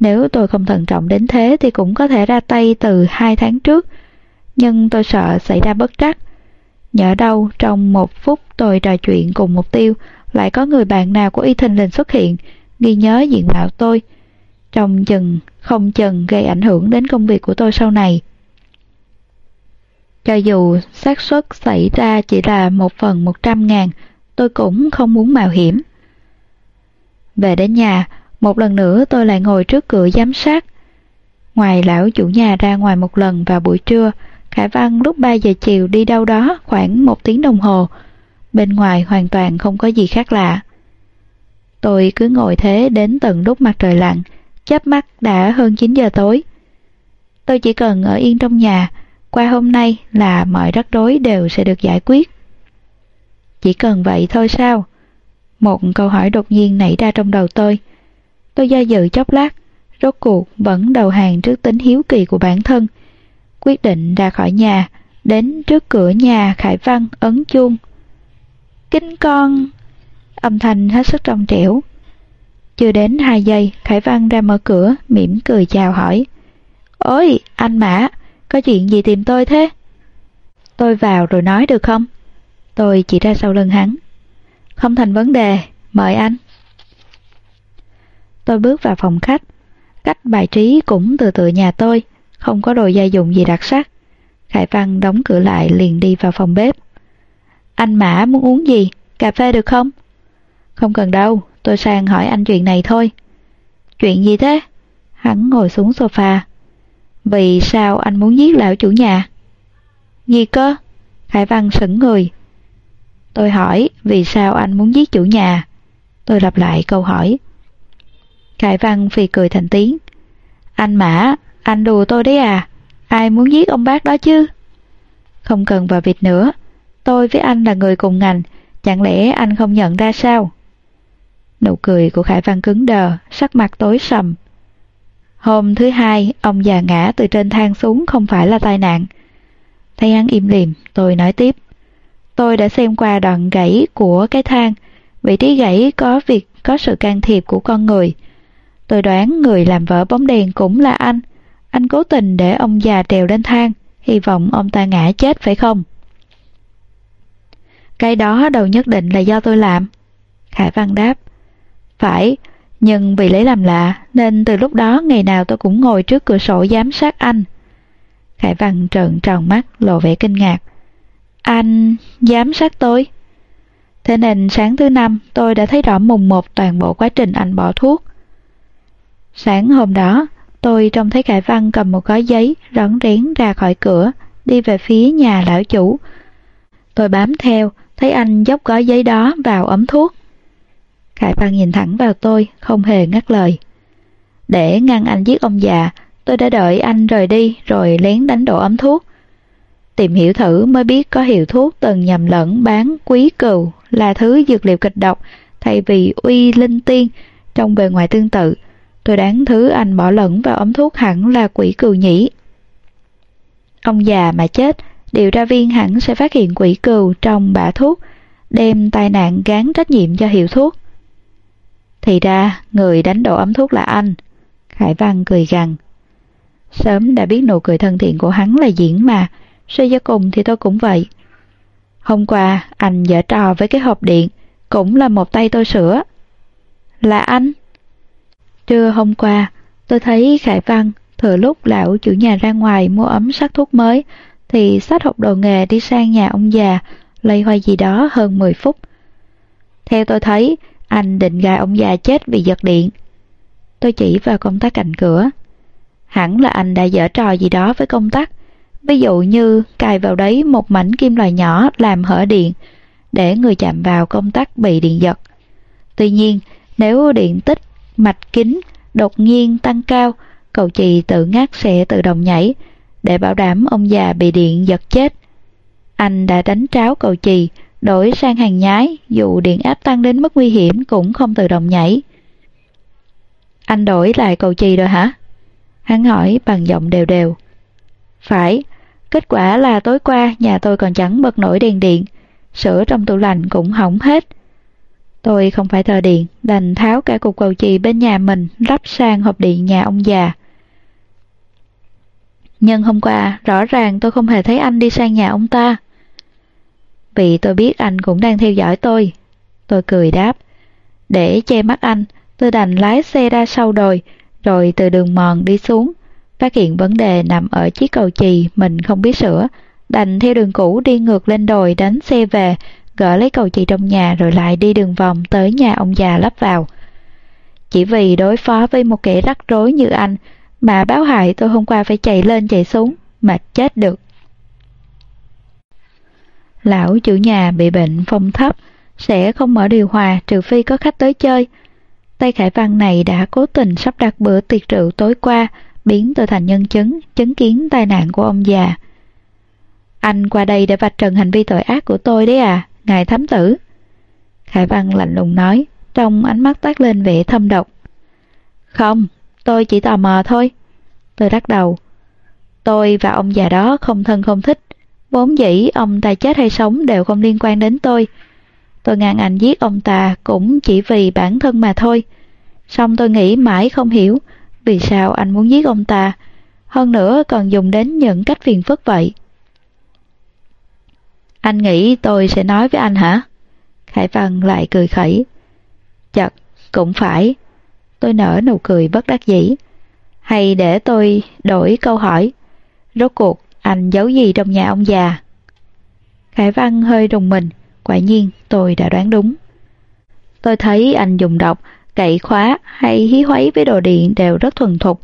Nếu tôi không thận trọng đến thế thì cũng có thể ra tay từ hai tháng trước, nhưng tôi sợ xảy ra bất trắc. Nhỡ đâu trong một phút tôi trò chuyện cùng mục tiêu lại có người bạn nào của y thình lình xuất hiện, ghi nhớ diện mạo tôi. Trong chừng, không chừng gây ảnh hưởng đến công việc của tôi sau này. Cho dù xác suất xảy ra chỉ là một phần một trăm ngàn, tôi cũng không muốn mạo hiểm. Về đến nhà, một lần nữa tôi lại ngồi trước cửa giám sát. Ngoài lão chủ nhà ra ngoài một lần vào buổi trưa, Khải Văn lúc 3 giờ chiều đi đâu đó khoảng một tiếng đồng hồ. Bên ngoài hoàn toàn không có gì khác lạ. Tôi cứ ngồi thế đến tận lúc mặt trời lặn, chớp mắt đã hơn 9 giờ tối. Tôi chỉ cần ở yên trong nhà, qua hôm nay là mọi rắc rối đều sẽ được giải quyết. Chỉ cần vậy thôi sao? Một câu hỏi đột nhiên nảy ra trong đầu tôi. Tôi do dự chốc lát, rốt cuộc vẫn đầu hàng trước tính hiếu kỳ của bản thân. Quyết định ra khỏi nhà, đến trước cửa nhà Khải Văn ấn chuông. Kính con! Âm thanh hết sức trong trẻo. Chưa đến hai giây, Khải Văn ra mở cửa, mỉm cười chào hỏi. Ôi, anh Mã, có chuyện gì tìm tôi thế? Tôi vào rồi nói được không? Tôi chỉ ra sau lưng hắn. Không thành vấn đề, mời anh. Tôi bước vào phòng khách. Cách bài trí cũng từ từ nhà tôi, không có đồ gia dụng gì đặc sắc. Khải Văn đóng cửa lại liền đi vào phòng bếp. Anh Mã muốn uống gì? Cà phê được không? Không cần đâu, tôi sang hỏi anh chuyện này thôi. Chuyện gì thế? Hắn ngồi xuống sofa. Vì sao anh muốn giết lão chủ nhà? Gì cơ? Khải Văn sững người. Tôi hỏi vì sao anh muốn giết chủ nhà? Tôi lặp lại câu hỏi. Khải Văn phì cười thành tiếng. Anh Mã, anh đùa tôi đấy à? Ai muốn giết ông bác đó chứ? Không cần vào vịt nữa. Tôi với anh là người cùng ngành, chẳng lẽ anh không nhận ra sao? Nụ cười của Khải Văn cứng đờ, sắc mặt tối sầm. Hôm thứ hai, ông già ngã từ trên thang xuống không phải là tai nạn. Thấy hắn im lìm, tôi nói tiếp. Tôi đã xem qua đoạn gãy của cái thang, vị trí gãy có việc có sự can thiệp của con người. Tôi đoán người làm vỡ bóng đèn cũng là anh. Anh cố tình để ông già trèo lên thang, hy vọng ông ta ngã chết phải không? Cái đó đầu nhất định là do tôi làm. Khải Văn đáp. Phải, nhưng vì lấy làm lạ nên từ lúc đó ngày nào tôi cũng ngồi trước cửa sổ giám sát anh. Khải Văn trợn tròn mắt lộ vẻ kinh ngạc. Anh giám sát tôi? Thế nên sáng thứ năm tôi đã thấy rõ mùng một toàn bộ quá trình anh bỏ thuốc. Sáng hôm đó, tôi trông thấy Khải Văn cầm một gói giấy rón rén ra khỏi cửa, đi về phía nhà lão chủ. Tôi bám theo, thấy anh dốc gói giấy đó vào ấm thuốc. Khải Văn nhìn thẳng vào tôi, không hề ngắt lời. Để ngăn anh giết ông già, tôi đã đợi anh rời đi rồi lén đánh đổ ấm thuốc. Tìm hiểu thử mới biết có hiệu thuốc từng nhầm lẫn bán quý cừu là thứ dược liệu kịch độc thay vì uy linh tiên trong bề ngoài tương tự. Tôi đoán thứ anh bỏ lẫn vào ấm thuốc hẳn là quỷ cừu nhỉ. Ông già mà chết, điều tra viên hẳn sẽ phát hiện quỷ cừu trong bã thuốc, đem tai nạn gán trách nhiệm cho hiệu thuốc. Thì ra, người đánh đổ ấm thuốc là anh. Khải Văn cười gằn. Sớm đã biết nụ cười thân thiện của hắn là diễn mà, suy cho cùng thì tôi cũng vậy. Hôm qua, anh dở trò với cái hộp điện, cũng là một tay tôi sửa. Là anh? Trưa hôm qua, tôi thấy Khải Văn thừa lúc lão chủ nhà ra ngoài mua ấm sắc thuốc mới, thì xách hộp đồ nghề đi sang nhà ông già, lây hoa gì đó hơn 10 phút. Theo tôi thấy, anh định gài ông già chết vì giật điện. Tôi chỉ vào công tắc cạnh cửa. Hẳn là anh đã dở trò gì đó với công tắc. Ví dụ như cài vào đấy một mảnh kim loại nhỏ làm hở điện, để người chạm vào công tắc bị điện giật. Tuy nhiên, nếu điện tích, mạch kính đột nhiên tăng cao, cầu chì tự ngắt sẽ tự động nhảy, để bảo đảm ông già bị điện giật chết. Anh đã đánh tráo cầu chì, đổi sang hàng nhái, dù điện áp tăng đến mức nguy hiểm cũng không tự động nhảy. Anh đổi lại cầu chì rồi hả? Hắn hỏi bằng giọng đều đều. Phải, kết quả là tối qua nhà tôi còn chẳng bật nổi đèn điện, sữa trong tủ lạnh cũng hỏng hết. Tôi không phải thờ điện, đành tháo cả cục cầu chì bên nhà mình lắp sang hộp điện nhà ông già. Nhưng hôm qua, rõ ràng tôi không hề thấy anh đi sang nhà ông ta. Vì tôi biết anh cũng đang theo dõi tôi. Tôi cười đáp. Để che mắt anh, tôi đành lái xe ra sau đồi, rồi từ đường mòn đi xuống. Phát hiện vấn đề nằm ở chiếc cầu chì mình không biết sửa. Đành theo đường cũ đi ngược lên đồi đánh xe về, gỡ lấy cầu chì trong nhà rồi lại đi đường vòng tới nhà ông già lắp vào. Chỉ vì đối phó với một kẻ rắc rối như anh mà báo hại tôi hôm qua phải chạy lên chạy xuống, mà chết được. Lão chủ nhà bị bệnh phong thấp, sẽ không mở điều hòa trừ phi có khách tới chơi. Tây Khải Văn này đã cố tình sắp đặt bữa tiệc rượu tối qua, biến tôi thành nhân chứng, chứng kiến tai nạn của ông già. Anh qua đây để vạch trần hành vi tội ác của tôi đấy à, ngài thám tử. Khải Văn lạnh lùng nói, trong ánh mắt toát lên vẻ thâm độc. Không, tôi chỉ tò mò thôi. Tôi lắc đầu. Tôi và ông già đó không thân không thích. Vốn dĩ ông ta chết hay sống đều không liên quan đến tôi. Tôi ngăn anh giết ông ta cũng chỉ vì bản thân mà thôi. Xong tôi nghĩ mãi không hiểu vì sao anh muốn giết ông ta, hơn nữa còn dùng đến những cách phiền phức vậy. Anh nghĩ tôi sẽ nói với anh hả? Khải Văn lại cười khẩy. Chật, cũng phải. Tôi nở nụ cười bất đắc dĩ. Hay để tôi đổi câu hỏi. Rốt cuộc, anh giấu gì trong nhà ông già? Khải Văn hơi rùng mình. Quả nhiên, tôi đã đoán đúng. Tôi thấy anh dùng độc, cậy khóa hay hí hoáy với đồ điện đều rất thuần thục.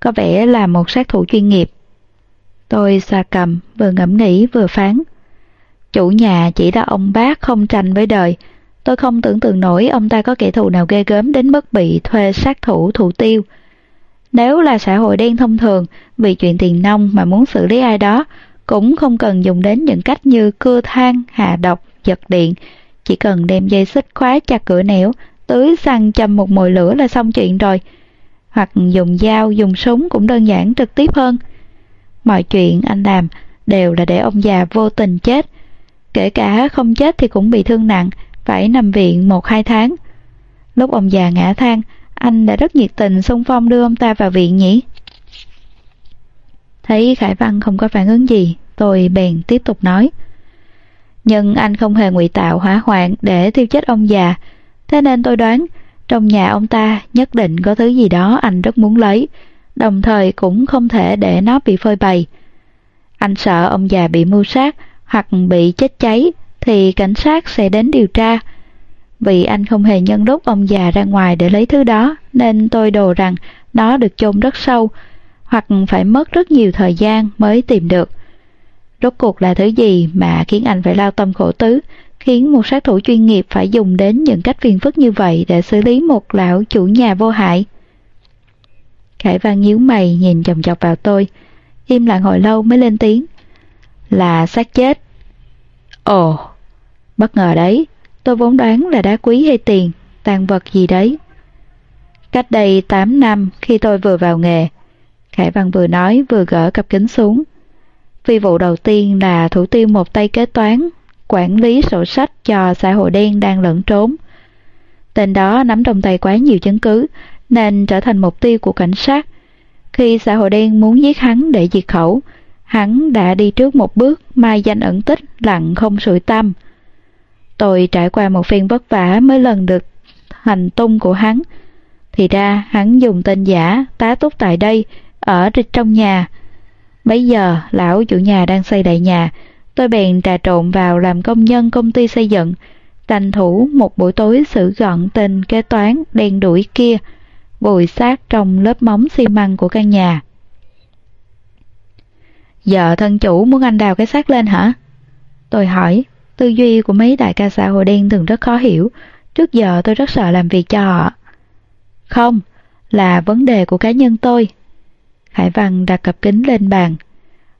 Có vẻ là một sát thủ chuyên nghiệp. Tôi xa cầm, vừa ngẫm nghĩ vừa phán. Chủ nhà chỉ là ông bác không tranh với đời. Tôi không tưởng tượng nổi ông ta có kẻ thù nào ghê gớm đến mức bị thuê sát thủ thủ tiêu. Nếu là xã hội đen thông thường, vì chuyện tiền nông mà muốn xử lý ai đó, cũng không cần dùng đến những cách như cưa than, hạ độc, giật điện. Chỉ cần đem dây xích khóa chặt cửa nẻo, tưới xăng châm một mồi lửa là xong chuyện rồi. Hoặc dùng dao, dùng súng cũng đơn giản trực tiếp hơn. Mọi chuyện anh làm đều là để ông già vô tình chết, Kể cả không chết thì cũng bị thương nặng, phải nằm viện một hai tháng. Lúc ông già ngã thang, anh đã rất nhiệt tình xung phong đưa ông ta vào viện nhỉ? Thấy Khải Văn không có phản ứng gì, tôi bèn tiếp tục nói. Nhưng anh không hề ngụy tạo hỏa hoạn để thiêu chết ông già, thế nên tôi đoán trong nhà ông ta nhất định có thứ gì đó anh rất muốn lấy, đồng thời cũng không thể để nó bị phơi bày. Anh sợ ông già bị mưu sát hoặc bị chết cháy thì cảnh sát sẽ đến điều tra. Vì anh không hề nhân lúc ông già ra ngoài để lấy thứ đó nên tôi đồ rằng nó được chôn rất sâu hoặc phải mất rất nhiều thời gian mới tìm được. Rốt cuộc là thứ gì mà khiến anh phải lao tâm khổ tứ, khiến một sát thủ chuyên nghiệp phải dùng đến những cách phiền phức như vậy để xử lý một lão chủ nhà vô hại? Khải Văn nhíu mày nhìn chồng chọc vào tôi, im lặng hồi lâu mới lên tiếng. Là xác chết. Ồ, bất ngờ đấy, tôi vốn đoán là đá quý hay tiền, tàn vật gì đấy. Cách đây 8 năm khi tôi vừa vào nghề, Khải Văn vừa nói vừa gỡ cặp kính xuống. Phi vụ đầu tiên là thủ tiêu một tay kế toán, quản lý sổ sách cho xã hội đen đang lẫn trốn. Tên đó nắm trong tay quá nhiều chứng cứ, nên trở thành mục tiêu của cảnh sát. Khi xã hội đen muốn giết hắn để diệt khẩu, hắn đã đi trước một bước mai danh ẩn tích lặng không sủi tâm. Tôi trải qua một phiên vất vả mới lần được hành tung của hắn. Thì ra hắn dùng tên giả tá túc tại đây, ở trong nhà. Bây giờ lão chủ nhà đang xây đại nhà, tôi bèn trà trộn vào làm công nhân công ty xây dựng, tranh thủ một buổi tối xử gọn tên kế toán đen đuổi kia, vùi xác trong lớp móng xi măng của căn nhà. Giờ thân chủ muốn anh đào cái xác lên hả? Tôi hỏi, tư duy của mấy đại ca xã hội đen thường rất khó hiểu, trước giờ tôi rất sợ làm việc cho họ. Không, là vấn đề của cá nhân tôi. Hải Văn đặt cặp kính lên bàn.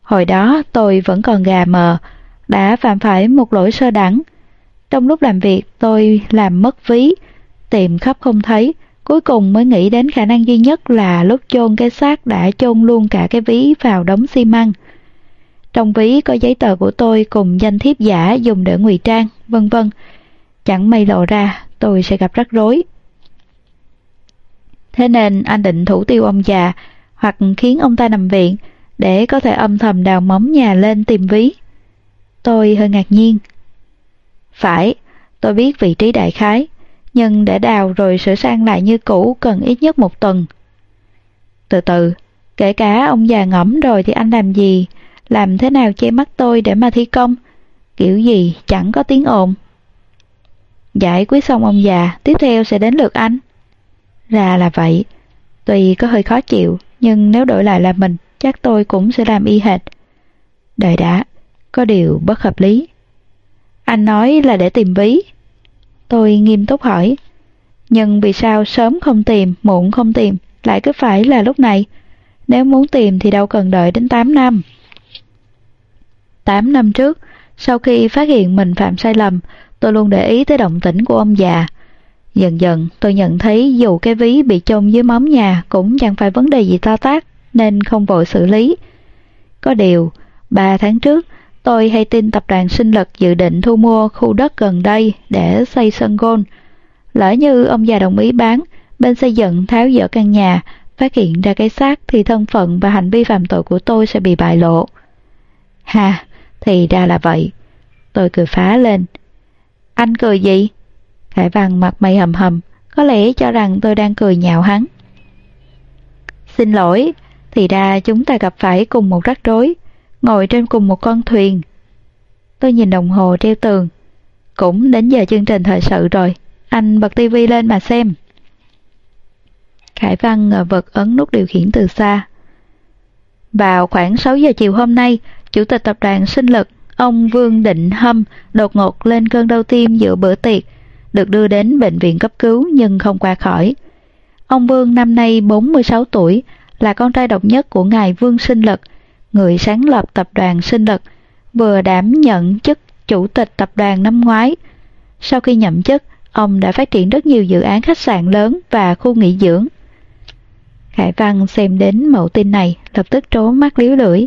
Hồi đó tôi vẫn còn gà mờ, đã phạm phải một lỗi sơ đẳng. Trong lúc làm việc tôi làm mất ví, tìm khắp không thấy, cuối cùng mới nghĩ đến khả năng duy nhất là lúc chôn cái xác đã chôn luôn cả cái ví vào đống xi măng. Trong ví có giấy tờ của tôi cùng danh thiếp giả dùng để ngụy trang, vân vân. Chẳng may lộ ra, tôi sẽ gặp rắc rối. Thế nên anh định thủ tiêu ông già hoặc khiến ông ta nằm viện để có thể âm thầm đào móng nhà lên tìm ví. Tôi hơi ngạc nhiên. Phải, tôi biết vị trí đại khái, nhưng để đào rồi sửa sang lại như cũ cần ít nhất một tuần. Từ từ, kể cả ông già ngẫm rồi thì anh làm gì làm thế nào che mắt tôi để mà thi công, kiểu gì chẳng có tiếng ồn. Giải quyết xong ông già, tiếp theo sẽ đến lượt anh. Ra là vậy, tuy có hơi khó chịu, nhưng nếu đổi lại là mình, chắc tôi cũng sẽ làm y hệt. Đợi đã, có điều bất hợp lý. Anh nói là để tìm ví. Tôi nghiêm túc hỏi, nhưng vì sao sớm không tìm, muộn không tìm, lại cứ phải là lúc này? Nếu muốn tìm thì đâu cần đợi đến 8 năm. 8 năm trước, sau khi phát hiện mình phạm sai lầm, tôi luôn để ý tới động tĩnh của ông già. Dần dần tôi nhận thấy dù cái ví bị chôn dưới móng nhà cũng chẳng phải vấn đề gì to tát nên không vội xử lý. Có điều, 3 tháng trước, tôi hay tin tập đoàn sinh lực dự định thu mua khu đất gần đây để xây sân gôn. Lỡ như ông già đồng ý bán, bên xây dựng tháo dỡ căn nhà, phát hiện ra cái xác thì thân phận và hành vi phạm tội của tôi sẽ bị bại lộ. Ha, thì ra là vậy. Tôi cười phá lên. Anh cười gì? Khải Văn mặt mày hầm hầm, có lẽ cho rằng tôi đang cười nhạo hắn. Xin lỗi, thì ra chúng ta gặp phải cùng một rắc rối, ngồi trên cùng một con thuyền. Tôi nhìn đồng hồ treo tường. Cũng đến giờ chương trình thời sự rồi, anh bật tivi lên mà xem. Khải Văn ngờ vật ấn nút điều khiển từ xa. Vào khoảng 6 giờ chiều hôm nay, Chủ tịch Tập đoàn Sinh lực, ông Vương Định Hâm đột ngột lên cơn đau tim giữa bữa tiệc, được đưa đến bệnh viện cấp cứu nhưng không qua khỏi. Ông Vương năm nay 46 tuổi, là con trai độc nhất của ngài Vương Sinh Lực, người sáng lập tập đoàn Sinh Lực, vừa đảm nhận chức chủ tịch tập đoàn năm ngoái. Sau khi nhậm chức, ông đã phát triển rất nhiều dự án khách sạn lớn và khu nghỉ dưỡng. Khải Văn xem đến mẫu tin này, lập tức trố mắt liếu lưỡi.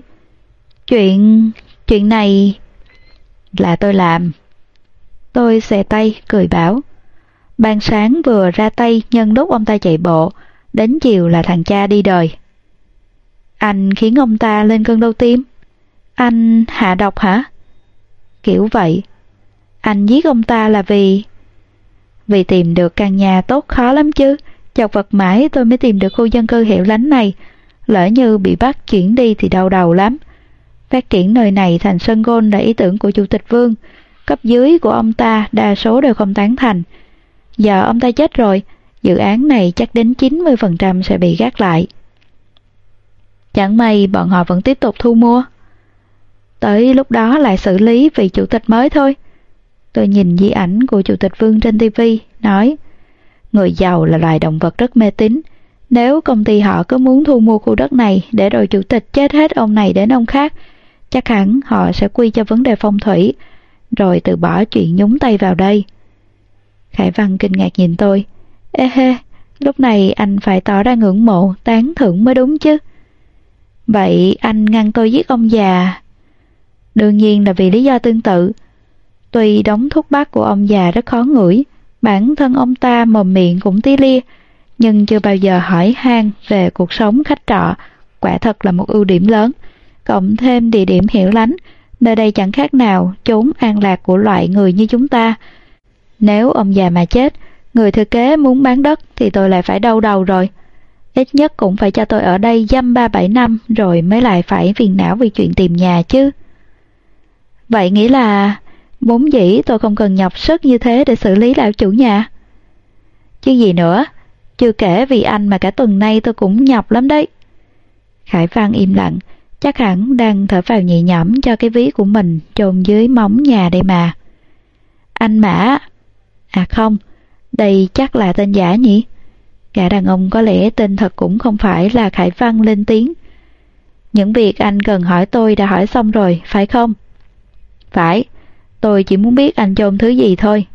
Chuyện... chuyện này... là tôi làm. Tôi xè tay, cười bảo. Ban sáng vừa ra tay nhân lúc ông ta chạy bộ, đến chiều là thằng cha đi đời. Anh khiến ông ta lên cơn đau tim. Anh hạ độc hả? Kiểu vậy. Anh giết ông ta là vì... Vì tìm được căn nhà tốt khó lắm chứ. Chọc vật mãi tôi mới tìm được khu dân cư hiệu lánh này. Lỡ như bị bắt chuyển đi thì đau đầu lắm. Phát triển nơi này thành sân gôn là ý tưởng của Chủ tịch Vương. Cấp dưới của ông ta đa số đều không tán thành. Giờ ông ta chết rồi, dự án này chắc đến 90% sẽ bị gác lại. Chẳng may bọn họ vẫn tiếp tục thu mua. Tới lúc đó lại xử lý vị chủ tịch mới thôi. Tôi nhìn di ảnh của chủ tịch Vương trên TV, nói Người giàu là loài động vật rất mê tín. Nếu công ty họ cứ muốn thu mua khu đất này để rồi chủ tịch chết hết ông này đến ông khác, chắc hẳn họ sẽ quy cho vấn đề phong thủy, rồi từ bỏ chuyện nhúng tay vào đây. Khải Văn kinh ngạc nhìn tôi. Ê hê, lúc này anh phải tỏ ra ngưỡng mộ, tán thưởng mới đúng chứ. Vậy anh ngăn tôi giết ông già. Đương nhiên là vì lý do tương tự. Tuy đóng thuốc bắc của ông già rất khó ngửi, bản thân ông ta mồm miệng cũng tí lia, nhưng chưa bao giờ hỏi han về cuộc sống khách trọ, quả thật là một ưu điểm lớn. Cộng thêm địa điểm hiểu lánh, nơi đây chẳng khác nào chốn an lạc của loại người như chúng ta. Nếu ông già mà chết, người thừa kế muốn bán đất thì tôi lại phải đau đầu rồi. Ít nhất cũng phải cho tôi ở đây dăm ba bảy năm rồi mới lại phải phiền não vì chuyện tìm nhà chứ. Vậy nghĩa là vốn dĩ tôi không cần nhọc sức như thế để xử lý lão chủ nhà. Chứ gì nữa, chưa kể vì anh mà cả tuần nay tôi cũng nhọc lắm đấy. Khải Văn im lặng, chắc hẳn đang thở vào nhẹ nhõm cho cái ví của mình chôn dưới móng nhà đây mà. Anh Mã... À không, đây chắc là tên giả nhỉ? Gã đàn ông có lẽ tên thật cũng không phải là Khải Văn lên tiếng. Những việc anh cần hỏi tôi đã hỏi xong rồi, phải không? Phải, tôi chỉ muốn biết anh chôn thứ gì thôi.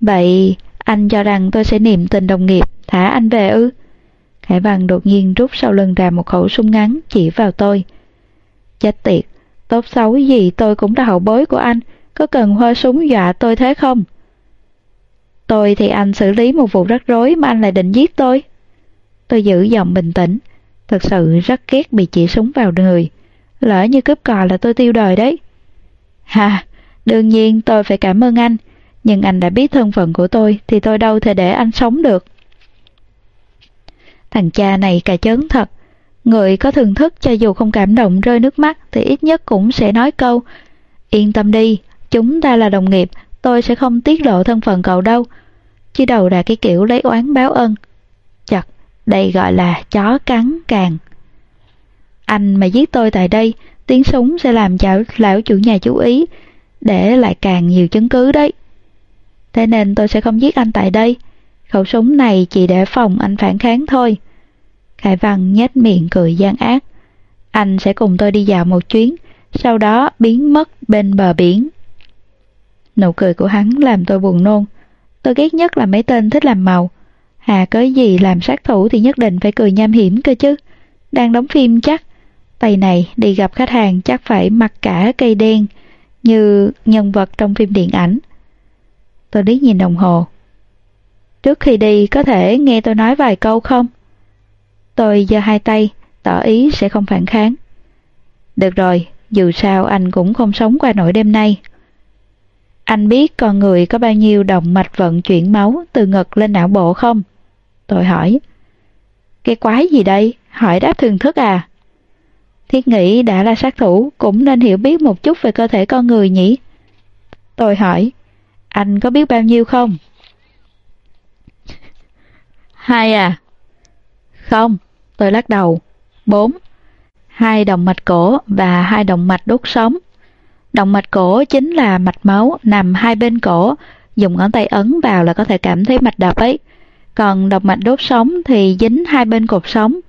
Vậy anh cho rằng tôi sẽ niệm tình đồng nghiệp, thả anh về ư? Hải Văn đột nhiên rút sau lưng ra một khẩu súng ngắn chỉ vào tôi. Chết tiệt, tốt xấu gì tôi cũng là hậu bối của anh, có cần hoa súng dọa tôi thế không? Tôi thì anh xử lý một vụ rắc rối mà anh lại định giết tôi. Tôi giữ giọng bình tĩnh, thật sự rất ghét bị chỉ súng vào người. Lỡ như cướp cò là tôi tiêu đời đấy. Hà, đương nhiên tôi phải cảm ơn anh, nhưng anh đã biết thân phận của tôi thì tôi đâu thể để anh sống được. Thằng cha này cà chớn thật. Người có thưởng thức cho dù không cảm động rơi nước mắt thì ít nhất cũng sẽ nói câu Yên tâm đi, chúng ta là đồng nghiệp, tôi sẽ không tiết lộ thân phận cậu đâu. Chứ đầu là cái kiểu lấy oán báo ân. Chật, đây gọi là chó cắn càng. Anh mà giết tôi tại đây, tiếng súng sẽ làm chảo lão chủ nhà chú ý, để lại càng nhiều chứng cứ đấy. Thế nên tôi sẽ không giết anh tại đây. Khẩu súng này chỉ để phòng anh phản kháng thôi. Khải Văn nhếch miệng cười gian ác. Anh sẽ cùng tôi đi dạo một chuyến, sau đó biến mất bên bờ biển. Nụ cười của hắn làm tôi buồn nôn. Tôi ghét nhất là mấy tên thích làm màu. Hà cớ gì làm sát thủ thì nhất định phải cười nham hiểm cơ chứ. Đang đóng phim chắc. Tay này đi gặp khách hàng chắc phải mặc cả cây đen như nhân vật trong phim điện ảnh. Tôi liếc nhìn đồng hồ. Trước khi đi có thể nghe tôi nói vài câu không? Tôi giơ hai tay, tỏ ý sẽ không phản kháng. Được rồi, dù sao anh cũng không sống qua nỗi đêm nay. Anh biết con người có bao nhiêu động mạch vận chuyển máu từ ngực lên não bộ không? Tôi hỏi. Cái quái gì đây? Hỏi đáp thường thức à? Thiết nghĩ đã là sát thủ cũng nên hiểu biết một chút về cơ thể con người nhỉ? Tôi hỏi. Anh có biết bao nhiêu không? Hai à? Không, tôi lắc đầu. Bốn. Hai động mạch cổ và hai động mạch đốt sống. Động mạch cổ chính là mạch máu nằm hai bên cổ, dùng ngón tay ấn vào là có thể cảm thấy mạch đập ấy. Còn động mạch đốt sống thì dính hai bên cột sống.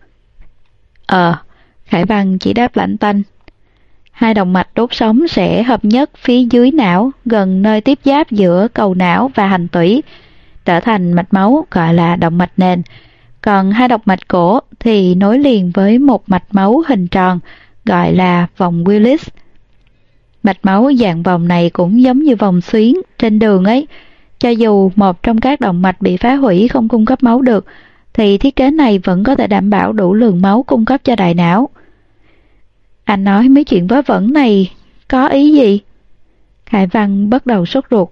Ờ, Khải Văn chỉ đáp lạnh tanh. Hai động mạch đốt sống sẽ hợp nhất phía dưới não, gần nơi tiếp giáp giữa cầu não và hành tủy, trở thành mạch máu gọi là động mạch nền. Còn hai động mạch cổ thì nối liền với một mạch máu hình tròn gọi là vòng Willis. Mạch máu dạng vòng này cũng giống như vòng xuyến trên đường ấy. Cho dù một trong các động mạch bị phá hủy không cung cấp máu được, thì thiết kế này vẫn có thể đảm bảo đủ lượng máu cung cấp cho đại não. Anh nói mấy chuyện vớ vẩn này có ý gì? Khải Văn bắt đầu sốt ruột.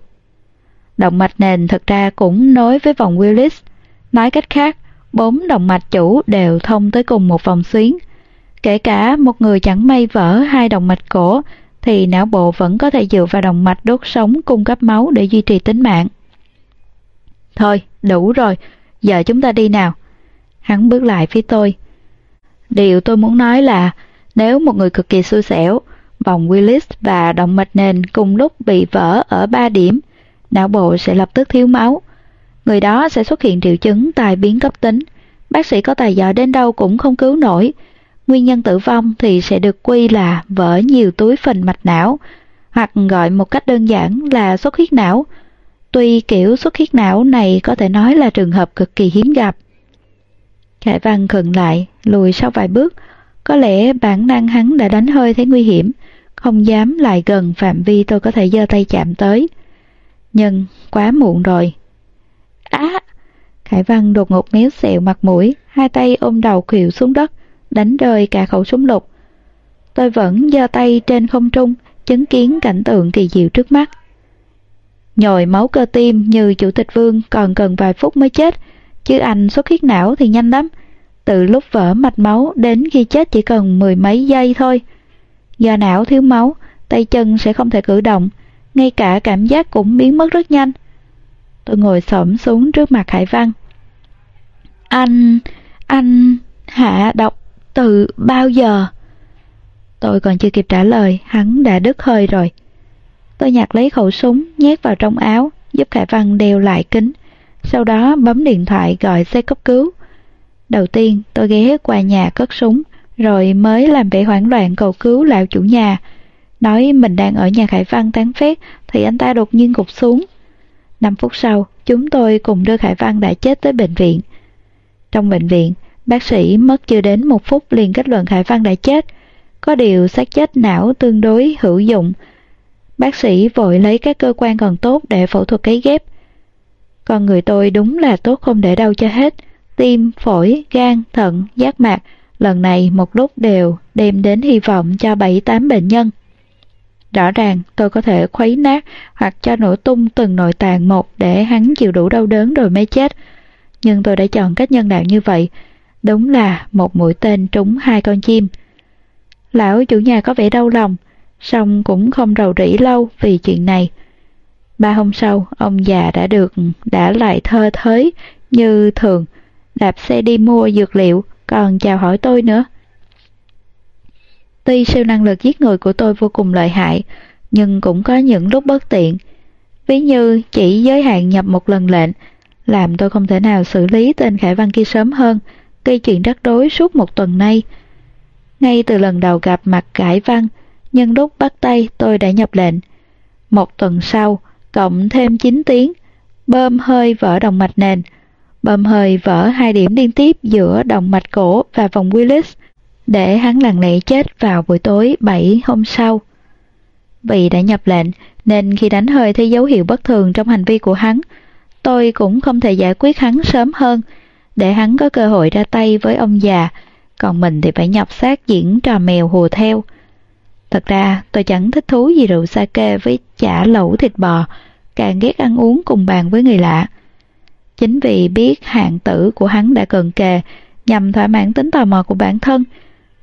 Động mạch nền thực ra cũng nối với vòng Willis. Nói cách khác, bốn động mạch chủ đều thông tới cùng một vòng xuyến. Kể cả một người chẳng may vỡ hai động mạch cổ thì não bộ vẫn có thể dựa vào động mạch đốt sống cung cấp máu để duy trì tính mạng. Thôi, đủ rồi, giờ chúng ta đi nào. Hắn bước lại phía tôi. Điều tôi muốn nói là nếu một người cực kỳ xui xẻo, vòng Willis và động mạch nền cùng lúc bị vỡ ở ba điểm, não bộ sẽ lập tức thiếu máu. Người đó sẽ xuất hiện triệu chứng tai biến cấp tính. Bác sĩ có tài giỏi đến đâu cũng không cứu nổi. Nguyên nhân tử vong thì sẽ được quy là vỡ nhiều túi phình mạch não, hoặc gọi một cách đơn giản là xuất huyết não. Tuy kiểu xuất huyết não này có thể nói là trường hợp cực kỳ hiếm gặp. Khải Văn khựng lại, lùi sau vài bước, có lẽ bản năng hắn đã đánh hơi thấy nguy hiểm, không dám lại gần phạm vi tôi có thể giơ tay chạm tới. Nhưng quá muộn rồi. Á! Khải Văn đột ngột méo xẹo mặt mũi, hai tay ôm đầu khuỵu xuống đất, đánh rơi cả khẩu súng lục. Tôi vẫn giơ tay trên không trung, chứng kiến cảnh tượng kỳ diệu trước mắt. Nhồi máu cơ tim như chủ tịch vương còn cần vài phút mới chết, chứ anh xuất huyết não thì nhanh lắm, từ lúc vỡ mạch máu đến khi chết chỉ cần mười mấy giây thôi. Do não thiếu máu, tay chân sẽ không thể cử động, ngay cả cảm giác cũng biến mất rất nhanh. Tôi ngồi xổm xuống trước mặt Hải Văn. Anh, anh hạ độc từ bao giờ? Tôi còn chưa kịp trả lời, hắn đã đứt hơi rồi. Tôi nhặt lấy khẩu súng, nhét vào trong áo, giúp Khải Văn đeo lại kính. Sau đó bấm điện thoại gọi xe cấp cứu. Đầu tiên tôi ghé qua nhà cất súng, rồi mới làm vẻ hoảng loạn cầu cứu lão chủ nhà. Nói mình đang ở nhà Khải Văn tán phét thì anh ta đột nhiên gục xuống. Năm phút sau, chúng tôi cùng đưa Khải Văn đã chết tới bệnh viện. Trong bệnh viện, bác sĩ mất chưa đến một phút liền kết luận Khải Văn đã chết. Có điều xác chết não tương đối hữu dụng. Bác sĩ vội lấy các cơ quan còn tốt để phẫu thuật cấy ghép. Còn người tôi đúng là tốt không để đâu cho hết tim, phổi, gan, thận, giác mạc, lần này một lúc đều đem đến hy vọng cho 7-8 bệnh nhân. Rõ ràng tôi có thể khuấy nát hoặc cho nổ tung từng nội tạng một để hắn chịu đủ đau đớn rồi mới chết. Nhưng tôi đã chọn cách nhân đạo như vậy. Đúng là một mũi tên trúng hai con chim. Lão chủ nhà có vẻ đau lòng, song cũng không rầu rĩ lâu vì chuyện này. Ba hôm sau, ông già đã được đã lại thơ thới như thường đạp xe đi mua dược liệu, còn chào hỏi tôi nữa. Tuy siêu năng lực giết người của tôi vô cùng lợi hại, nhưng cũng có những lúc bất tiện. Ví như chỉ giới hạn nhập một lần lệnh, làm tôi không thể nào xử lý tên Khải Văn kia sớm hơn, gây chuyện rắc rối suốt một tuần nay. Ngay từ lần đầu gặp mặt Khải Văn, nhân lúc bắt tay tôi đã nhập lệnh. Một tuần sau, cộng thêm 9 tiếng, bơm hơi vỡ động mạch nền, bơm hơi vỡ hai điểm liên tiếp giữa động mạch cổ và vòng Willis, để hắn lặng lẽ chết vào buổi tối 7 hôm sau. Vì đã nhập lệnh, nên khi đánh hơi thấy dấu hiệu bất thường trong hành vi của hắn, tôi cũng không thể giải quyết hắn sớm hơn, để hắn có cơ hội ra tay với ông già, còn mình thì phải nhập xác diễn trò mèo hùa theo. Thật ra tôi chẳng thích thú gì rượu sake với chả lẩu thịt bò, càng ghét ăn uống cùng bàn với người lạ. Chính vì biết hạn tử của hắn đã cận kề, nhằm thỏa mãn tính tò mò của bản thân,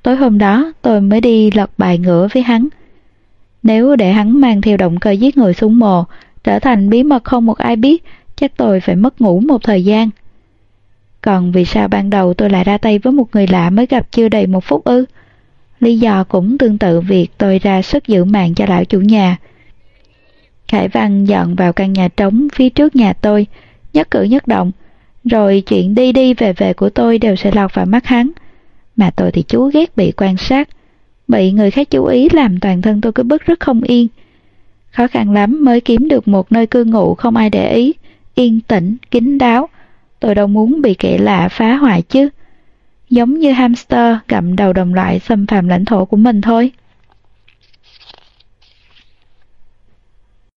tối hôm đó tôi mới đi lật bài ngửa với hắn. Nếu để hắn mang theo động cơ giết người xuống mồ, trở thành bí mật không một ai biết, chắc tôi phải mất ngủ một thời gian. Còn vì sao ban đầu tôi lại ra tay với một người lạ mới gặp chưa đầy một phút ư? Lý do cũng tương tự việc tôi ra sức giữ mạng cho lão chủ nhà. Khải Văn dọn vào căn nhà trống phía trước nhà tôi, nhất cử nhất động, rồi chuyện đi đi về về của tôi đều sẽ lọt vào mắt hắn. Mà tôi thì chú ghét bị quan sát, bị người khác chú ý làm toàn thân tôi cứ bức rất không yên. Khó khăn lắm mới kiếm được một nơi cư ngụ không ai để ý, yên tĩnh, kín đáo. Tôi đâu muốn bị kẻ lạ phá hoại chứ. Giống như hamster gặm đầu đồng loại xâm phạm lãnh thổ của mình thôi.